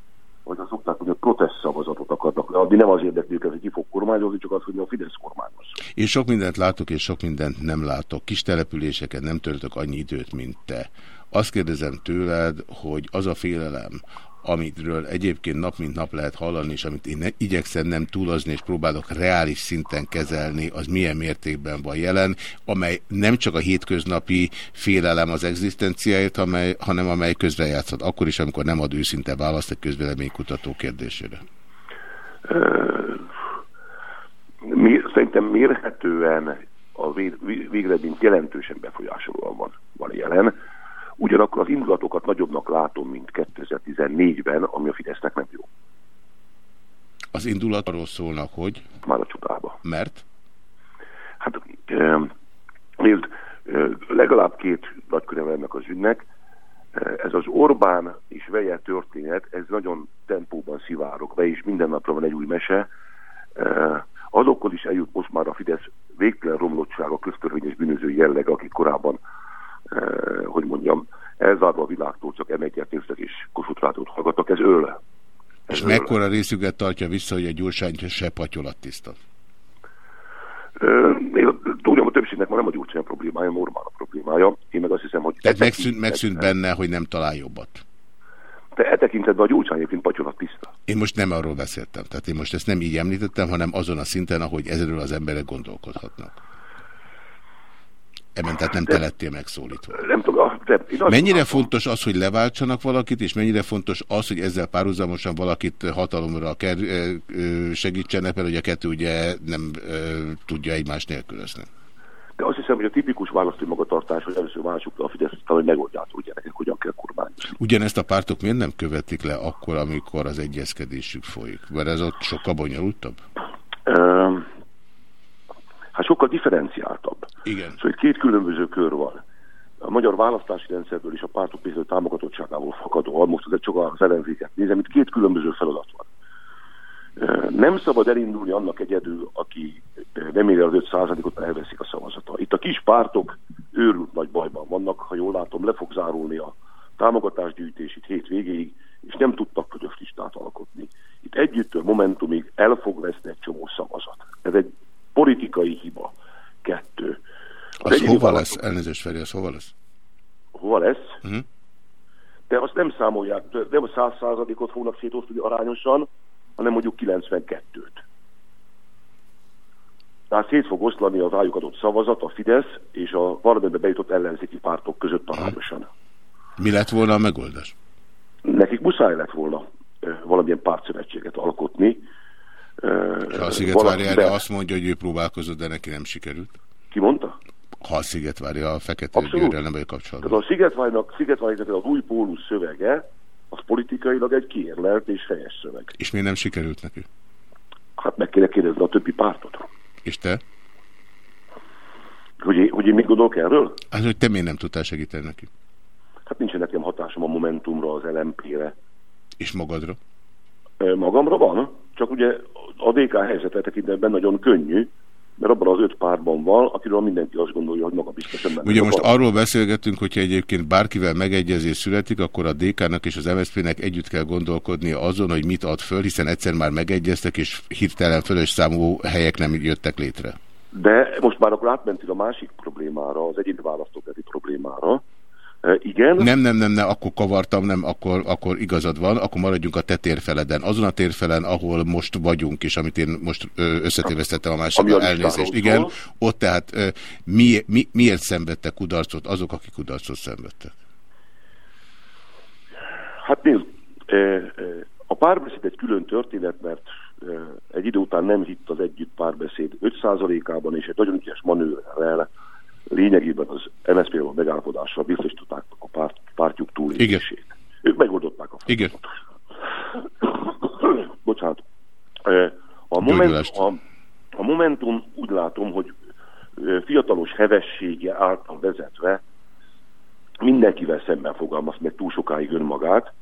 hogy az szokták, hogy a protest szavazatot akarnak leadni, nem az érdekli őket, hogy ki fog kormányozni, csak az, hogy a Fidesz kormányoz. Én sok mindent látok, és sok mindent nem látok. Kis településeket nem töltök annyi időt, mint te. Azt kérdezem tőled, hogy az a félelem, amitről egyébként nap mint nap lehet hallani, és amit én igyekszem nem túlozni, és próbálok reális szinten kezelni, az milyen mértékben van jelen, amely nem csak a hétköznapi félelem az egzisztenciáért, amely, hanem amely közrejátszott, akkor is, amikor nem ad őszinte választ egy közvéleménykutató kérdésére. Mi, szerintem mérhetően a végeredményt jelentősen befolyásolóan van, van jelen. Ugyanakkor az indulatokat nagyobbnak látom, mint 2014-ben, ami a Fidesznek nem jó. Az indulat arról szólnak, hogy? Már a csodába. Mert? Hát, nézd, legalább két nagy ennek az ügynek. Ez az Orbán és Veje történet, ez nagyon tempóban szivárok be, és minden napra van egy új mese. Azokkal is eljut most már a Fidesz végtelen romlottsága, köztörvényes bűnöző jelleg, akik korábban hogy mondjam, elzárva a világtól csak emegyet néztek és Kossuth hallgattak, ez öl. Ez és öl. mekkora részüket tartja vissza, hogy egy gyurcsány se patyolat tiszta? Én tudom, a többségnek már nem a gyurcsány problémája, normál a problémája. Én meg azt hiszem, hogy... Tehát megszűnt, megszűnt benne, hogy nem talál jobbat. De e tekintetben a gyurcsány egyébként patyolat tiszta. Én most nem arról beszéltem. Tehát én most ezt nem így említettem, hanem azon a szinten, ahogy ezerről az emberek gondolkodhatnak. Ebben tehát nem te lettél megszólítva. Nem tudom. De mennyire fontos az, hogy leváltsanak valakit, és mennyire fontos az, hogy ezzel párhuzamosan valakit hatalomra ker, segítsenek, mert ugye a kettő ugye nem tudja egymást nélkülözni. De azt hiszem, hogy a tipikus választói magatartás, hogy először válassuk le a Fidesz, hogy megoldjátok, hogy gyerekek hogyan kell kormányozni. Ugyanezt a pártok miért nem követik le akkor, amikor az egyezkedésük folyik? Mert ez ott sokkal bonyolultabb? hát sokkal differenciáltabb. Igen. Szóval két különböző kör van. A magyar választási rendszerből és a pártok pénző támogatottságából fakadó, most ez csak az ellenzéket nézem, itt két különböző feladat van. Nem szabad elindulni annak egyedül, aki nem éri az 5%-ot, elveszik a szavazata. Itt a kis pártok őrült nagy bajban vannak, ha jól látom, le fog zárulni a támogatásgyűjtés itt hét és nem tudtak közös listát alkotni. Itt együttől Momentumig el fog veszni egy csomó szavazat. Ez egy politikai hiba. Kettő. Az, az hova lesz? Elnézést, Feri, az hova lesz? Hova lesz? Uh mhm. -huh. De azt nem számolják, nem a száz százalékot fognak szétosztani arányosan, hanem mondjuk 92-t. Tehát szét fog oszlani az rájuk adott szavazat, a Fidesz és a parlamentbe bejutott ellenzéki pártok között arányosan. Mi lett volna a megoldás? Nekik muszáj lett volna valamilyen pártszövetséget alkotni, ha a Szigetvári erre be... azt mondja, hogy ő próbálkozott, de neki nem sikerült. Ki mondta? Ha a Szigetvári a fekete győrrel nem vagy kapcsolatban. Tehát a Szigetvárinak, Szigetvárinak az új pólus szövege, az politikailag egy kiérlelt és fejes szöveg. És miért nem sikerült neki? Hát meg kéne kérdezni a többi pártot. És te? Hogy én, hogy én mit gondolok erről? Hát, hogy te miért nem tudtál segíteni neki? Hát nincsen nekem hatásom a Momentumra, az LMP-re. És magadra? Magamra van, csak ugye a DK helyzete tekintetben nagyon könnyű, mert abban az öt párban van, akiről mindenki azt gondolja, hogy maga biztosan benne. Ugye most arról beszélgetünk, hogyha egyébként bárkivel megegyezés születik, akkor a DK-nak és az MSZP-nek együtt kell gondolkodni azon, hogy mit ad föl, hiszen egyszer már megegyeztek, és hirtelen fölös számú helyek nem jöttek létre. De most már akkor átmentünk a másik problémára, az egyéni választókerti problémára, igen. Nem, nem, nem, nem, akkor kavartam, nem, akkor, akkor igazad van, akkor maradjunk a te térfeleden. Azon a térfelen, ahol most vagyunk, és amit én most összetévesztettem a másik elnézést. Igen, ott tehát mi, mi, miért szenvedtek kudarcot azok, akik kudarcot szenvedtek? Hát nézd, a párbeszéd egy külön történet, mert egy idő után nem hitt az együtt párbeszéd 5%-ában, és egy nagyon ügyes manőrrel lényegében az MSZP-val megállapodással tudták, a párt, pártjuk túlélését. Ők megoldották a feladatot. Igen. Bocsánat. A, moment, a, a Momentum úgy látom, hogy fiatalos hevessége által vezetve mindenkivel szemben fogalmaz, meg túl sokáig önmagát.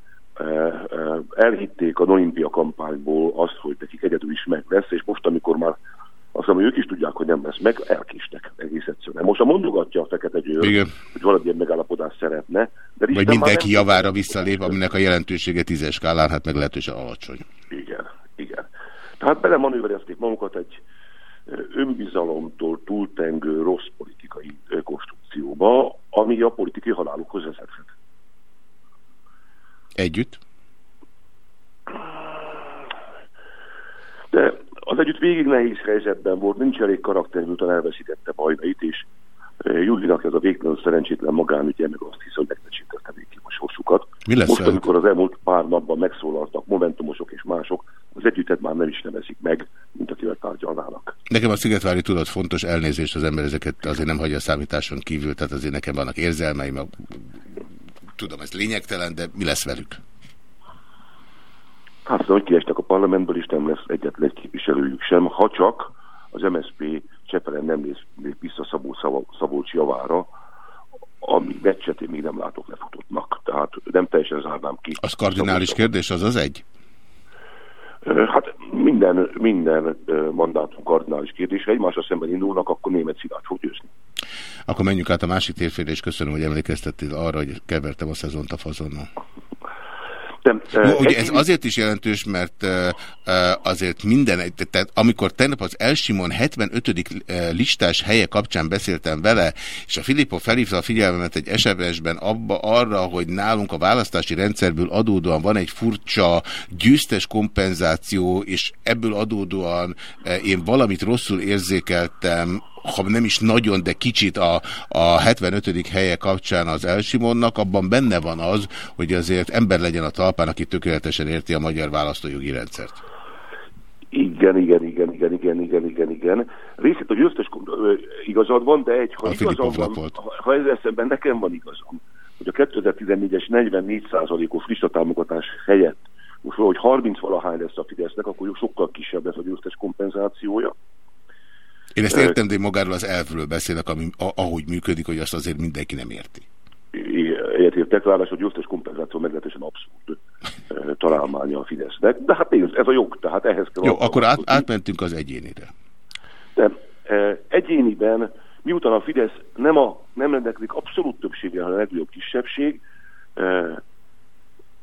Elhitték a Olimpia kampányból azt, hogy nekik egyedül is meg lesz, és most, amikor már azt hogy ők is tudják, hogy nem lesz meg, elkéstek egész egyszerűen. Most a mondogatja a Fekete Győr, Igen. hogy valamilyen megállapodást szeretne. De Vagy mindenki javára visszalép, aminek a jelentősége tízes skálán, hát meglehetősen alacsony. Igen, igen. Tehát belemanőverezték magukat egy önbizalomtól túltengő rossz politikai konstrukcióba, ami a politikai halálukhoz vezethet. Együtt? De az együtt végig nehéz helyzetben volt, nincs elég karakter, miután elveszítette bajnait, és Julinak ez a végtelen szerencsétlen magánügye, meg azt hiszem, hogy megbecsítette végig a sorsukat. Mi lesz Most, amikor az elmúlt pár napban megszólaltak momentumosok és mások, az együttet már nem is nevezik meg, mint akivel tárgyalnának. Nekem a Szigetvári tudat fontos elnézést, az ember ezeket azért nem hagyja a számításon kívül, tehát azért nekem vannak érzelmeim, a... tudom, ez lényegtelen, de mi lesz velük? Hát hogy kiestek a parlamentből, és nem lesz egyetlen egy képviselőjük sem, ha csak az MSZP Csepelen nem lép vissza Szabó, Szabolcs javára, ami meccset még nem látok lefutottnak. Tehát nem teljesen zárnám ki. Az kardinális kérdés, az az egy? Hát minden, minden mandátum kardinális kérdés. Ha egymásra szemben indulnak, akkor német szilárd fog győzni. Akkor menjünk át a másik térfélre, és köszönöm, hogy emlékeztettél arra, hogy kevertem a szezont a fazonnal. Nem, Jó, ugye ez azért is jelentős, mert azért minden, tehát amikor tegnap az Elsimon 75. listás helye kapcsán beszéltem vele, és a Filippo felhívta a figyelmemet egy SMS-ben abba arra, hogy nálunk a választási rendszerből adódóan van egy furcsa győztes kompenzáció, és ebből adódóan én valamit rosszul érzékeltem, ha nem is nagyon, de kicsit a, a 75. helye kapcsán az Elsimonnak, abban benne van az, hogy azért ember legyen a talpán, aki tökéletesen érti a magyar választójogi rendszert. Igen, igen, igen, igen, igen, igen, igen, igen. Részét a győztes igazad van, de egy, ha, igazam van, ha, ha ezzel szemben nekem van igazam, hogy a 2014-es 44%-os listatámogatás helyett most valahogy 30 valahány lesz a Fidesznek, akkor sokkal kisebb lesz a győztes kompenzációja. Én ezt értem, de magáról az elvről beszélek, ami, ahogy működik, hogy azt azért mindenki nem érti. Értettek, ráadásul a győztes kompenzáció meglehetősen abszurd találmánya a Fidesznek, de hát ez a jog, tehát ehhez kell... Jó, akkor át, átmentünk az egyénire. E, egyéniben, miután a Fidesz nem, a, nem rendelkezik abszolút többséggel, hanem a legnagyobb kisebbség,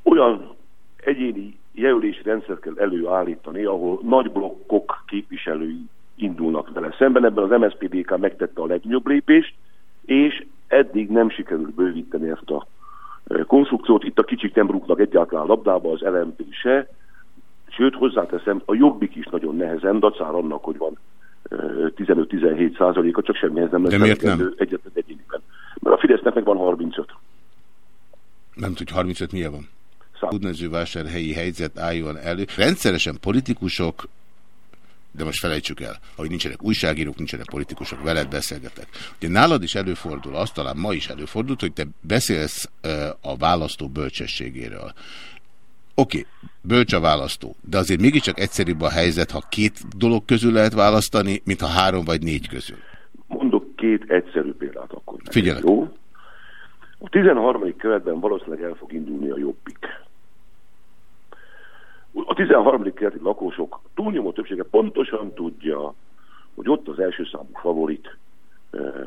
olyan egyéni jelölési rendszert kell előállítani, ahol nagy blokkok képviselői indulnak vele szemben. Ebben az MSZPDK megtette a legnagyobb lépést, és eddig nem sikerült bővíteni ezt a e, konstrukciót. Itt a kicsik nem rúgnak egyáltalán labdába, az LMP se, sőt hozzáteszem, a jobbik is nagyon nehezen, dacár annak, hogy van 15-17 e, százaléka, csak semmihez nem lesz. De miért nem? Egyetlen egyéniben. Mert a Fidesznek meg van 35. Nem tudja, 35 milyen van? helyi helyzet álljon elő. Rendszeresen politikusok de most felejtsük el, hogy nincsenek újságírók, nincsenek politikusok, veled beszélgetek. Ugye nálad is előfordul, azt talán ma is előfordult, hogy te beszélsz a választó bölcsességéről. Oké, okay, bölcs a választó, de azért mégiscsak egyszerűbb a helyzet, ha két dolog közül lehet választani, mint ha három vagy négy közül. Mondok két egyszerű példát akkor. Figyelek. Jó? A 13. követben valószínűleg el fog indulni a jobbik. A 13. kerti lakosok túlnyomó többsége pontosan tudja, hogy ott az első számú favorit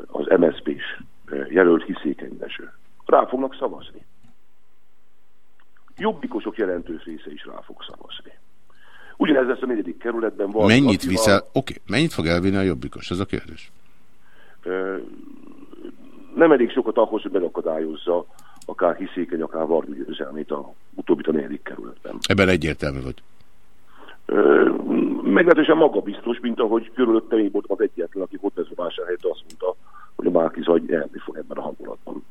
az MSZP-s eh, jelölt hiszékenyeső. Rá fognak szavazni. Jobbikosok jelentős része is rá fog szavazni. Ugyanez lesz a negyedik kerületben. Van, mennyit viszel? Oké, okay. mennyit fog elvinni a jobbikos? Ez a kérdés. Nem elég sokat ahhoz, hogy megakadályozza akár hiszékeny, akár varjú győzelmét a utóbbit a negyedik kerületben. Ebben egyértelmű vagy. Meglehetősen magabiztos, mint ahogy körülötte én voltam az egyetlen, aki ott a vásárhelyet azt mondta, hogy a Márki Zagy elni fog ebben a hangulatban.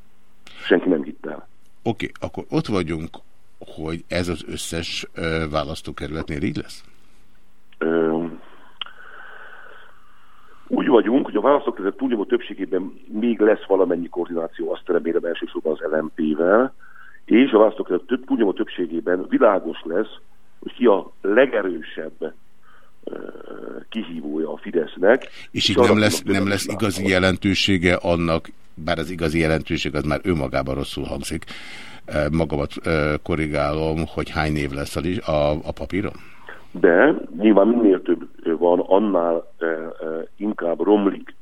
Senki nem hitt el. Oké, okay, akkor ott vagyunk, hogy ez az összes választókerületnél így lesz? Ö, úgy vagyunk, hogy a választókerület túlnyomó többségében még lesz valamennyi koordináció, azt remélem elsősorban az LMP-vel, és a választókerület több, túlnyomó többségében világos lesz, hogy ki a legerősebb kihívója a Fidesznek. És így nem lesz, nem lesz igazi jelentősége annak, bár az igazi jelentőség az már önmagában rosszul hangzik, magamat korrigálom, hogy hány név lesz a, a, a papíron? De nyilván minél több annál inkább romlik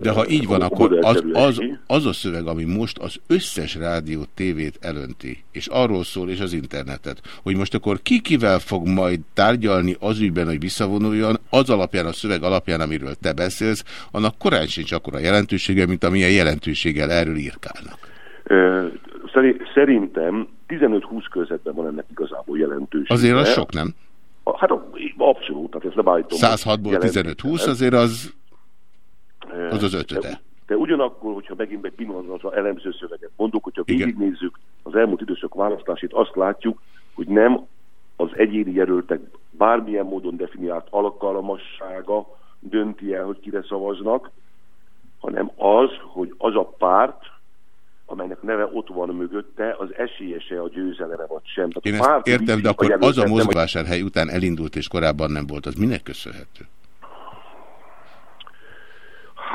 de ha így van, akkor az, az, az a szöveg, ami most az összes rádió tévét elönti, és arról szól, és az internetet, hogy most akkor ki kivel fog majd tárgyalni az ügyben, hogy visszavonuljon, az alapján, a szöveg alapján, amiről te beszélsz, annak korán sincs akkora jelentősége, mint amilyen jelentőséggel erről írkálnak. Szerintem 15-20 közvetben van ennek igazából jelentősége. Azért az sok, nem? Hát abszolút, tehát ezt nem állítom. 106-ból 15-20 azért az az az ötöde. De, de ugyanakkor, hogyha megint egy pillanatra elemző szöveget mondok, hogyha végignézzük az elmúlt időszak választásét, azt látjuk, hogy nem az egyéni jelöltek bármilyen módon definiált alkalmassága dönti el, hogy kire szavaznak, hanem az, hogy az a párt, amelynek neve ott van mögötte, az esélyese a győzelemre vagy sem. Tehát Én ezt értem, de akkor az a mozgásárhely után elindult és korábban nem volt, az minek köszönhető?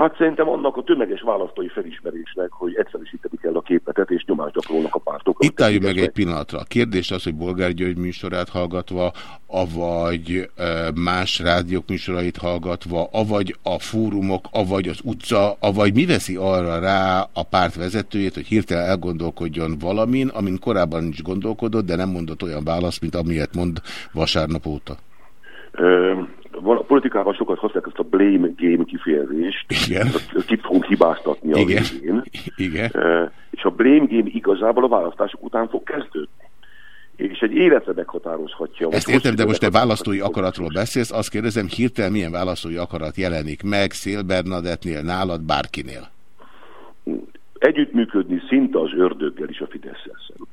Hát szerintem annak a tömeges választói felismerésnek, hogy egyszerűsíteni kell a képetet, és nyomást gyakorolnak a pártok. Itt álljunk meg egy pillanatra. A kérdés az, hogy Bolgár György műsorát hallgatva, avagy más rádiók műsorait hallgatva, avagy a fórumok, avagy az utca, avagy mi veszi arra rá a párt vezetőjét, hogy hirtelen elgondolkodjon valamin, amin korábban is gondolkodott, de nem mondott olyan választ, mint amilyet mond vasárnap óta? Van, a politikában sokat használják ezt a blame game kifejezést. Igen. Kit fogunk hibáztatni a Igen. végén. Igen. Uh, és a blame game igazából a választások után fog kezdődni. És egy életre meghatározhatja. Ezt értem, de most te választói akaratról beszélsz, azt kérdezem, hirtelen milyen választói akarat jelenik meg Szél Bernadettnél, nálad, bárkinél? Együttműködni szinte az ördöggel is a fidesz szemben.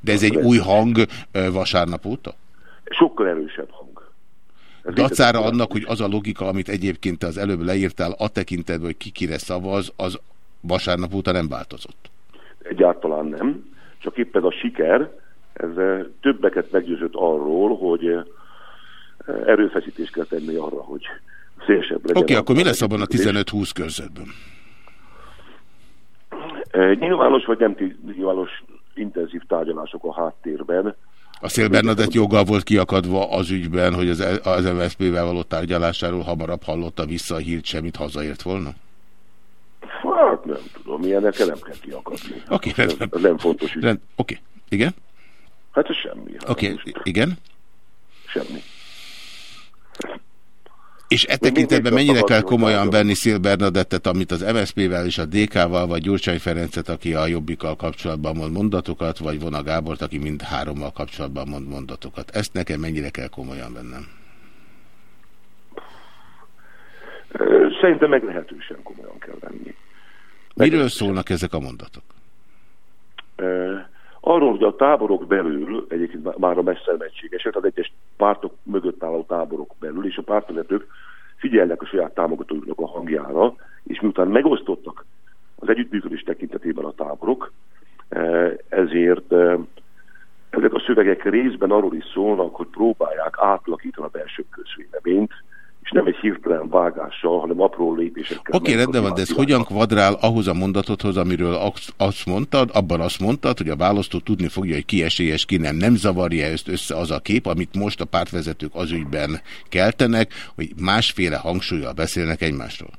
De ez egy új hang vasárnap óta? Sokkal erősebb hang. Dacára annak, hogy az a logika, amit egyébként az előbb leírtál, a tekintetben, hogy ki kire szavaz, az vasárnap óta nem változott. Egyáltalán nem. Csak éppen a siker, ez eh, többeket meggyőzött arról, hogy eh, erőfeszítést kell tenni arra, hogy szélsebb legyen. Oké, okay, akkor mi lesz abban a 15-20 körzetben? Eh, nyilvános vagy nem nyilvános intenzív tárgyalások a háttérben, a Szél Bernadett joggal volt kiakadva az ügyben, hogy az, az MSZP-vel való tárgyalásáról hamarabb hallotta vissza a hírt semmit hazaért volna? Hát nem tudom, ilyenek nem kell kiakadni. Oké, okay, rendben. Ez nem fontos ügy. Oké, okay. igen? Hát ez semmi. Hát Oké, okay. igen? Semmi. És e tekintetben mennyire kell komolyan venni Szél Bernadettet, amit az MSZP-vel és a DK-val, vagy Gyurcsány Ferencet, aki a Jobbikkal kapcsolatban mond mondatokat, vagy Vona Gábort, aki mind hárommal kapcsolatban mond mondatokat. Ezt nekem mennyire kell komolyan vennem? Szerintem meglehetősen komolyan kell venni. Miről szólnak ezek a mondatok? Arról, hogy a táborok belül, egyébként már a messzermetségesek, az egyes pártok mögött álló táborok belül, és a pártvezetők figyelnek a saját támogatóiknak a hangjára, és miután megosztottak az együttműködés tekintetében a táborok, e, ezért e, ezek a szövegek részben arról is szólnak, hogy próbálják átlakítani a belső közvéleményt, és nem egy hirtelen vágással, hanem apró lépésekkel. Oké, okay, rendben van, de ez hogyan kvadrál ahhoz a mondatodhoz, amiről azt mondtad, abban azt mondtad, hogy a választó tudni fogja, hogy ki esélyes, ki nem. Nem zavarja ezt össze az a kép, amit most a pártvezetők az ügyben keltenek, hogy másféle hangsúlyjal beszélnek egymásról?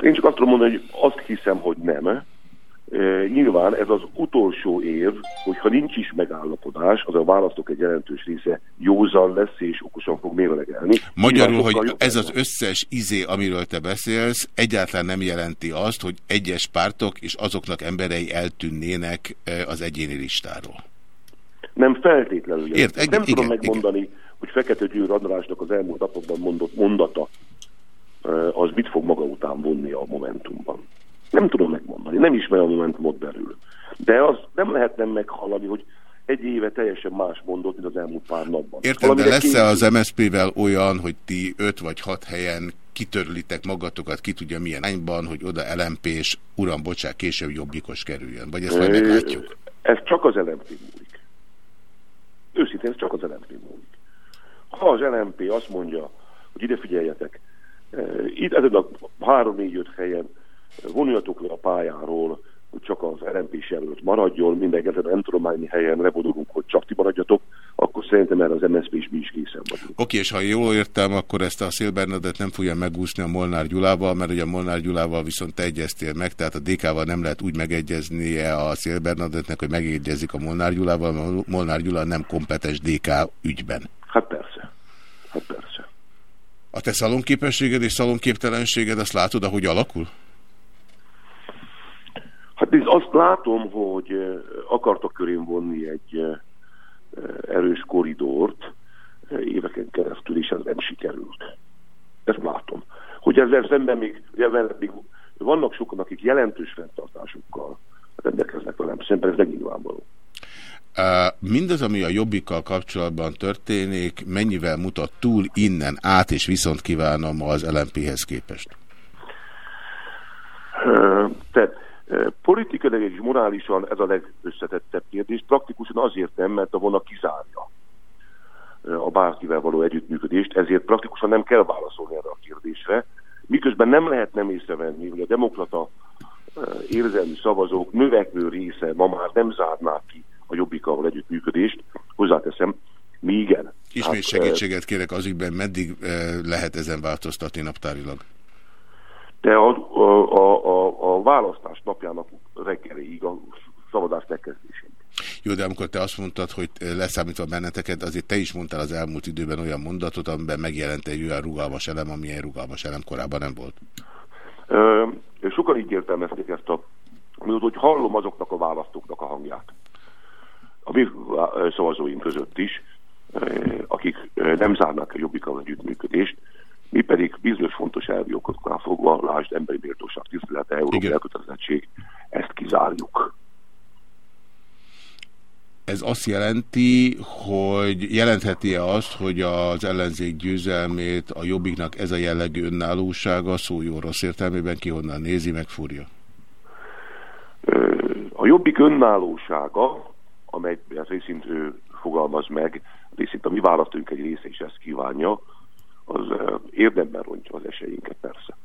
Én csak azt tudom mondani, hogy azt hiszem, hogy nem nyilván ez az utolsó év, hogyha nincs is megállapodás, az a választók egy jelentős része józan lesz és okosan fog mérlegelni. Magyarul, hogy ez az összes izé, amiről te beszélsz, egyáltalán nem jelenti azt, hogy egyes pártok és azoknak emberei eltűnnének az egyéni listáról. Nem feltétlenül. Ért, egy, nem igen, tudom megmondani, igen. hogy Fekete Győr Andrásnak az elmúlt napokban mondott mondata, az mit fog maga után vonni a Momentumban. Nem tudom megmondani, nem ismerem a Momentumot belül. De az nem lehet nem meghallani, hogy egy éve teljesen más mondott, mint az elmúlt pár napban. Értem, de lesz-e az MSZP-vel olyan, hogy ti öt vagy hat helyen kitörlitek magatokat, ki tudja milyen ányban, hogy oda LMP és uram, bocsák, később jobbikos kerüljön? Vagy ezt majd meglátjuk? Ez csak az LMP múlik. Őszintén, ez csak az LMP múlik. Ha az LMP azt mondja, hogy ide figyeljetek, itt ezen a 3-4-5 helyen vonuljatok le a pályáról, hogy csak az LMP-s jelölt maradjon, minden ezen nem tudományi helyen lebodulunk, hogy csak ti maradjatok, akkor szerintem erre az MSZP is mi is készen vagyunk. Oké, és ha jól értem, akkor ezt a Szél Bernadett nem fogja megúszni a Molnár Gyulával, mert ugye a Molnár Gyulával viszont te egyeztél meg, tehát a DK-val nem lehet úgy megegyeznie a Szél Bernadettnek, hogy megegyezik a Molnár Gyulával, mert a Molnár Gyula nem kompetens DK ügyben. Hát persze. Hát persze. A te szalonképességed és szalonképtelenséged, azt látod, ahogy alakul? Hát én azt látom, hogy akartak körén vonni egy erős koridort éveken keresztül, és ez nem sikerült. Ezt látom. Hogy ezzel szemben még, még vannak sokan, akik jelentős fenntartásukkal rendelkeznek velem, szemben ez megnyilvánvaló. Mindaz, ami a jobbikkal kapcsolatban történik, mennyivel mutat túl innen át, és viszont kívánom az LMP-hez képest? Tehát Politikailag és morálisan ez a legösszetettebb kérdés. Praktikusan azért nem, mert a vona kizárja a bárkivel való együttműködést, ezért praktikusan nem kell válaszolni erre a kérdésre. Miközben nem lehet nem észrevenni, hogy a demokrata érzelmi szavazók növekvő része ma már nem zárná ki a jobbikkal együttműködést. Hozzáteszem, mi igen. Ismét hát, segítséget kérek az ügyben, meddig lehet ezen változtatni naptárilag? de a, a, a, a választás napjának reggeléig, a szavazás megkezdéséig. Jó, de amikor te azt mondtad, hogy leszámítva benneteket, azért te is mondtál az elmúlt időben olyan mondatot, amiben megjelent egy olyan rugalmas elem, amilyen rugalmas elem korábban nem volt. Ö, sokan így értelmezték ezt a hogy hallom azoknak a választóknak a hangját. A mi szavazóink között is, akik nem zárnak a jobbikal együttműködést, mi pedig bizonyos fontos elvi okoknál fogva, lásd emberi méltóság, tisztelete, európai elkötelezettség, ezt kizárjuk. Ez azt jelenti, hogy jelentheti-e azt, hogy az ellenzék győzelmét a jobbiknak ez a jellegű önállósága szó jó rossz értelmében ki honnan nézi, megfúrja? A jobbik önállósága, amely részint ő fogalmaz meg, részint a mi választunk egy része is ezt kívánja, az érdemben rontja az esélyinket persze.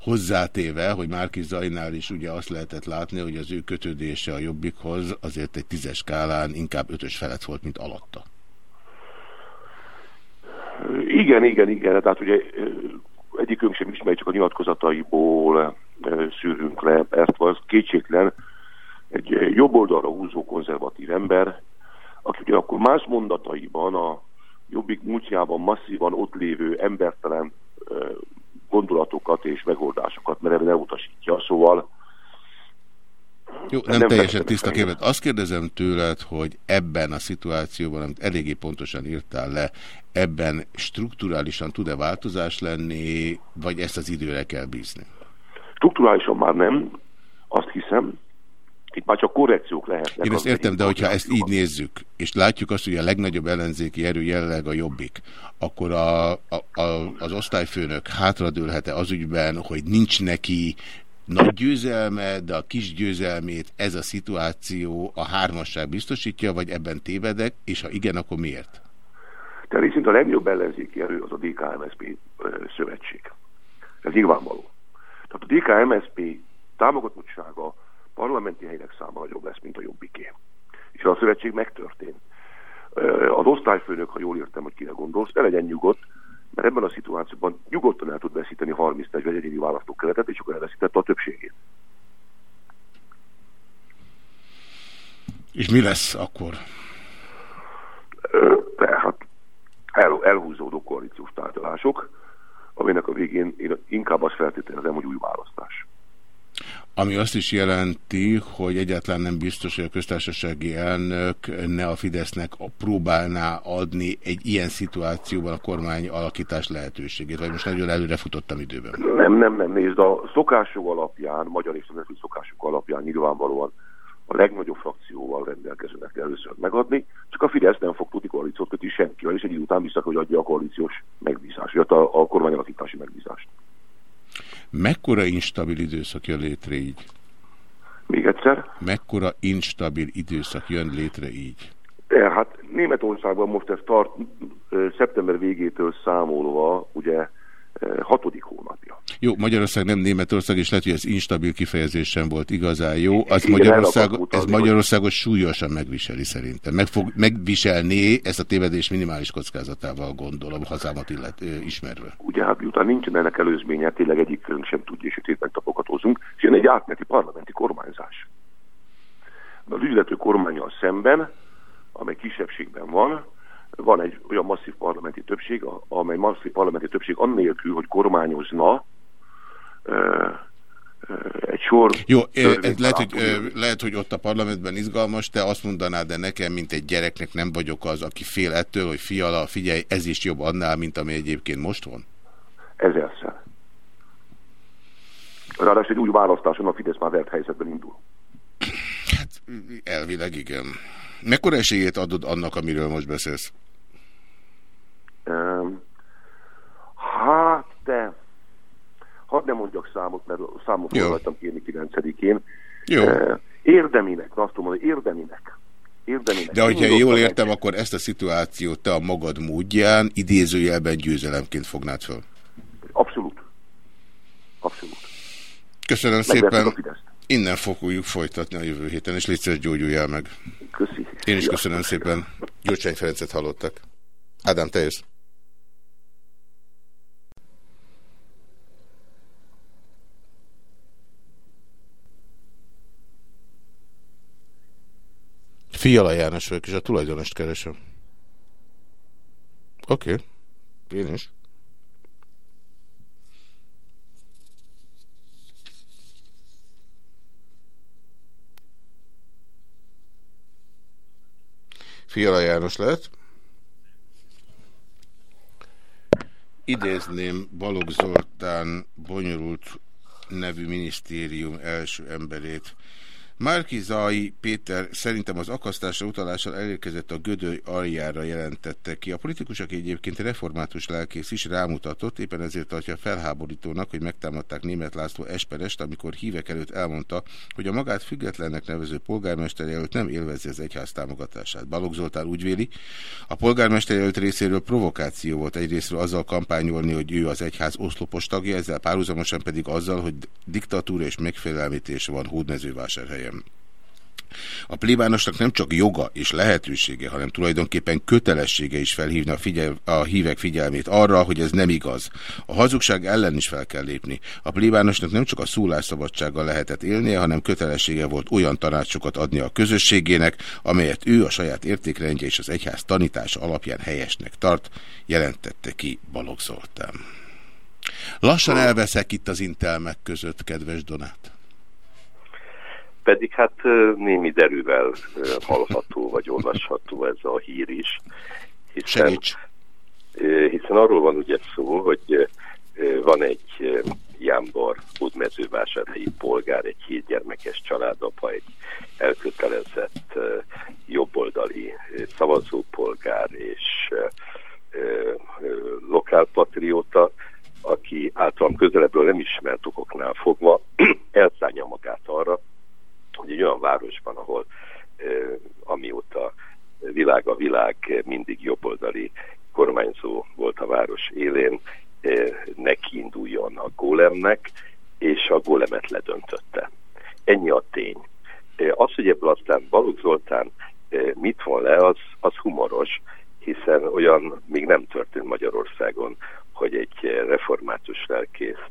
Hozzátéve, hogy Márki Zajnál is ugye azt lehetett látni, hogy az ő kötődése a jobbikhoz azért egy tízes skálán inkább ötös felett volt, mint alatta. Igen, igen, igen. Tehát ugye egyikünk sem ismeri, csak a nyilatkozataiból szűrünk le ezt, az kétségtelen egy jobb oldalra húzó konzervatív ember, aki ugye akkor más mondataiban a Jobbik múltjában masszívan ott lévő embertelen gondolatokat és megoldásokat mert nem utasítja, szóval jó, nem, nem teljesen tiszta képet. Azt kérdezem tőled, hogy ebben a szituációban, amit eléggé pontosan írtál le, ebben strukturálisan tud-e változás lenni, vagy ezt az időre kell bízni? Strukturálisan már nem, azt hiszem, itt már csak korrekciók lehetnek. Én ezt értem, de hogyha ezt így nézzük, és látjuk azt, hogy a legnagyobb ellenzéki erő jelenleg a jobbik, akkor a, a, a, az osztályfőnök hátradőlhet-e az ügyben, hogy nincs neki nagy győzelme, de a kis győzelmét ez a szituáció a hármasság biztosítja, vagy ebben tévedek, és ha igen, akkor miért? Természetesen a legnagyobb ellenzéki erő az a DKMSP szövetség. Ez nyilvánvaló. Tehát a DKMSP támogatottsága parlamenti helyek száma nagyobb lesz, mint a jobbiké. És a szövetség megtörtént. Az osztályfőnök, ha jól értem, hogy kire gondolsz, ne legyen nyugodt, mert ebben a szituációban nyugodtan el tud veszíteni 30-40 egyéni választókeretet, és akkor elveszítette a többségét. És mi lesz akkor? Tehát el, elhúzódó koalíciós tárgyalások, aminek a végén én inkább azt feltételezem, hogy új választás. Ami azt is jelenti, hogy egyáltalán nem biztos, hogy a köztársasági elnök ne a Fidesznek próbálná adni egy ilyen szituációban a kormány alakítás lehetőségét, vagy most nagyon előre futottam időben. Nem, nem, nem, nézd, a szokások alapján, magyar és nemzeti szokások alapján nyilvánvalóan a legnagyobb frakcióval rendelkezőnek először megadni, csak a Fidesz nem fog tudni koalíciót kötni senkivel, és egy idő után vissza, hogy adja a koalíciós megbízást, vagy a, a megbízást. Mekkora instabil időszak jön létre így? Még egyszer? Mekkora instabil időszak jön létre így? E, hát Németországban most ez tart szeptember végétől számolva, ugye hatodik hónapja. Jó, Magyarország nem Németország, és lehet, hogy ez instabil kifejezés sem volt igazán jó. Az Igen, Magyarország, ez Magyarországot súlyosan megviseli szerintem. Meg fog, megviselni ezt a tévedés minimális kockázatával gondolom, hazámat illet, ismerve. Ugye hát miután nincsen ennek előzménye, tényleg egyik sem tudja, és itt megtapogatózunk, és jön egy átmeneti parlamenti kormányzás. Az ügylető kormányjal szemben, amely kisebbségben van, van egy olyan masszív parlamenti többség, amely masszív parlamenti többség annélkül, hogy kormányozna, egy sor... Jó, ez lehet, hogy, lehet, hogy ott a parlamentben izgalmas, te azt mondanád, de nekem, mint egy gyereknek nem vagyok az, aki fél ettől, hogy fiala, figyelj, ez is jobb annál, mint ami egyébként most van? Ezerszer. Ráadásul egy új választáson a Fidesz már vert helyzetben indul. Hát elvileg igen. Mekkora esélyét adod annak, amiről most beszélsz? Hát, te... Hadd nem mondjak számot, mert számot voltam kérni 9-én. Jó. Érdeminek, azt tudom mondani, érdeminek. érdeminek. De hogyha jól értem, meg. akkor ezt a szituációt te a magad módján idézőjelben győzelemként fognád föl. Abszolút. Abszolút. Köszönöm szépen. Innen fogjuk folytatni a jövő héten, és légy gyógyuljál meg. Köszi. Én is köszönöm szépen. Gyurcsány Ferencet hallottak. Ádám, te jössz. Fiala János vagyok, és a tulajdonost keresem. Oké. Okay. Én is. Fiala János lehet. Idézném Balogh Zoltán bonyolult nevű minisztérium első emberét. Márkizai Péter szerintem az akasztásra utalással elérkezett a Gödöly aljára jelentette ki. A politikus, aki egyébként református lelkész is rámutatott, éppen ezért tartja felháborítónak, hogy megtámadták német László Esperest, amikor hívek előtt elmondta, hogy a magát függetlennek nevező polgármester jelölt nem élvezi az egyház támogatását. Balogh Zoltán úgy véli, a polgármester jelölt részéről provokáció volt egyrésztről azzal kampányolni, hogy ő az egyház oszlopos tagja, ezzel párhuzamosan pedig azzal, hogy diktatúra és megfélelmítés van hódmezővásárhelyen. A plébánosnak nem csak joga és lehetősége, hanem tulajdonképpen kötelessége is felhívni a, figyel, a hívek figyelmét arra, hogy ez nem igaz. A hazugság ellen is fel kell lépni. A plébánosnak nem csak a szólásszabadsággal lehetett élnie, hanem kötelessége volt olyan tanácsokat adni a közösségének, amelyet ő a saját értékrendje és az egyház tanítása alapján helyesnek tart, jelentette ki Balogh Zoltán. Lassan elveszek itt az intelmek között, kedves Donát pedig hát némi derűvel hallható vagy olvasható ez a hír is. Hiszen, hiszen arról van ugye szó, hogy van egy Jámbor útmezővásárhelyi polgár, egy hétgyermekes családapa, egy elkötelezett jobboldali szavazópolgár és lokálpatrióta, aki általam közelebbről nem ismert okoknál fogva elszánja magát arra, hogy egy olyan városban, ahol amióta világ a világ mindig jobboldali kormányzó volt a város élén, neki induljon a gólemnek, és a gólemet ledöntötte. Ennyi a tény. Az, hogy ebből aztán Balogh Zoltán mit von le, az, az humoros, hiszen olyan még nem történt Magyarországon, hogy egy református lelkész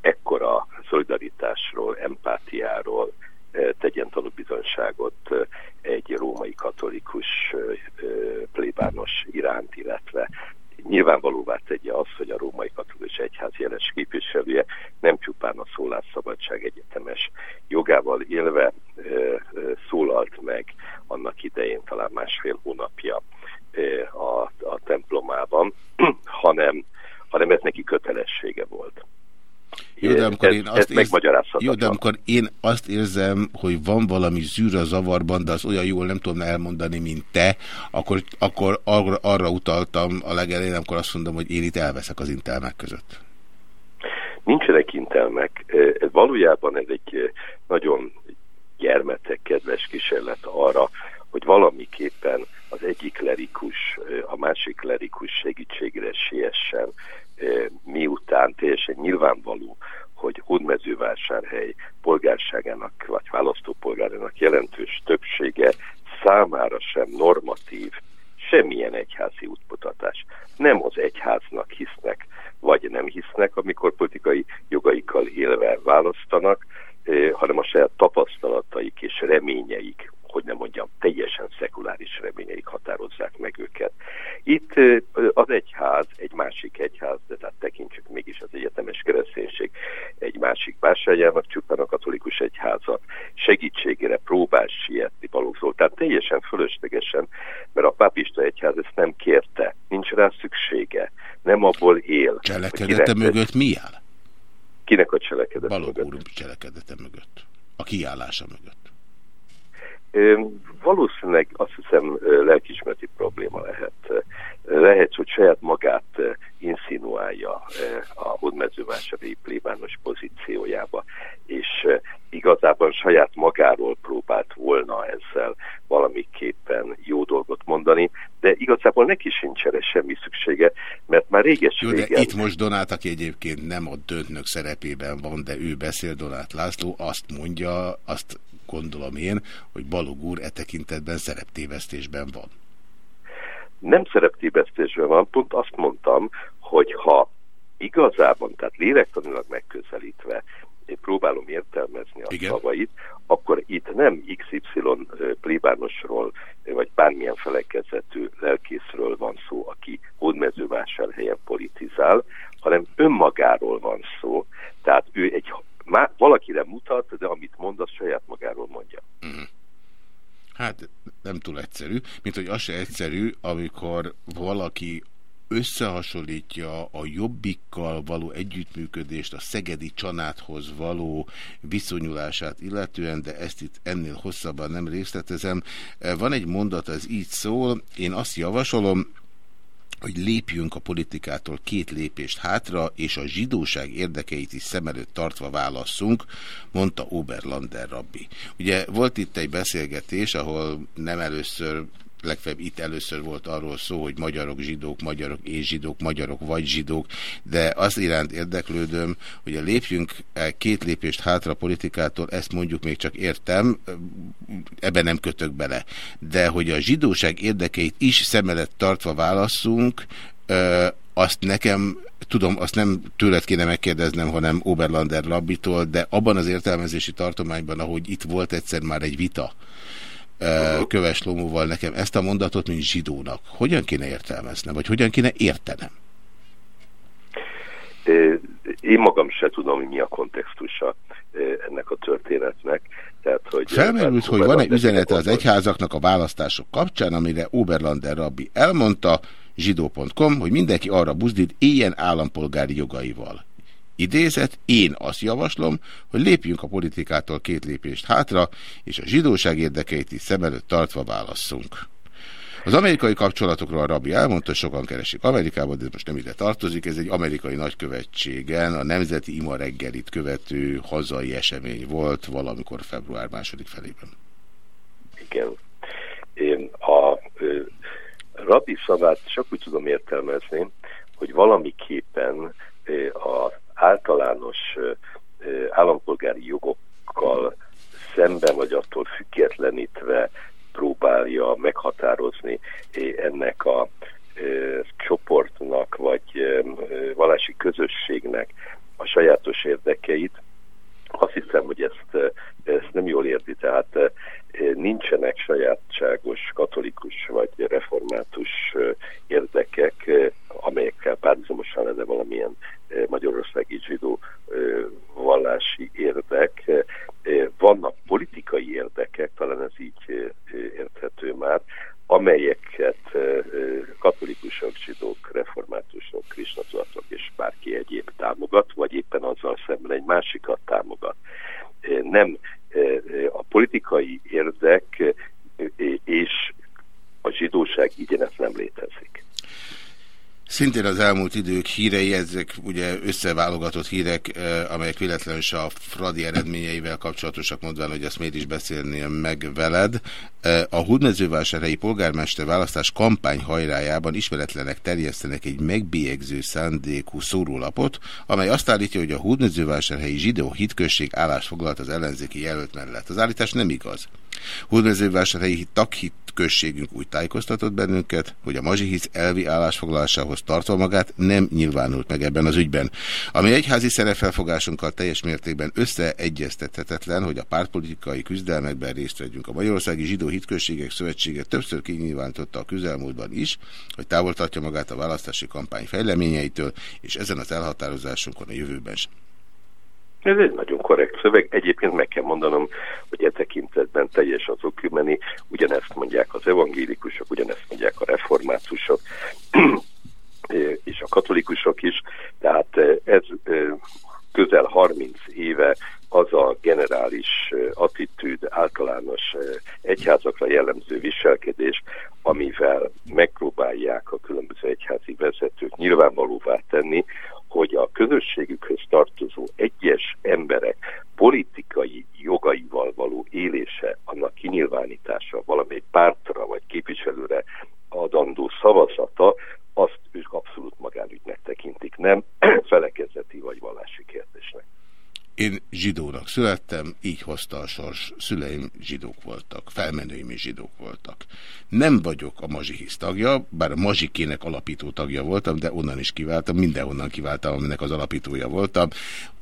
ekkora szolidaritásról, empátiáról, tegyen tanúbizonyságot egy római katolikus plébános iránt, illetve nyilvánvalóvá tegye azt, hogy a római katolikus egyház jeles képviselője nem csupán a szólásszabadság egyetemes jogával élve szólalt meg annak idején talán másfél hónapja a, a templomában, hanem, hanem ez neki kötelessége volt. Amikor, én azt érz... Jó, de amikor én azt érzem, hogy van valami zűr a zavarban, de az olyan jól nem tudom elmondani, mint te, akkor, akkor arra, arra utaltam a legelején, amikor azt mondom, hogy én itt elveszek az intelmek között. Nincsenek intelmek. Valójában ez egy nagyon gyermetek kedves kísérlet arra, hogy valamiképpen az egyik lerikus, a másik lerikus segítségre siessen, miután teljesen nyilvánvaló, hogy Hódmezővásárhely polgárságának vagy választópolgárának jelentős többsége számára sem normatív semmilyen egyházi útmutatás. Nem az egyháznak hisznek, vagy nem hisznek, amikor politikai jogaikkal élve választanak, hanem a saját tapasztalataik és reményeik hogy nem mondjam, teljesen szekuláris reményeik határozzák meg őket. Itt az egyház, egy másik egyház, de tehát tekintsük mégis az egyetemes kereszténység egy másik vásárjának, csupán a katolikus egyházak segítségére próbál sietni Balogh Zoltán, teljesen fölöslegesen, mert a pápista egyház ezt nem kérte, nincs rá szüksége, nem abból él. Cselekedete mögött mi áll? Kinek a cselekedet Balogh úr cselekedete mögött, a kiállása mögött. Valószínűleg azt hiszem lelkismereti probléma lehet. Lehet, hogy saját magát inszinuálja a hódmezővásári plébános pozíciójába, és igazából saját magáról próbált volna ezzel valamiképpen jó dolgot mondani, de igazából neki sincs erre semmi szüksége, mert már réges Jó, de itt most Donát, aki egyébként nem a döntnök szerepében van, de ő beszél Donát László, azt mondja, azt gondolom én, hogy Balog úr e tekintetben szereptévesztésben van. Nem szereptévesztésben van, pont azt mondtam, hogy ha igazában, tehát lélektanilag megközelítve én próbálom értelmezni a Igen. szavait, akkor itt nem XY plébánosról, vagy bármilyen felekezetű lelkészről van szó, aki hódmezővásárhelyen politizál, hanem önmagáról van szó. Tehát ő egy má, valakire mutat, de amit mond, az saját magáról mondja. Mm. Hát nem túl egyszerű, mint hogy az se egyszerű, amikor valaki összehasonlítja a jobbikkal való együttműködést, a szegedi csanáthoz való viszonyulását illetően, de ezt itt ennél hosszabban nem részletezem. Van egy mondat, az így szól, én azt javasolom, hogy lépjünk a politikától két lépést hátra, és a zsidóság érdekeit is szem előtt tartva válasszunk, mondta Oberlander rabbi. Ugye volt itt egy beszélgetés, ahol nem először legfeljebb itt először volt arról szó, hogy magyarok, zsidók, magyarok és zsidók, magyarok vagy zsidók, de az iránt érdeklődöm, hogy a lépjünk el két lépést hátra politikától, ezt mondjuk még csak értem, ebben nem kötök bele. De hogy a zsidóság érdekeit is szemelet tartva válaszunk, azt nekem, tudom, azt nem tőled kéne megkérdeznem, hanem Oberlander Labbitól, de abban az értelmezési tartományban, ahogy itt volt egyszer már egy vita, Köves Lomóval nekem ezt a mondatot, mint zsidónak. Hogyan kéne értelmeznem, vagy hogyan kéne értenem? Én magam se tudom, mi a kontextusa ennek a történetnek. Tehát, hogy Felmerült, hogy van-e üzenete az egyházaknak a választások kapcsán, amire Oberlander rabbi elmondta, zsidó.com, hogy mindenki arra buzdít, éljen állampolgári jogaival. Idézet, én azt javaslom, hogy lépjünk a politikától két lépést hátra, és a zsidóság érdekeit is szem előtt tartva válasszunk. Az amerikai kapcsolatokról a rabbi elmondta, sokan keresik Amerikában, de ez most nem ide tartozik. Ez egy amerikai nagykövetségen a Nemzeti Ima reggelit követő hazai esemény volt valamikor február második felében. Igen. Én a ö, rabbi szavát csak úgy tudom értelmezni, hogy valamiképpen a általános állampolgári jogokkal szemben vagy attól függetlenítve próbálja meghatározni ennek a csoportnak vagy valási közösségnek a sajátos érdekeit. Azt hiszem, hogy ezt, ezt nem jól érti, tehát nincsenek sajátságos katolikus vagy református érdekek, amelyekkel párhuzamosan lenne valamilyen magyarországi zsidó vallási érdek. Vannak politikai érdekek, talán ez így érthető már, amelyeket katolikusok, zsidók, reformátusok, krisnatudatok és bárki egyéb támogat, vagy éppen azzal szemben egy másikat támogat. Nem a politikai érdek és a zsidóság így nem létezik. Szintén az elmúlt idők hírei, ezek ugye összeválogatott hírek, eh, amelyek véletlenül is a Fradi eredményeivel kapcsolatosak, mondván, hogy ezt miért is beszélnél meg veled. Eh, a Hudmezővásárhelyi polgármester választás kampány hajrájában ismeretlenek terjesztenek egy megbélyegző szándékú szórólapot, amely azt állítja, hogy a Hudmezővásárhelyi zsidó hitközség állást foglalt az ellenzéki jelölt mellett. Az állítás nem igaz. Hódmezővásárhelyi taghit községünk úgy tájékoztatott bennünket, hogy a mazsihisz elvi állásfoglalásához tartva magát nem nyilvánult meg ebben az ügyben. Ami egyházi szerepfelfogásunkkal teljes mértékben összeegyeztethetetlen, hogy a pártpolitikai küzdelmekben részt vegyünk. A Magyarországi Zsidó Hitközségek Szövetsége többször kinyilvánította a közelmúltban is, hogy távol tartja magát a választási kampány fejleményeitől, és ezen az elhatározásunkon a jövőben sem. Ez egy nagyon korrekt szöveg. Egyébként meg kell mondanom, hogy e tekintetben teljes az okümeni, ugyanezt mondják az evangélikusok, ugyanezt mondják a reformátusok, és a katolikusok is. Tehát ez közel 30 éve az a generális attitűd, általános egyházakra jellemző viselkedés, amivel megpróbálják a különböző egyházi vezetők nyilvánvalóvá tenni, hogy a közösségükhöz tartozó egyes emberek politikai jogaival való élése, annak kinyilvánítása, valamelyik pártra vagy képviselőre adandó szavazata, azt ők abszolút magánügynek tekintik, nem felekezeti vagy vallási kérdésnek. Én zsidónak születtem, így hozta a sors. Szüleim zsidók voltak, felmenőim is zsidók voltak. Nem vagyok a Mazsihisz tagja, bár a Mazsikének alapító tagja voltam, de onnan is kiváltam, mindenhonnan kiváltam, aminek az alapítója voltam.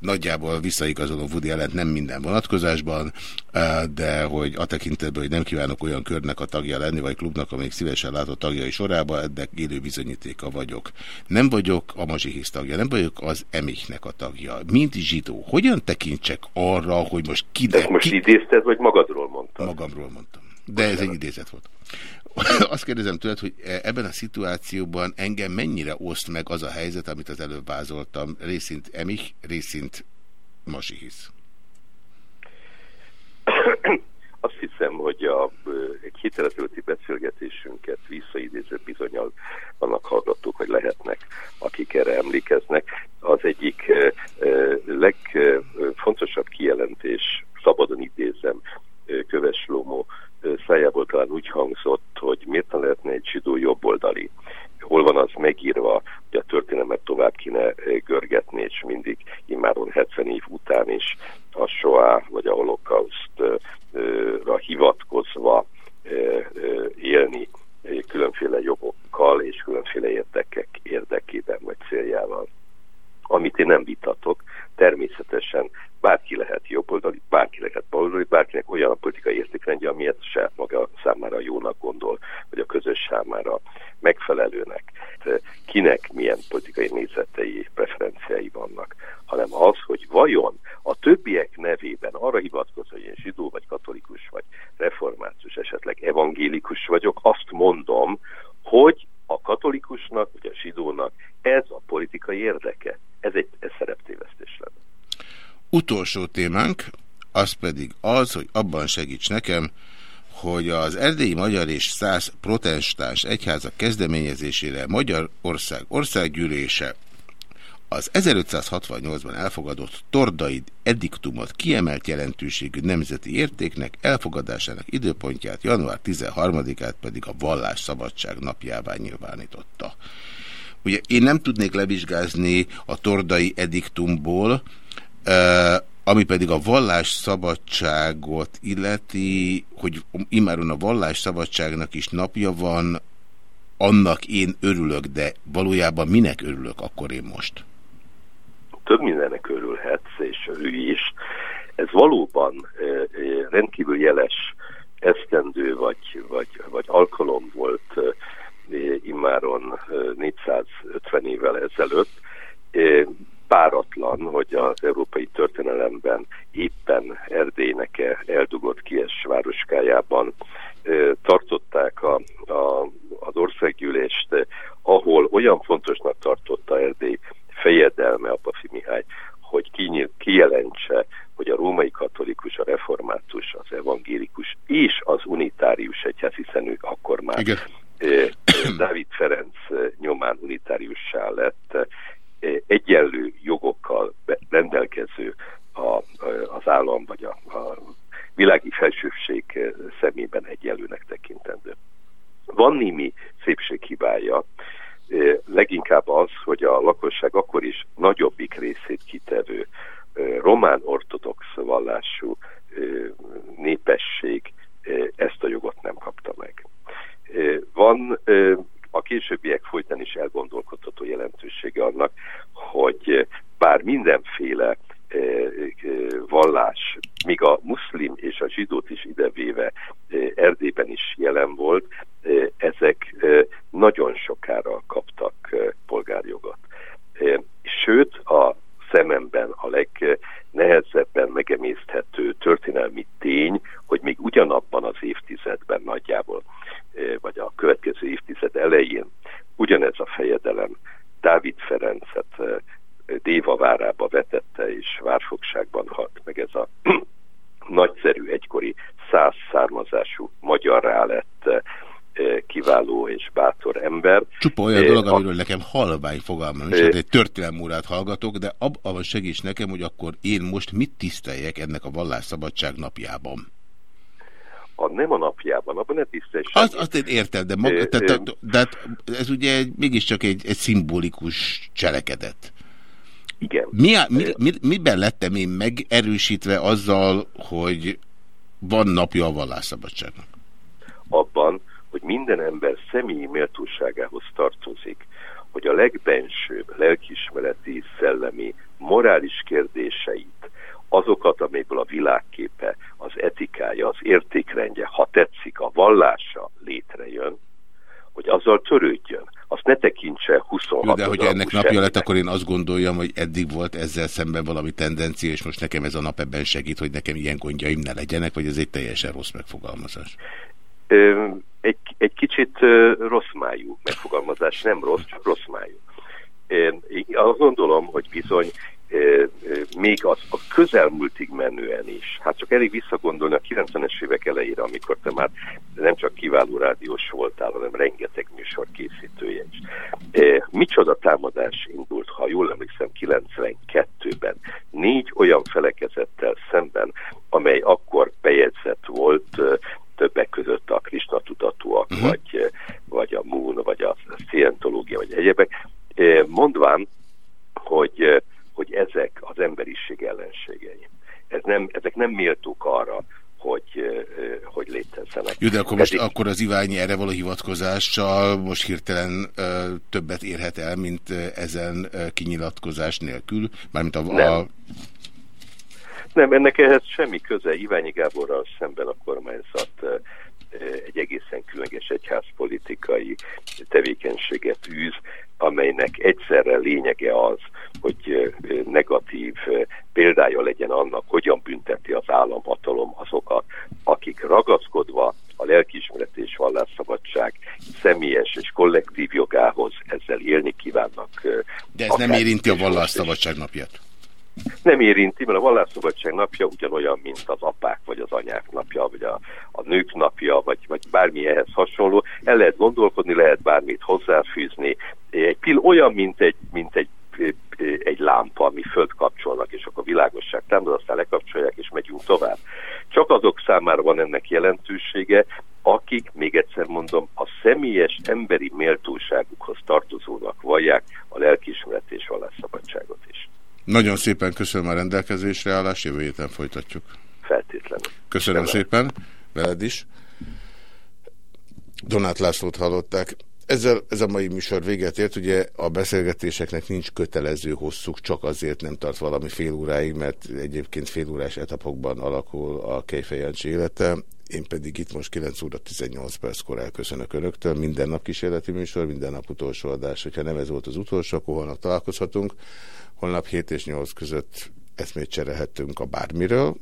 Nagyjából visszaigazolom Woody Allen nem minden vonatkozásban, eh, de hogy a tekintetben, hogy nem kívánok olyan körnek a tagja lenni, vagy klubnak, amelyik szívesen látott tagjai sorába, ennek élő bizonyítéka vagyok. Nem vagyok a Mazsihisz tagja, nem vagyok az Emichnek a tagja. Mint zsidó, hogyan tekintsek arra, hogy most ki... De most ki... idézted, vagy magadról mondtad? Magamról mondtam. De ez egy idézet volt. Azt kérdezem tőled, hogy ebben a szituációban engem mennyire oszt meg az a helyzet, amit az előbb vázoltam, részint Emich, részint Masihisz? Azt hiszem, hogy a, egy héttel ezelőtti beszélgetésünket visszaidéző bizonyal vannak hallgatók, hogy lehetnek, akik erre emlékeznek. Az egyik legfontosabb kijelentés, szabadon idézem, Köves Lómó szájából talán úgy hangzott, hogy miért nem lehetne egy zsidó jobboldali. Hol van az megírva, hogy a történelmet tovább kéne görgetni, és mindig immáron 70 év után is a Shoah vagy a holokaustra hivatkozva élni különféle jogokkal és különféle érdekek érdekében vagy céljával. Amit én nem vitatok, természetesen bárki lehet jobboldali, bárki lehet baloldali, bárkinek olyan a politikai értékrendje, amilyet saját maga számára jónak gondol, vagy a közös számára megfelelőnek. Kinek milyen politikai nézetei, preferenciái vannak, hanem az, hogy vajon a többiek nevében arra hivatkozva, hogy én zsidó vagy katolikus vagy református, esetleg evangélikus vagyok, azt mondom, hogy a katolikusnak vagy a zsidónak ez a politikai érdeke. Ez egy ez szereptévesztés lenne. Utolsó témánk, az pedig az, hogy abban segíts nekem, hogy az erdélyi magyar és száz protestáns egyháza kezdeményezésére Magyarország országgyűlése az 1568-ban elfogadott Tordaid ediktumot kiemelt jelentőségű nemzeti értéknek elfogadásának időpontját január 13-át pedig a vallás szabadság napjává nyilvánította. Ugye én nem tudnék levizsgázni a Tordai ediktumból, ami pedig a vallás szabadságot illeti, hogy imáron a vallás szabadságnak is napja van, annak én örülök, de valójában minek örülök akkor én most? Több mindennek örülhetsz, és ő is. Ez valóban rendkívül jeles esztendő vagy, vagy, vagy alkalom volt immáron 450 évvel ezelőtt páratlan, hogy az európai történelemben éppen Erdélynek eldugott Kies városkájában tartották a, a, az országgyűlést, ahol olyan fontosnak tartotta Erdély fejedelme Apafi Mihály, hogy kijelentse, hogy a római katolikus, a református, az evangélikus és az unitárius egyház, hiszen ők akkor már Igen. Dávid Ferenc nyomán unitáriussá lett, egyenlő jogokkal rendelkező a, az állam vagy a, a világi felsőség szemében egyenlőnek tekintendő. Van némi szépséghibája, leginkább az, hogy a lakosság akkor is nagyobbik részét kitevő román ortodox vallású népesség ezt a jogot nem kapta meg. Van a későbbiek folytán is elgondolkodható jelentősége annak, hogy bár mindenféle vallás, míg a muszlim és a zsidót is idevéve Erdélyben is jelen volt, ezek nagyon sokára kaptak polgárjogot. Sőt, a szememben a legnehezebben megemészthető történelmi tény, hogy még ugyanabban az évtizedben nagyjából, vagy a következő évtized elején ugyanez a fejedelem Dávid Ferencet Déva várába vetette, és várfogságban halt meg ez a nagyszerű egykori száz származású és bátor ember. Csupa olyan dolog, amiről nekem halvány fogalmam is, hát egy történelmi órát hallgatok, de abban segíts nekem, hogy akkor én most mit tiszteljek ennek a vallásszabadság napjában? A, nem a napjában, abban ne tisztelj Azt, azt én értem, de, maga, de, de, de ez ugye egy, mégiscsak egy, egy szimbolikus cselekedet. Igen. Mi, mi, mi, miben lettem én megerősítve azzal, hogy van napja a vallásszabadságnak? Abban, hogy minden ember személyi méltóságához tartozik, hogy a legbensőbb lelkismereti, szellemi, morális kérdéseit, azokat, amiből a világképe, az etikája, az értékrendje, ha tetszik, a vallása létrejön, hogy azzal törődjön. Azt ne tekintse 26 Jó, de hogy ennek napja lett, akkor én azt gondoljam, hogy eddig volt ezzel szemben valami tendencia, és most nekem ez a nap ebben segít, hogy nekem ilyen gondjaim ne legyenek, vagy ez egy teljesen rossz megfogalmazás egy, egy kicsit rossz májú megfogalmazás, nem rossz, csak rossz májú. Én azt gondolom, hogy bizony még az a közelmúltig menően is, hát csak elég visszagondolni a 90-es évek elejére, amikor te már nem csak kiváló rádiós voltál, hanem rengeteg műsor készítője is. Micsoda támadás indult, ha jól emlékszem, 92-ben. Négy olyan felekezettel szemben, amely akkor bejegyzett volt többek között a Krishna tudatúak, uh-huh. vagy, vagy a Moon, vagy a szientológia, vagy egyebek, mondván, hogy, hogy ezek az emberiség ellenségei. Ez nem, ezek nem méltók arra, hogy, hogy létezzenek. Jó, de akkor, most, Pedig... akkor az Iványi erre való hivatkozással most hirtelen ö, többet érhet el, mint ezen kinyilatkozás nélkül? Mármint a, nem. a nem, ennek ehhez semmi köze. Iványi Gáborral szemben a kormányzat egy egészen különleges egyházpolitikai tevékenységet űz, amelynek egyszerre lényege az, hogy negatív példája legyen annak, hogyan bünteti az államhatalom azokat, akik ragaszkodva a lelkiismeret és vallásszabadság személyes és kollektív jogához ezzel élni kívánnak. De ez nem érinti a vallásszabadság napját? Nem érinti, mert a vallásszabadság napja ugyanolyan, mint az apák, vagy az anyák napja, vagy a, a nők napja, vagy, vagy bármi ehhez hasonló. El lehet gondolkodni, lehet bármit hozzáfűzni. Egy pill olyan, mint egy, mint egy egy lámpa, ami föld kapcsolnak, és akkor világosság támad, aztán lekapcsolják, és megyünk tovább. Csak azok számára van ennek jelentősége, akik, még egyszer mondom, a személyes emberi méltóságukhoz tartozónak vallják a lelkiismeret és vallásszabadságot is. Nagyon szépen köszönöm a rendelkezésre állást, jövő héten folytatjuk. Feltétlenül. Köszönöm Köszönöm. szépen, veled is. Donát Lászlót hallották. Ezzel ez a mai műsor véget ért, ugye a beszélgetéseknek nincs kötelező hosszuk, csak azért nem tart valami fél óráig, mert egyébként fél órás etapokban alakul a Kejfejancsi élete. Én pedig itt most 9 óra 18 perckor elköszönök Önöktől. Minden nap kísérleti műsor, minden nap utolsó adás. Hogyha nem ez volt az utolsó, akkor holnap találkozhatunk. Holnap 7 és 8 között eszmét cserélhettünk a bármiről.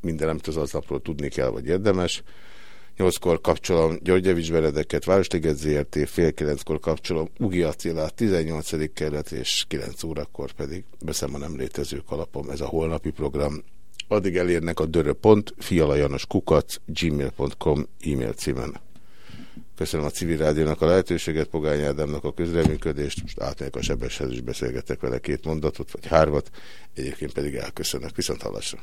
Minden, amit az aznapról tudni kell, vagy érdemes. 8-kor kapcsolom Györgyevics Benedeket, Városliget ZRT, fél 9-kor kapcsolom Ugi Attilát, 18. kerület, és 9 órakor pedig beszem a nem létező kalapom. Ez a holnapi program. Addig elérnek a dörö.fialajanoskukac gmail.com e-mail címen. Köszönöm a civil rádiónak a lehetőséget, Pogány Ádámnak a közreműködést, most átmegyek a sebeshez is beszélgetek vele két mondatot, vagy hármat, egyébként pedig elköszönök. Viszont hallásra.